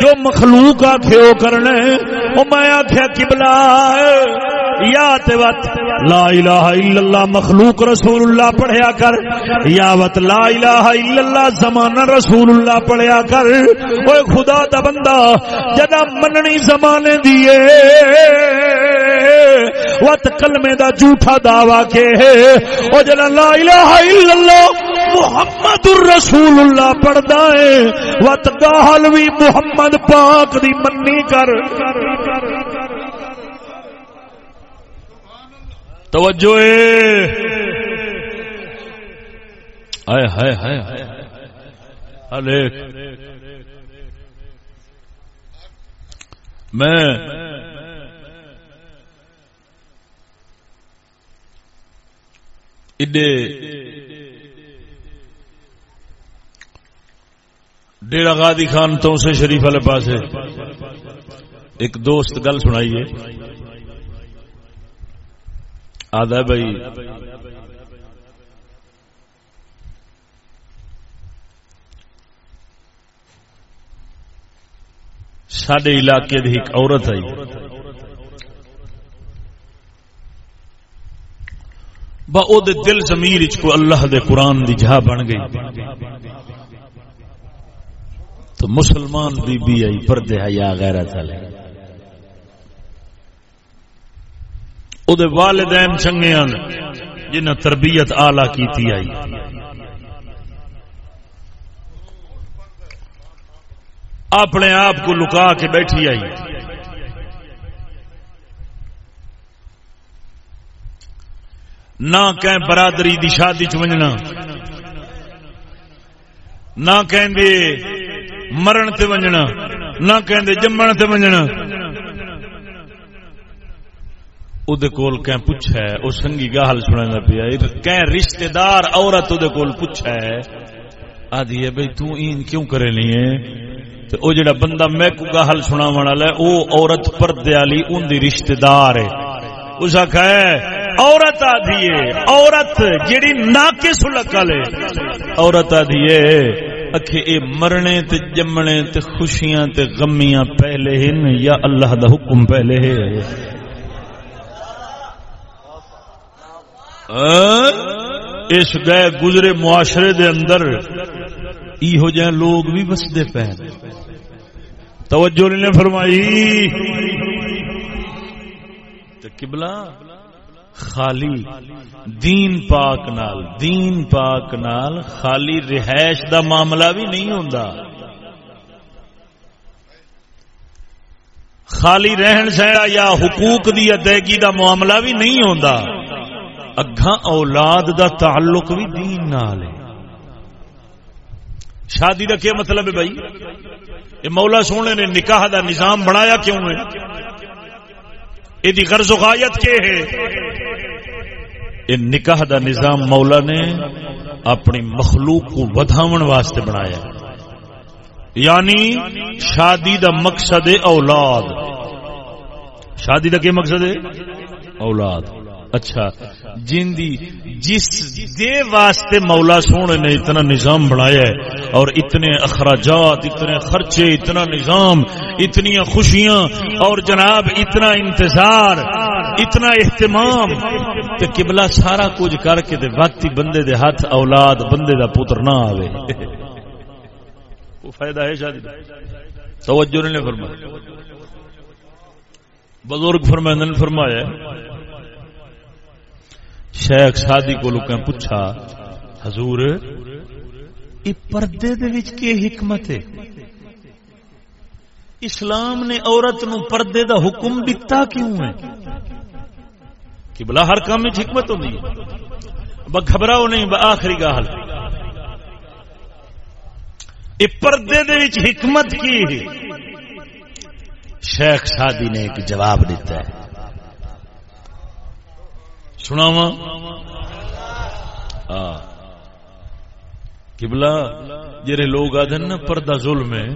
جو مخلوق آکھے او کرنا او میں آخیا قبلہ، یا تے وقت لا الہ الا اللہ مخلوق رسول اللہ پڑھیا کر۔ یا وت لا الہ الا اللہ زمانہ رسول اللہ پڑھیا کر۔ وہ خدا دا بندہ، جدا مننی زمانے دیے وت کلمے دا جھوٹا دعوی کے او جنا لا الہ الا اللہ محمد الرسول اللہ پڑھدا ہے وت گاہل وی محمد پاک دی مننی کر۔ توجہ ہائے ہائے ہائے۔ ہائے میں ایڈے ڈیرا غادی خان تو سے شریف والے پاس ایک دوست گل سنائیے۔ آدھا بھائی۔ سڈے علاقے دی ایک عورت آئی۔ با او دے دل زمیر کو اللہ دے قرآن دی جہا بن گئی۔ تو مسلمان بی بی آئی پردے یا غیرت علیہ او دے والدین چنگے ہیں جنہیں تربیت آلہ کیتی آئی اپنے آپ کو لکا کے بیٹھی آئی نہ کہ برادری دی شادی چنجنا نہ کہ مرن تے ونجنا نہ کہ جمن تے ونجنا ادے کول کہ پوچھا ہے او سنگی گال سننا پیا کہ رشتہ دار عورت ادے کول پوچھا ہے آدھی ہے بھائی تو این کیوں کرے نہیں ہے؟ تو او جڑا بندہ میں کو گال سنا والا ہے، او عورت پردے والی اون دی رشتہ دار ہے۔ اس عورت آدھی عورت جیڑی ناقص لکل عورت آدھی اکھے اے مرنے تے جمنے تے خوشیاں تے غمیاں پہلے ہن، یا اللہ دا حکم پہلے ہے۔ ہاں؟ اس گئے گزرے معاشرے دے اندر ای ہو جائیں لوگ بھی بس دے پہ توجہ نے فرمائی؟ قبلہ خالی دین پاک نال، دین پاک نال خالی رہائش دا معاملہ بھی نہیں ہوندا۔ خالی رہن سہنا یا حقوق دی ادائیگی دا معاملہ بھی نہیں ہوندا۔ اگاں اولاد دا تعلق بھی دین نال ہے۔ شادی کا کیا مطلب ہے بھائی؟ یہ مولا سونے نے نکاح دا نظام بنایا کیوں ہے؟ یہ غرض و غایت کے ہے۔ یہ نکاح دا نظام مولا نے اپنی مخلوق کو ودھاون واسطے بنایا۔ یعنی شادی دا مقصد اولاد۔ شادی دا کیا مقصد ہے؟ اولاد۔ اچھا جن دی جس دے واسطے مولا سونے نے اتنا نظام بنایا ہے، اور اتنے اخراجات، اتنے خرچے، اتنا نظام، اتنی خوشیاں، اور جناب اتنا انتظار، اتنا اہتمام، تے قبلہ سارا کچھ کر کے دے وقتی بندے دے ہاتھ اولاد، بندے دا پتر نہ آوے۔ وہ فائدہ ہے شادی توجہ نے فرمایا بزرگ فرمائے فرمایا شیخ سادی کو پوچھا حضور یہ پردے دے وچ کی حکمت ہے؟ اسلام نے عورت نو پردے دا حکم دتا کیوں ہے؟ کہ بلا ہر کام میں حکمت ہوندی ہے۔ گھبراؤ نہیں آخری گال۔ یہ پردے دے وچ حکمت کی ہے؟ شیخ سادی نے ایک جواب دیتا ہے۔ سناوا کبلا جڑے لوگ آدھے نا پردہ ظلم ہے،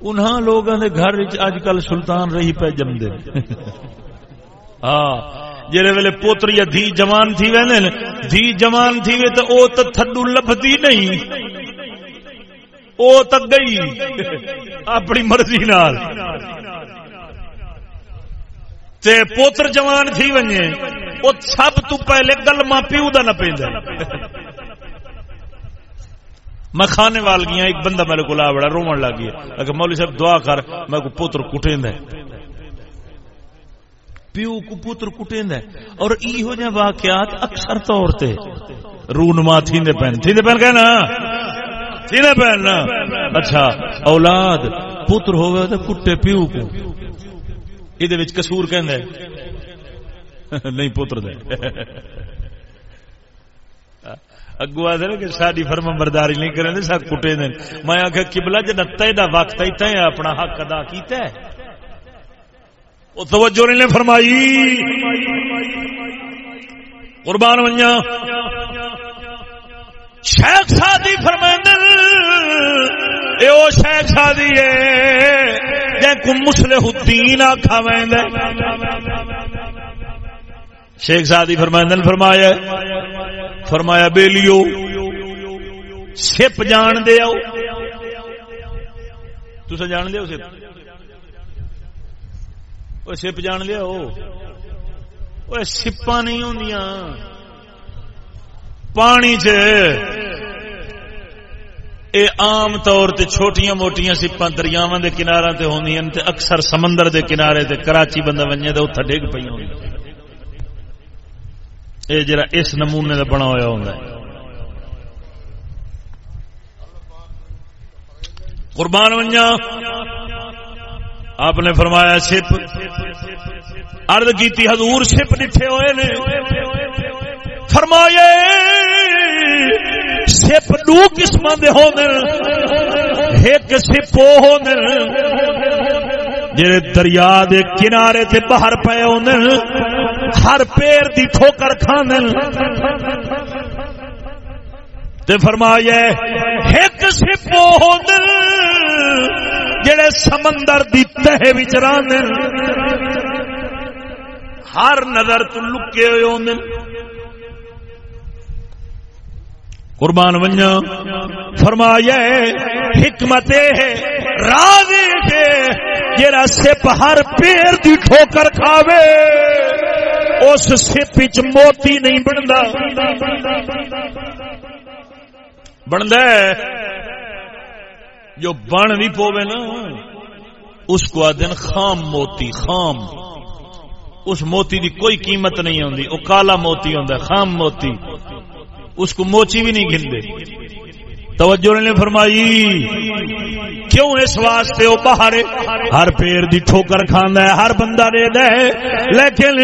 انہاں لوگوں کے گھر اج کل سلطان رہی پہ جمدے۔ *laughs* ہاں جڑے ویلے پوتر یا دھی جوان تھی وے دھی جوان تھی وے تو او تو تھڈو لبھتی نہیں۔ وہ تک گئی، *laughs* اپنی مرضی نال۔ تے پوتر جوان تھی ونجے وہ سب تو پہلے گل ماں پیو کا نہ پہ میں کھانے وال گیا ایک بندہ میرے کو آ بڑا رومن لگ گیا۔ اگر مولوی صاحب، دعا کر، میں کو پوتر کٹیں پیو کو پوتر کٹیں اور ای ہو جائے واقعات اکثر طور تے۔ رونما تھی پہن۔ تھی پہن کہنا؟ تھی پہن اچھا اولاد، پوتر ہوگا تو کٹے پیو کو۔ یہ کسور کہ نہیں پوتر دے اگو آدھے کہ ساری فرم برداری نہیں کریں سب کٹے دیں میں آخ کبلا جا تا وقت تے اپنا حق ادا کیتا ہے وہ توجہ نے فرمائی قربان منیا شیخ سادی فرمائند اے او شیخ سادی ہے جے کو مسلح الدین آکھا ویندے شیخ سادی فرمائندن، فرمایا فرمایا، بیلیو، سپ جان دے آؤ۔ تسا جان دے سپ؟ وہ سپ جان دے لیا وہ سپا نہیں ہوں پانی چ اے عام طور تے چھوٹیاں موٹیاں سپا دریاواں دے کناراں تے ہوندیاں تے اکثر سمندر دے کنارے تے کراچی بندہ ونجے تے اوتھے ڈگ پئی ہوندی اے جڑا اس نمونے دا بنا ہویا ہوندا ہے۔ قربان ونجا، آپ نے فرمایا سپ۔ ارد کی حضور سپ ڈٹھے ہوئے نے۔ فرمایا سپ دو قسم دے ہوندے ایک سپ وہ ہوندے جڑے دریا دے کنارے تے باہر پے ہوندے ہر پیر دی ٹھوکر کھاندے تے فرمایا ایک سپ وہ ہوندے جڑے سمندر دی تہ وچ راندے ہر نظر تو لکے ہوئے ہوندے قربان ونجا فرمایا حکمت راز جرا سپ ہر پیر دی ٹھوکر کھاوے، اس سپ چ موتی نہیں بنتا بنتا جو بن بھی پوے نا، اس کو آدن خام موتی، خام۔ اس موتی دی کوئی قیمت نہیں ہوندی وہ کالا موتی ہوندا خام موتی۔ اس کو موچی بھی نہیں گنتے توجہ نے فرمائی، کیوں اس واسطے وہ باہر ہر پیر دی ٹھوکر کھانا ہے، ہر بندہ دے دے لیکن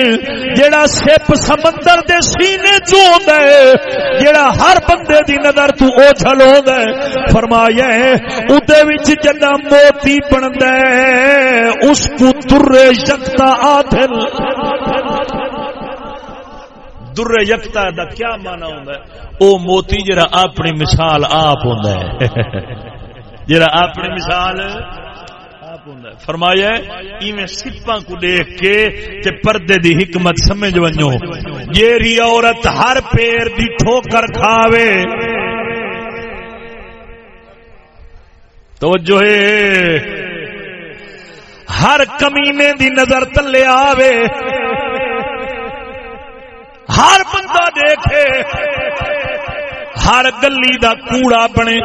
جیڑا سپ سمندر دے سینے چ ہے، جیڑا ہر بندے دی نظر تو اوچھل ہوندا ہے، فرمایا ہے اودے وچ جدا موتی بندا ہے، اس کو ترے یکتا آدھل۔ در یکتا دا کیا مانا ہوندا ہے؟ او موتی جرا اپنی مثال آپ ہوندا ہے۔ جرا اپنی مثال فرمایا ایویں سپاں کو دیکھ کے تے پردے دی حکمت سمجھ ونجو۔ جیری عورت ہر پیر دی ٹھوکر کھاوے۔ توجہ ہے۔ ہر کمینے دی نظر تلے آوے۔ ہر بندہ دیکھے، ہر گلی دا کوڑا بنے۔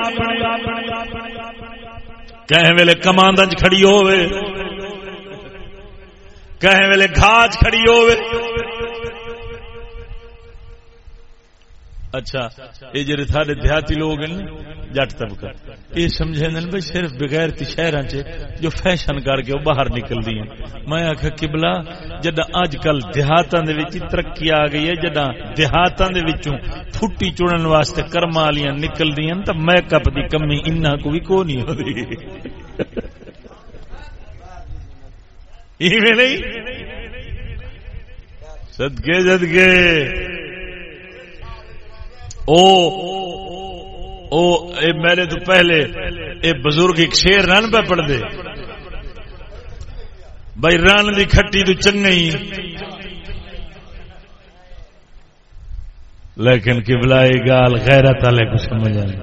کہیں ویلے کماند کھڑی ہوئے کہیں ویلے گھاج کھڑی ہوئے اچھا یہ جڑے سارے دیہاتی لوگ ہیں جٹ طبقہ۔ یہ سمجھے بھائی صرف بغیر شہر جو فیشن کر کے وہ باہر نکل دی ہیں۔ میں آخ کبلا جدا اج کل دیہاتوں ترقی آ گئی ہے جدا دیہاتوں کے پھٹی چڑن واسطے کرما والی نکل دی ہیں تو میک اپ کی کمی ان کو بھی کو نہیں ہوتی سدگے سدگے او او، اے میرے تو پہلے، اے بزرگ ایک شیر رن پہ پڑھ دے۔ بھائی رن دی کھٹی تو چنگئی۔ لیکن قبلہ گال غیرت والے کو سمجھ آئی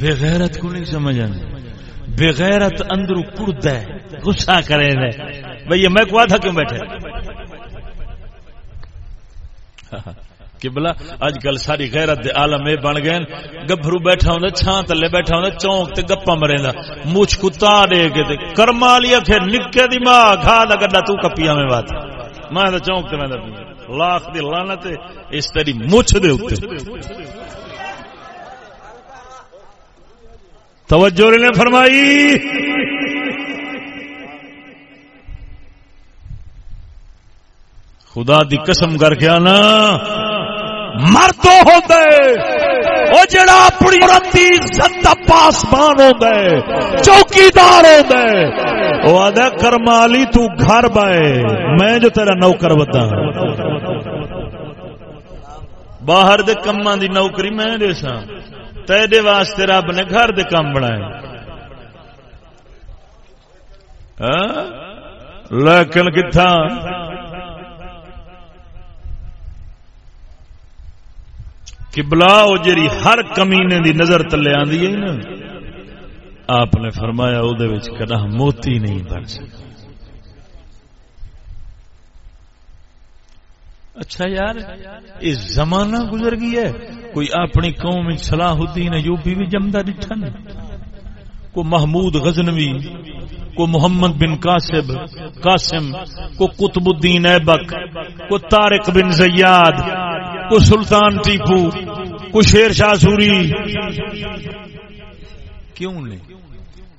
بغیرت کو نہیں سمجھ بغیرت اندر کڑد ہے، غصہ کرے دے بھئی میں کوا تھا کیوں بیٹھے؟ *laughs* کہ بلا اج کل ساری غیرت دے عالم اے بن گئے گبھرو بیٹھا ہوندا، چھاں تلے بیٹھا ہوندا، چونک تے گپا مریندا مچھ کتا دے کے تے کرما لیا کہ نکے دی ماں کھا دا گڈا تو کپیاں میں بات میں تے چونک تے میں تے لاکھ دی لعنت اس تیری مچھ دے اوتے توجہ نے فرمائی۔ خدا دی قسم کر کے آنا۔ مرد ہوتا ہے وہ جڑا اپنی رتی عزت پاسبان ہوتا ہے چوکیدار ہوتا ہے وہ آدھا کرمالی تو گھر بائے، میں جو تیرا نوکر بتا باہر دے کما دی نوکری میں دے سا تے واسطے رب نے گھر دے کام بنائے۔ ہاں؟ لیکن کتھا کبلا وہ جی ہر کمینے دی نظر تلے آدھی ہے نا، آپ نے فرمایا وہ کدا موتی نہیں بن سکتا اچھا یار، یہ زمانہ گزر گیا ہے، کوئی اپنی قوم صلاح الدین ایوبی بھی جمدا ڈٹھن کو محمود غزنوی، کو محمد بن قاسب قاسم، کو قطب الدین ایبک، کو طارق بن زیاد کو سلطان ٹیپو کو شیر شاہ سوری۔ کیوں نہیں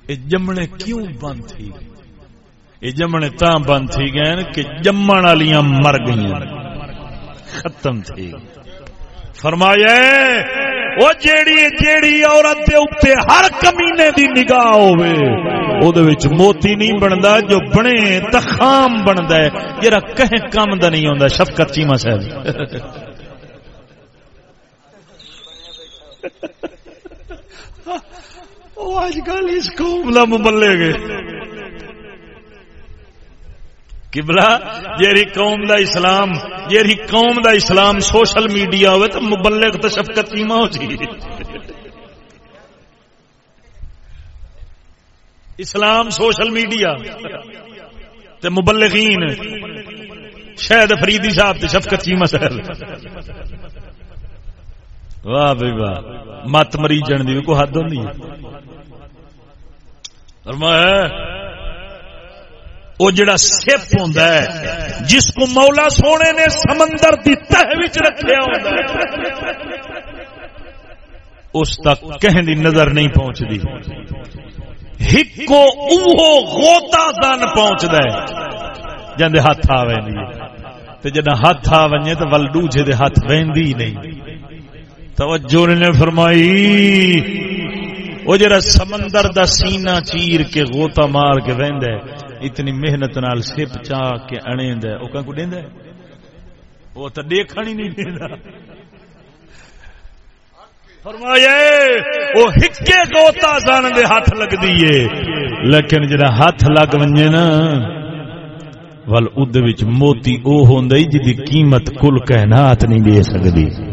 یہ جمنے کیوں بند تھی؟ یہ جمنے تا بند تھی گئے کہ جمن والیاں مر گئی ختم تھی۔ فرمایا وہ جیڑی جیڑی عورت دے اوتے ہر کمینے دی نگاہ ہوے او دے وچ موتی نہیں بندا، جو بنے تخام بندا ہے، جڑا کہیں کم دا نہیں ہوندا، شفقت چیما صاحب۔ *laughs* آج کل اس قوم کا مبلے گے کبلا جیری قوم دا اسلام جیری قوم دا اسلام سوشل میڈیا ہوئے تو مبلغ تو شفقت کیما ہو جی اسلام سوشل میڈیا تے مبلغین شاید فریدی صاحب تے شفقت کیما سہل واہ بھائی واہ۔ مت مری جان دی کوئی حد نہیں وہ جڑا سپ ہوں جس کو مولا سونے نے سمندر کی تہ رکھا اس تک کہیں دی نظر نہیں پہنچتی ہکو اوہو غوطہ دن پہنچتا ہے۔ جن ہاتھ آ وی جنا ہاتھ آ ونجے تو ول ڈوجے دے ہاتھ وہدی نہیں۔ توجہ نے فرمائی۔ وہ جرا سمندر دا سینہ چیر کے غوطہ مار کے وہد اتنی محنت نال سپ چاہ کے اڑیند وہ کہ کو دیندا وہ تو دیکھن ہی نہیں دیندا۔ فرمایا وہ ہکے گوتا جان دے ہاتھ لگ دیے لیکن جڑا ہاتھ لگ ونجے نا، ول اد وچ موتی او ہوندی جدی قیمت کل کائنات نہیں دے سکدی۔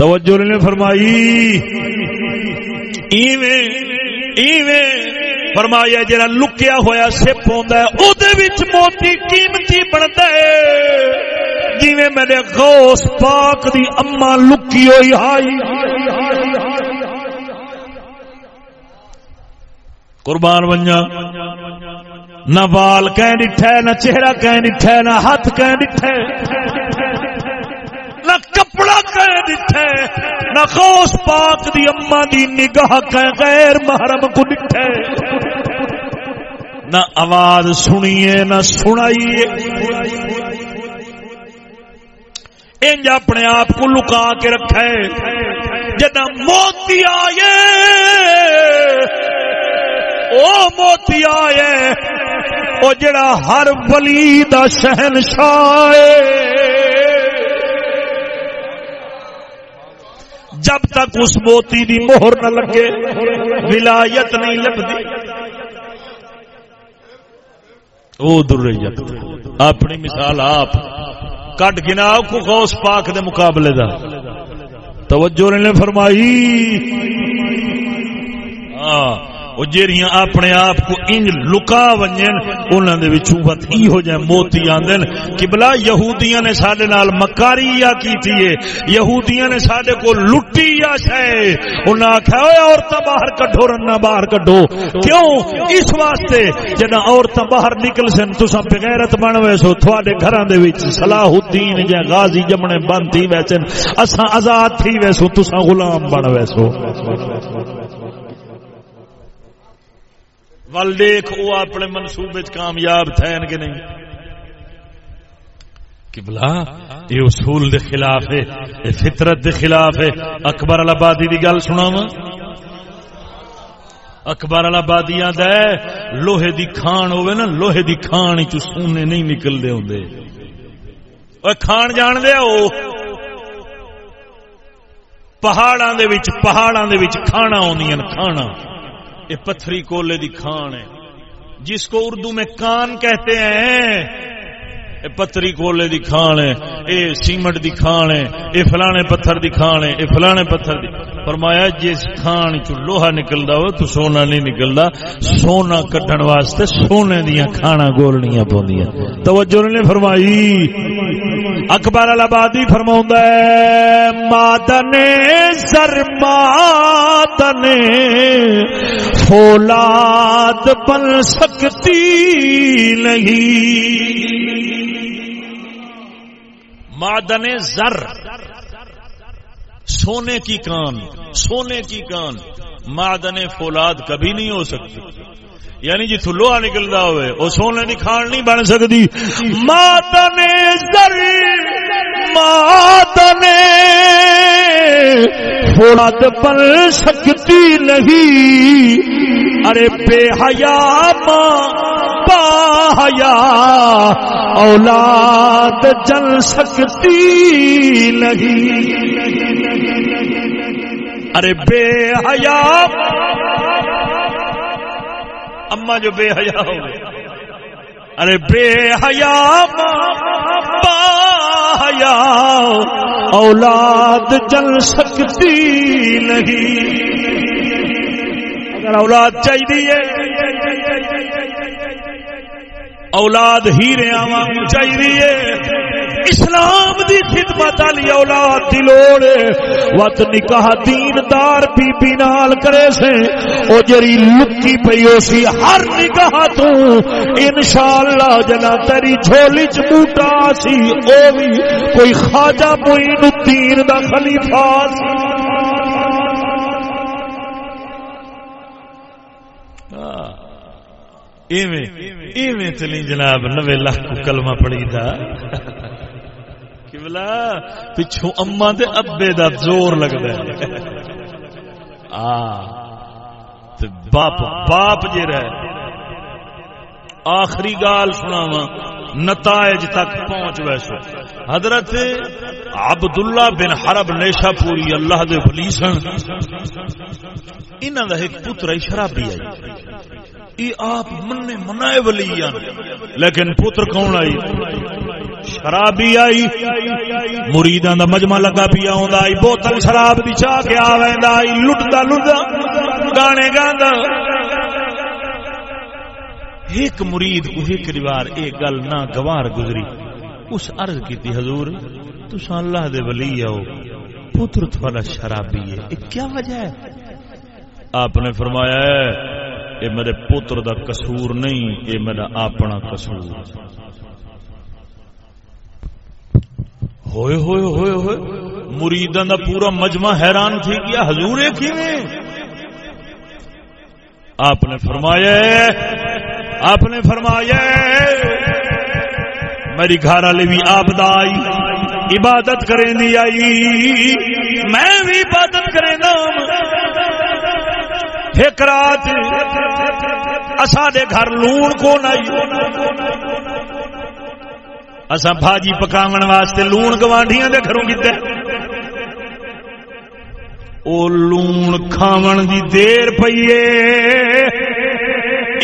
توجہ نے فرمائی۔ ایویں ایویں فرمایا جا لکیا ہوا سپ ہوندا ہے او دے وچ موتی قیمتی بنتا ہے۔ جی میرے غوث پاک دی اما لکی ہوئی ہائی قربان بنیا نہ بال کہیں ڈٹھے نہ چہرہ کہیں ڈٹھے نہ ہاتھ کہیں ڈٹھے نہ کپڑا کہیں ڈٹھے نہ خوش پاک دی اما دی نگاہ کہیں غیر محرم کو ڈٹھے۔ نہ آواز سنیے، نہ سنائیے۔ انج اپنے آپ کو لکا کے رکھے۔ جدا موتی آئے، او موتی آئے، او جڑا ہر ولی دا شہنشاہ جب تک اس موتی دی مہر نہ لگے، ولایت نہیں لگتی۔ او دریت اپنی مثال آپ۔ کٹ گنا کو غوث پاک دے مقابلے دا۔ توجہ نے فرمائی۔ ہاں۔ وہ جیڑیاں اپنے آپ کو انج لکا ونجن، انہاں دے وچوں وت ایہو جے موتی آندن کہ بلا یہودیاں نے ساڈے نال مکاری یا کیتی ہے، یہودیاں نے ساڈے کو لٹی یا شے۔ انہاں آکھیا اوے عورتاں باہر کڈھو رنا باہر کڈھو۔ کیوں؟ اس واسطے جنا عورتاں باہر نکل سن، تساں بغیرت بن ویسو تھوڑے گھراں دے وچ صلاح الدین جے غازی جمنے بن تھی ویسن، اساں آزاد تھی ویسو، تساں غلام بن ویسو۔ ول دیکھ وہ اپنے منصوبے کامیاب تھے کہ نہیں؟ کہ بلا یہ اصول دے خلاف ہے یہ فطرت دے خلاف ہے۔ اکبر آبادی دی گل سنا اکبر آبادی آدھا لوہے دی کھان ہوئے نا، لوہے دی کھان چ سونے نہیں نکلتے ہوں کھان جان دے او پہاڑاں دے وچ، پہاڑاں دے وچ کھانا آدی کھانا۔ یہ پتھری کولے دی کھان ہے۔ جس کو اردو میں کان کہتے ہیں، اے پتھری کولے دی کھان ہے، اے سیمنٹ دی کھان ہے، اے فلانے پتھر دی کھان ہے، اے فلانے پتھر دی۔ فرمایا، جس کھان چ لوہا نکلدا ہو تو سونا نہیں نکلدا۔ سونا کڈن واسطے سونے دیاں کھانا گولنیاں پوندیاں توجہ نے فرمائی۔ اکبر الابادی فرماوندا ہے، مادن سر، مادن فولاد بن سکتی نہیں۔ معدن زر۔ سونے کی کان، سونے کی کان۔ معدن فولاد کبھی نہیں ہو سکتی۔ یعنی جی لوہا نکلتا ہوئے، وہ سونے کی کھان نہیں بن سکتی۔ معدن زر۔ معدن فولاد بن سکتی نہیں ارے بے حیا ماں حیا اولاد جل سکتی نہیں ارے بے حیا اما جو بے حیا ہو ارے بے حیا با حیا اولاد جل سکتی نہیں۔ اگر اولاد چاہیے اولاد ہیرے آواں چاہیے۔ اسلام دی خدمت والی اولاد دی لوڑ وت نکاح دیندار بی بی نال کرے سے۔ او جری لکی پئی او سی ہر نکاح تو۔ انشاءاللہ جنا تیری جھولی چ بوٹا سی۔ او بھی کوئی خواجہ معین الدین دا خلیفہ سی۔ ہاں، ایویں ایویں چلی جناب نوے لاکھ کلمہ پڑی تھا بلا پچھو اما دے ابے دا زور لگتا ہے۔ باپ باپ جی رہ آخری گال سنا نتائج تک پہنچ ویسو حضرت عبداللہ بن حرب نیشا پوری اللہ دے ولی سن۔ انہوں دا ایک پتر شرابی آئی۔ یہ آپ من منائے ولی لیکن پتر کون آئی؟ شرابی آئی. مریداں دا مجمع لگا پیا ہوندا آئی. بوتل شراب دی چا کے آویندا آئی. لٹدا لٹدا گانے گاندا. ایک مرید کو ایک دیوار ایک گل نہ گوار گزری. اس عرض کیتی، حضور، تساں اللہ دے ولی ہو پتر تھوڑا شرابی ہے. یہ کیا وجہ ہے؟ آپ نے فرمایا ہے یہ میرے پتر دا قصور نہیں یہ میرا اپنا قصور. ہوئے ہوئے ہوئے ہوئے۔ مریداں دا پورا مجمع حیران تھی گیا، حضور کیویں؟ آپ نے فرمایا آپ نے فرمایا میری گھر والی بھی آپ آئی، عبادت کریں دی آئی، میں بھی عبادت کریں ایک رات اصادے گھر لون کون آئی؟ اصا بھاجی پکاو واسطے لون گوانڈیاں دے گھروں کیتے۔ او لون کھاون دی دیر پیے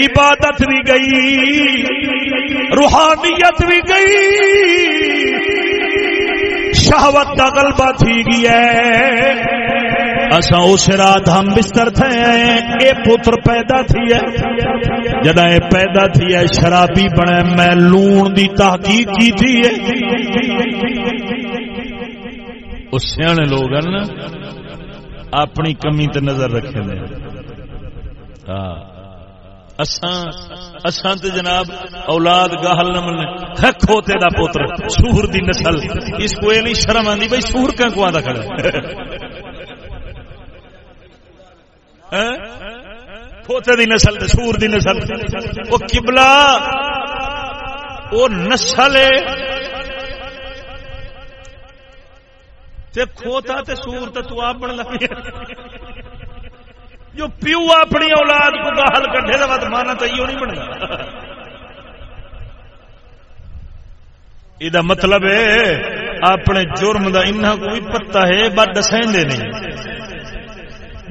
عبادت بھی گئی، روحانیت بھی گئی۔ شہوت کا غلبہ تھی گئی ہے اسا اس رات ہم بستر تھے۔ اے پتر پیدا تھی ہے جدا اے پیدا تھی ہے شرابی بنے۔ میں لون دی تحقیق کی تھی ہے اس سیانے لوگ ہیں نا، اپنی کمی تے نظر رکھے نے۔ ہاں۔ اساں اساں تے جناب اولاد گاہل نہ ملنے ہے کھوتے دا پوتر سور دی نسل۔ اس کو یہ نہیں شرم آندی بھائی سور کہاں کو آندا کھڑا کھوتے دی نسل تے سور دی نسل۔ وہ قبلہ، وہ نسل تے کھوتا تے سور تے تو آپ بن لگی جو پیو اپنی اولاد کو گاہل کٹھے دا تو مانا تو نہیں بننا۔ یہ مطلب ہے، اپنے جرم دا انہا کوئی پتہ ہے بات دسیں نہیں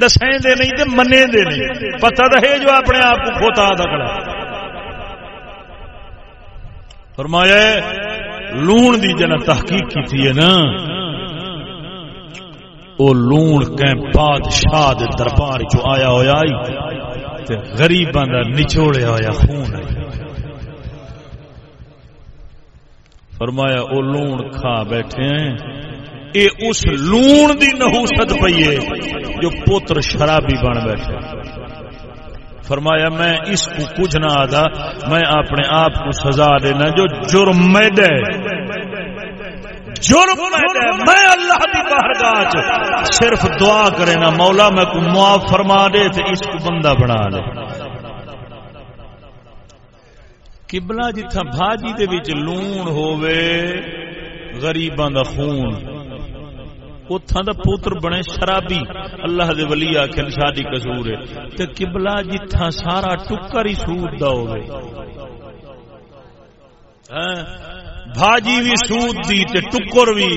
دسیں دے نہیں تے منے دے نہیں۔ پتہ تو ہے جو اپنے آپ کو کھوتا آدھا کڑا فرمایا لون دی جنا تحقیق کی تھی ہے نا، او لون کہیں بادشاہ دے دربار چو آیا ہویا آئی، تے غریباں دا نچوڑے ہویا خون ہے فرمایا، او لون کھا بیٹھے ہیں۔ اے اس لون دی نحوست پئیے جو پتر شرابی بن بیٹھے فرمایا، میں اس کو کچھ نہ آدھا، میں اپنے آپ کو سزا دینا جو جرم میں دے جرم میں اللہ کی بارگاہ صرف دعا کرے نا، مولا میں کو معاف فرما دے تے اس کو بندہ بنا لے قبلہ جتھا بھاجی دے وچ لون ہووے، غریباں دا خون۔ اتھاں دا پوتر بنے شرابی۔ اللہ دے ولی آکھن شادی قصور ہے۔ تے قبلہ سارا ٹکر ہی سود دا ہاں؟ بھاجی بھی سود دی تے ٹکر بھی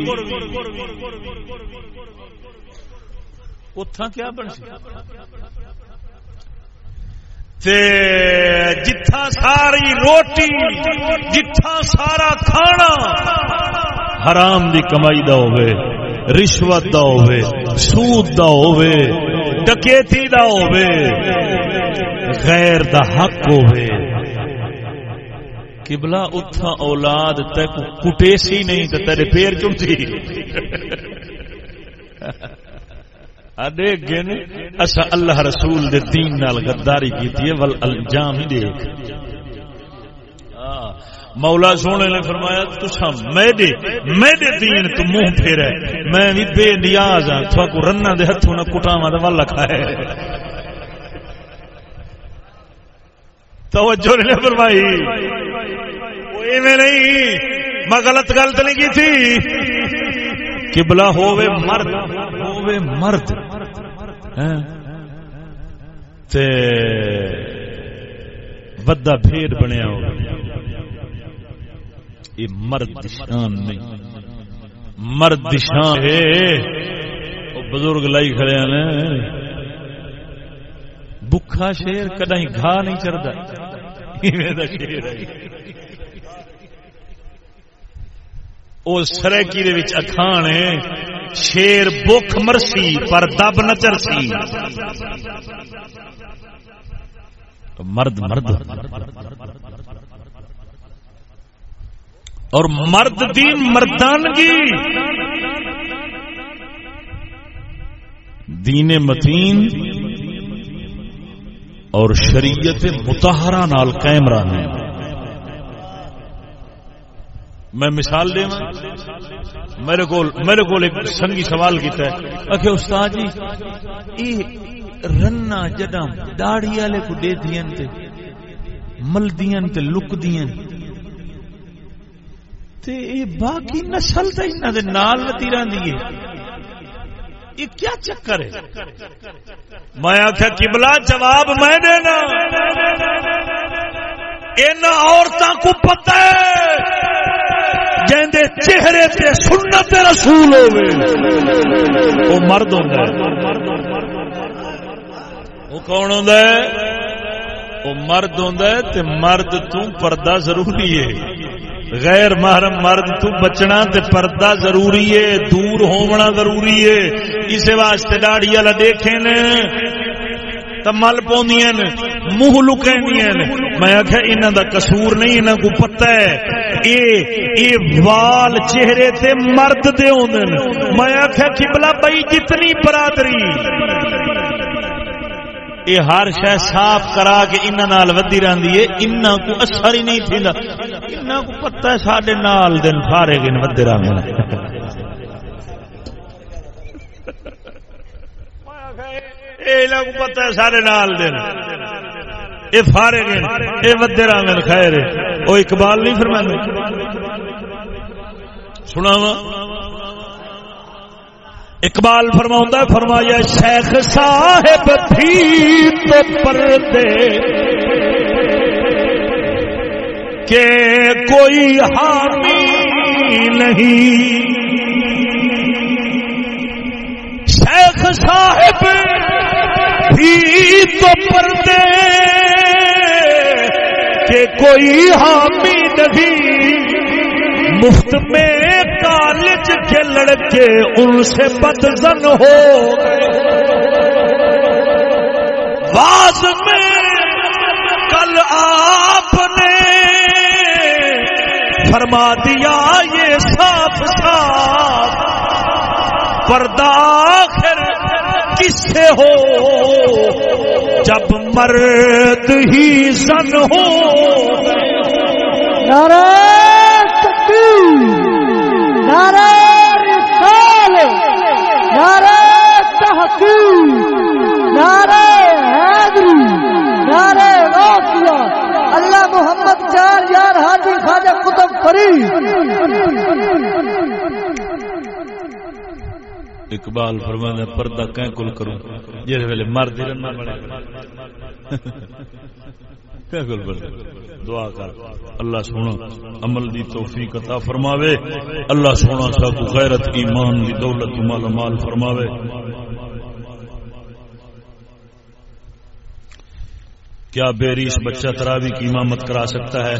اتھاں کیا بن سی؟ تے جتھا ساری روٹی جتھا سارا کھانا حرام دی کمائی دا ہوئے۔ رشوت دا ہوئے سود دا ہوئے ڈکیتی دا ہوئے غیر دا حق ہوئے قبلہ اتھا اولاد تے کو کٹیسی نہیں تے تیرے پیر چمتی دیکھ گئے اصا اللہ رسول دے دین نال غداری کیتی ہے ول الجام ہی دیکھ مولا سونے نے فرمایا تسا میرے میرے دین تو منہ پھیرے۔ میں بھی بے نیاز ہاں تھوا کو رنا دے ہتھوں نہ کٹاواں تے ول کھائے۔ توجہ نے فرمائی۔ وہ ایویں نہیں، میں غلط گل تو نہیں کی تھی قبلہ ہووے مرد ہووے مرد۔ ہاں۔ تے بدا بھید بنیا ہو یہ مرد شان نہیں۔ مرد شان ہے۔ بزرگ لائی کھڑے ہیں نا بکھا شیر کدی گھا نہیں چردا ایویں شیر ہے۔ او اکھان شیر بخ مرسی پر دب نہ چرسی۔ مرد مرد۔ اور مرد دی مردانگی۔ دین متین اور شریعت متحرہ نال قائم رہنا۔ میں مثال دے میرے کو میرے کو ایک سنگی سوال کیتا ہے۔ اکھے استاد جی یہ رنا جداں داڑھی والے کو دے دین تے، ملدیاں تے، لکدیاں۔ تے اے باقی نسل تے انہاں دے نال لتی رہندی ہے یہ کیا چکر ہے؟ میں آخیا قبلہ جواب میں دینا۔ ان عورتوں کو پتہ ہے جہندے چہرے تے سنت رسول ہوے وہ مرد ہوندا ہے۔ وہ کون ہوندا ہے؟ وہ مرد ہوندا ہے تے مرد تو پردہ ضروری ہے۔ غیر محرم مرد تو بچنا تے پردہ ضروری ہے، دور ہونا ضروری ہے۔ اسے واسطے داڑھی والا دیکھے تو مل پوندیاں منہ لکیندیاں میں آخیا انہاں دا قصور نہیں، انہاں کو پتہ ہے۔ اے اے وال چہرے تے مرد دے ہوندن میں آخیا قبلہ بھائی جتنی برادری۔ اے ہر شے صاف کرا کے انہاں نال ودی رہندی ہے انہاں کو اثر ہی نہیں تھیندا۔ انہاں کو پتہ ہے ساڈے نال دن فارغ ان ودی رہندے پتا ہے سارے نال دن۔ یہ فارے گئے یہ ودے رامن خیر وہ اقبال نہیں فرما سنا وا اقبال فرما فرمایا، شیخ صاحب تھی تو پردے کہ کوئی حامی نہیں۔ شیخ صاحب بھی تو پردے کہ کوئی حامی نہیں۔ مفت میں کالج کے لڑکے ان سے بدزن ہو باز میں کل آپ نے فرما دیا یہ صاف صاف پردہ کس سے ہو؟ جب مرد ہی زن ہو۔ نعرہ تکبیر۔ نعرہ رسال، نعرہ تحقیق، نعرہ حیدری نعرہ اللہ محمد چار یار حاجی خواجہ قطب فرید۔ اقبال فرمانا پردہ کہیں کل کروں، جس ویلے مر دل نہ دعا کر۔ اللہ سونا، عمل دی توفیق عطا فرماوے۔ اللہ سونا سا کو غیرت، ایمان دی دولت مال مال فرماوے۔ کیا بیریس بچہ تراوی کی امامت کرا سکتا ہے؟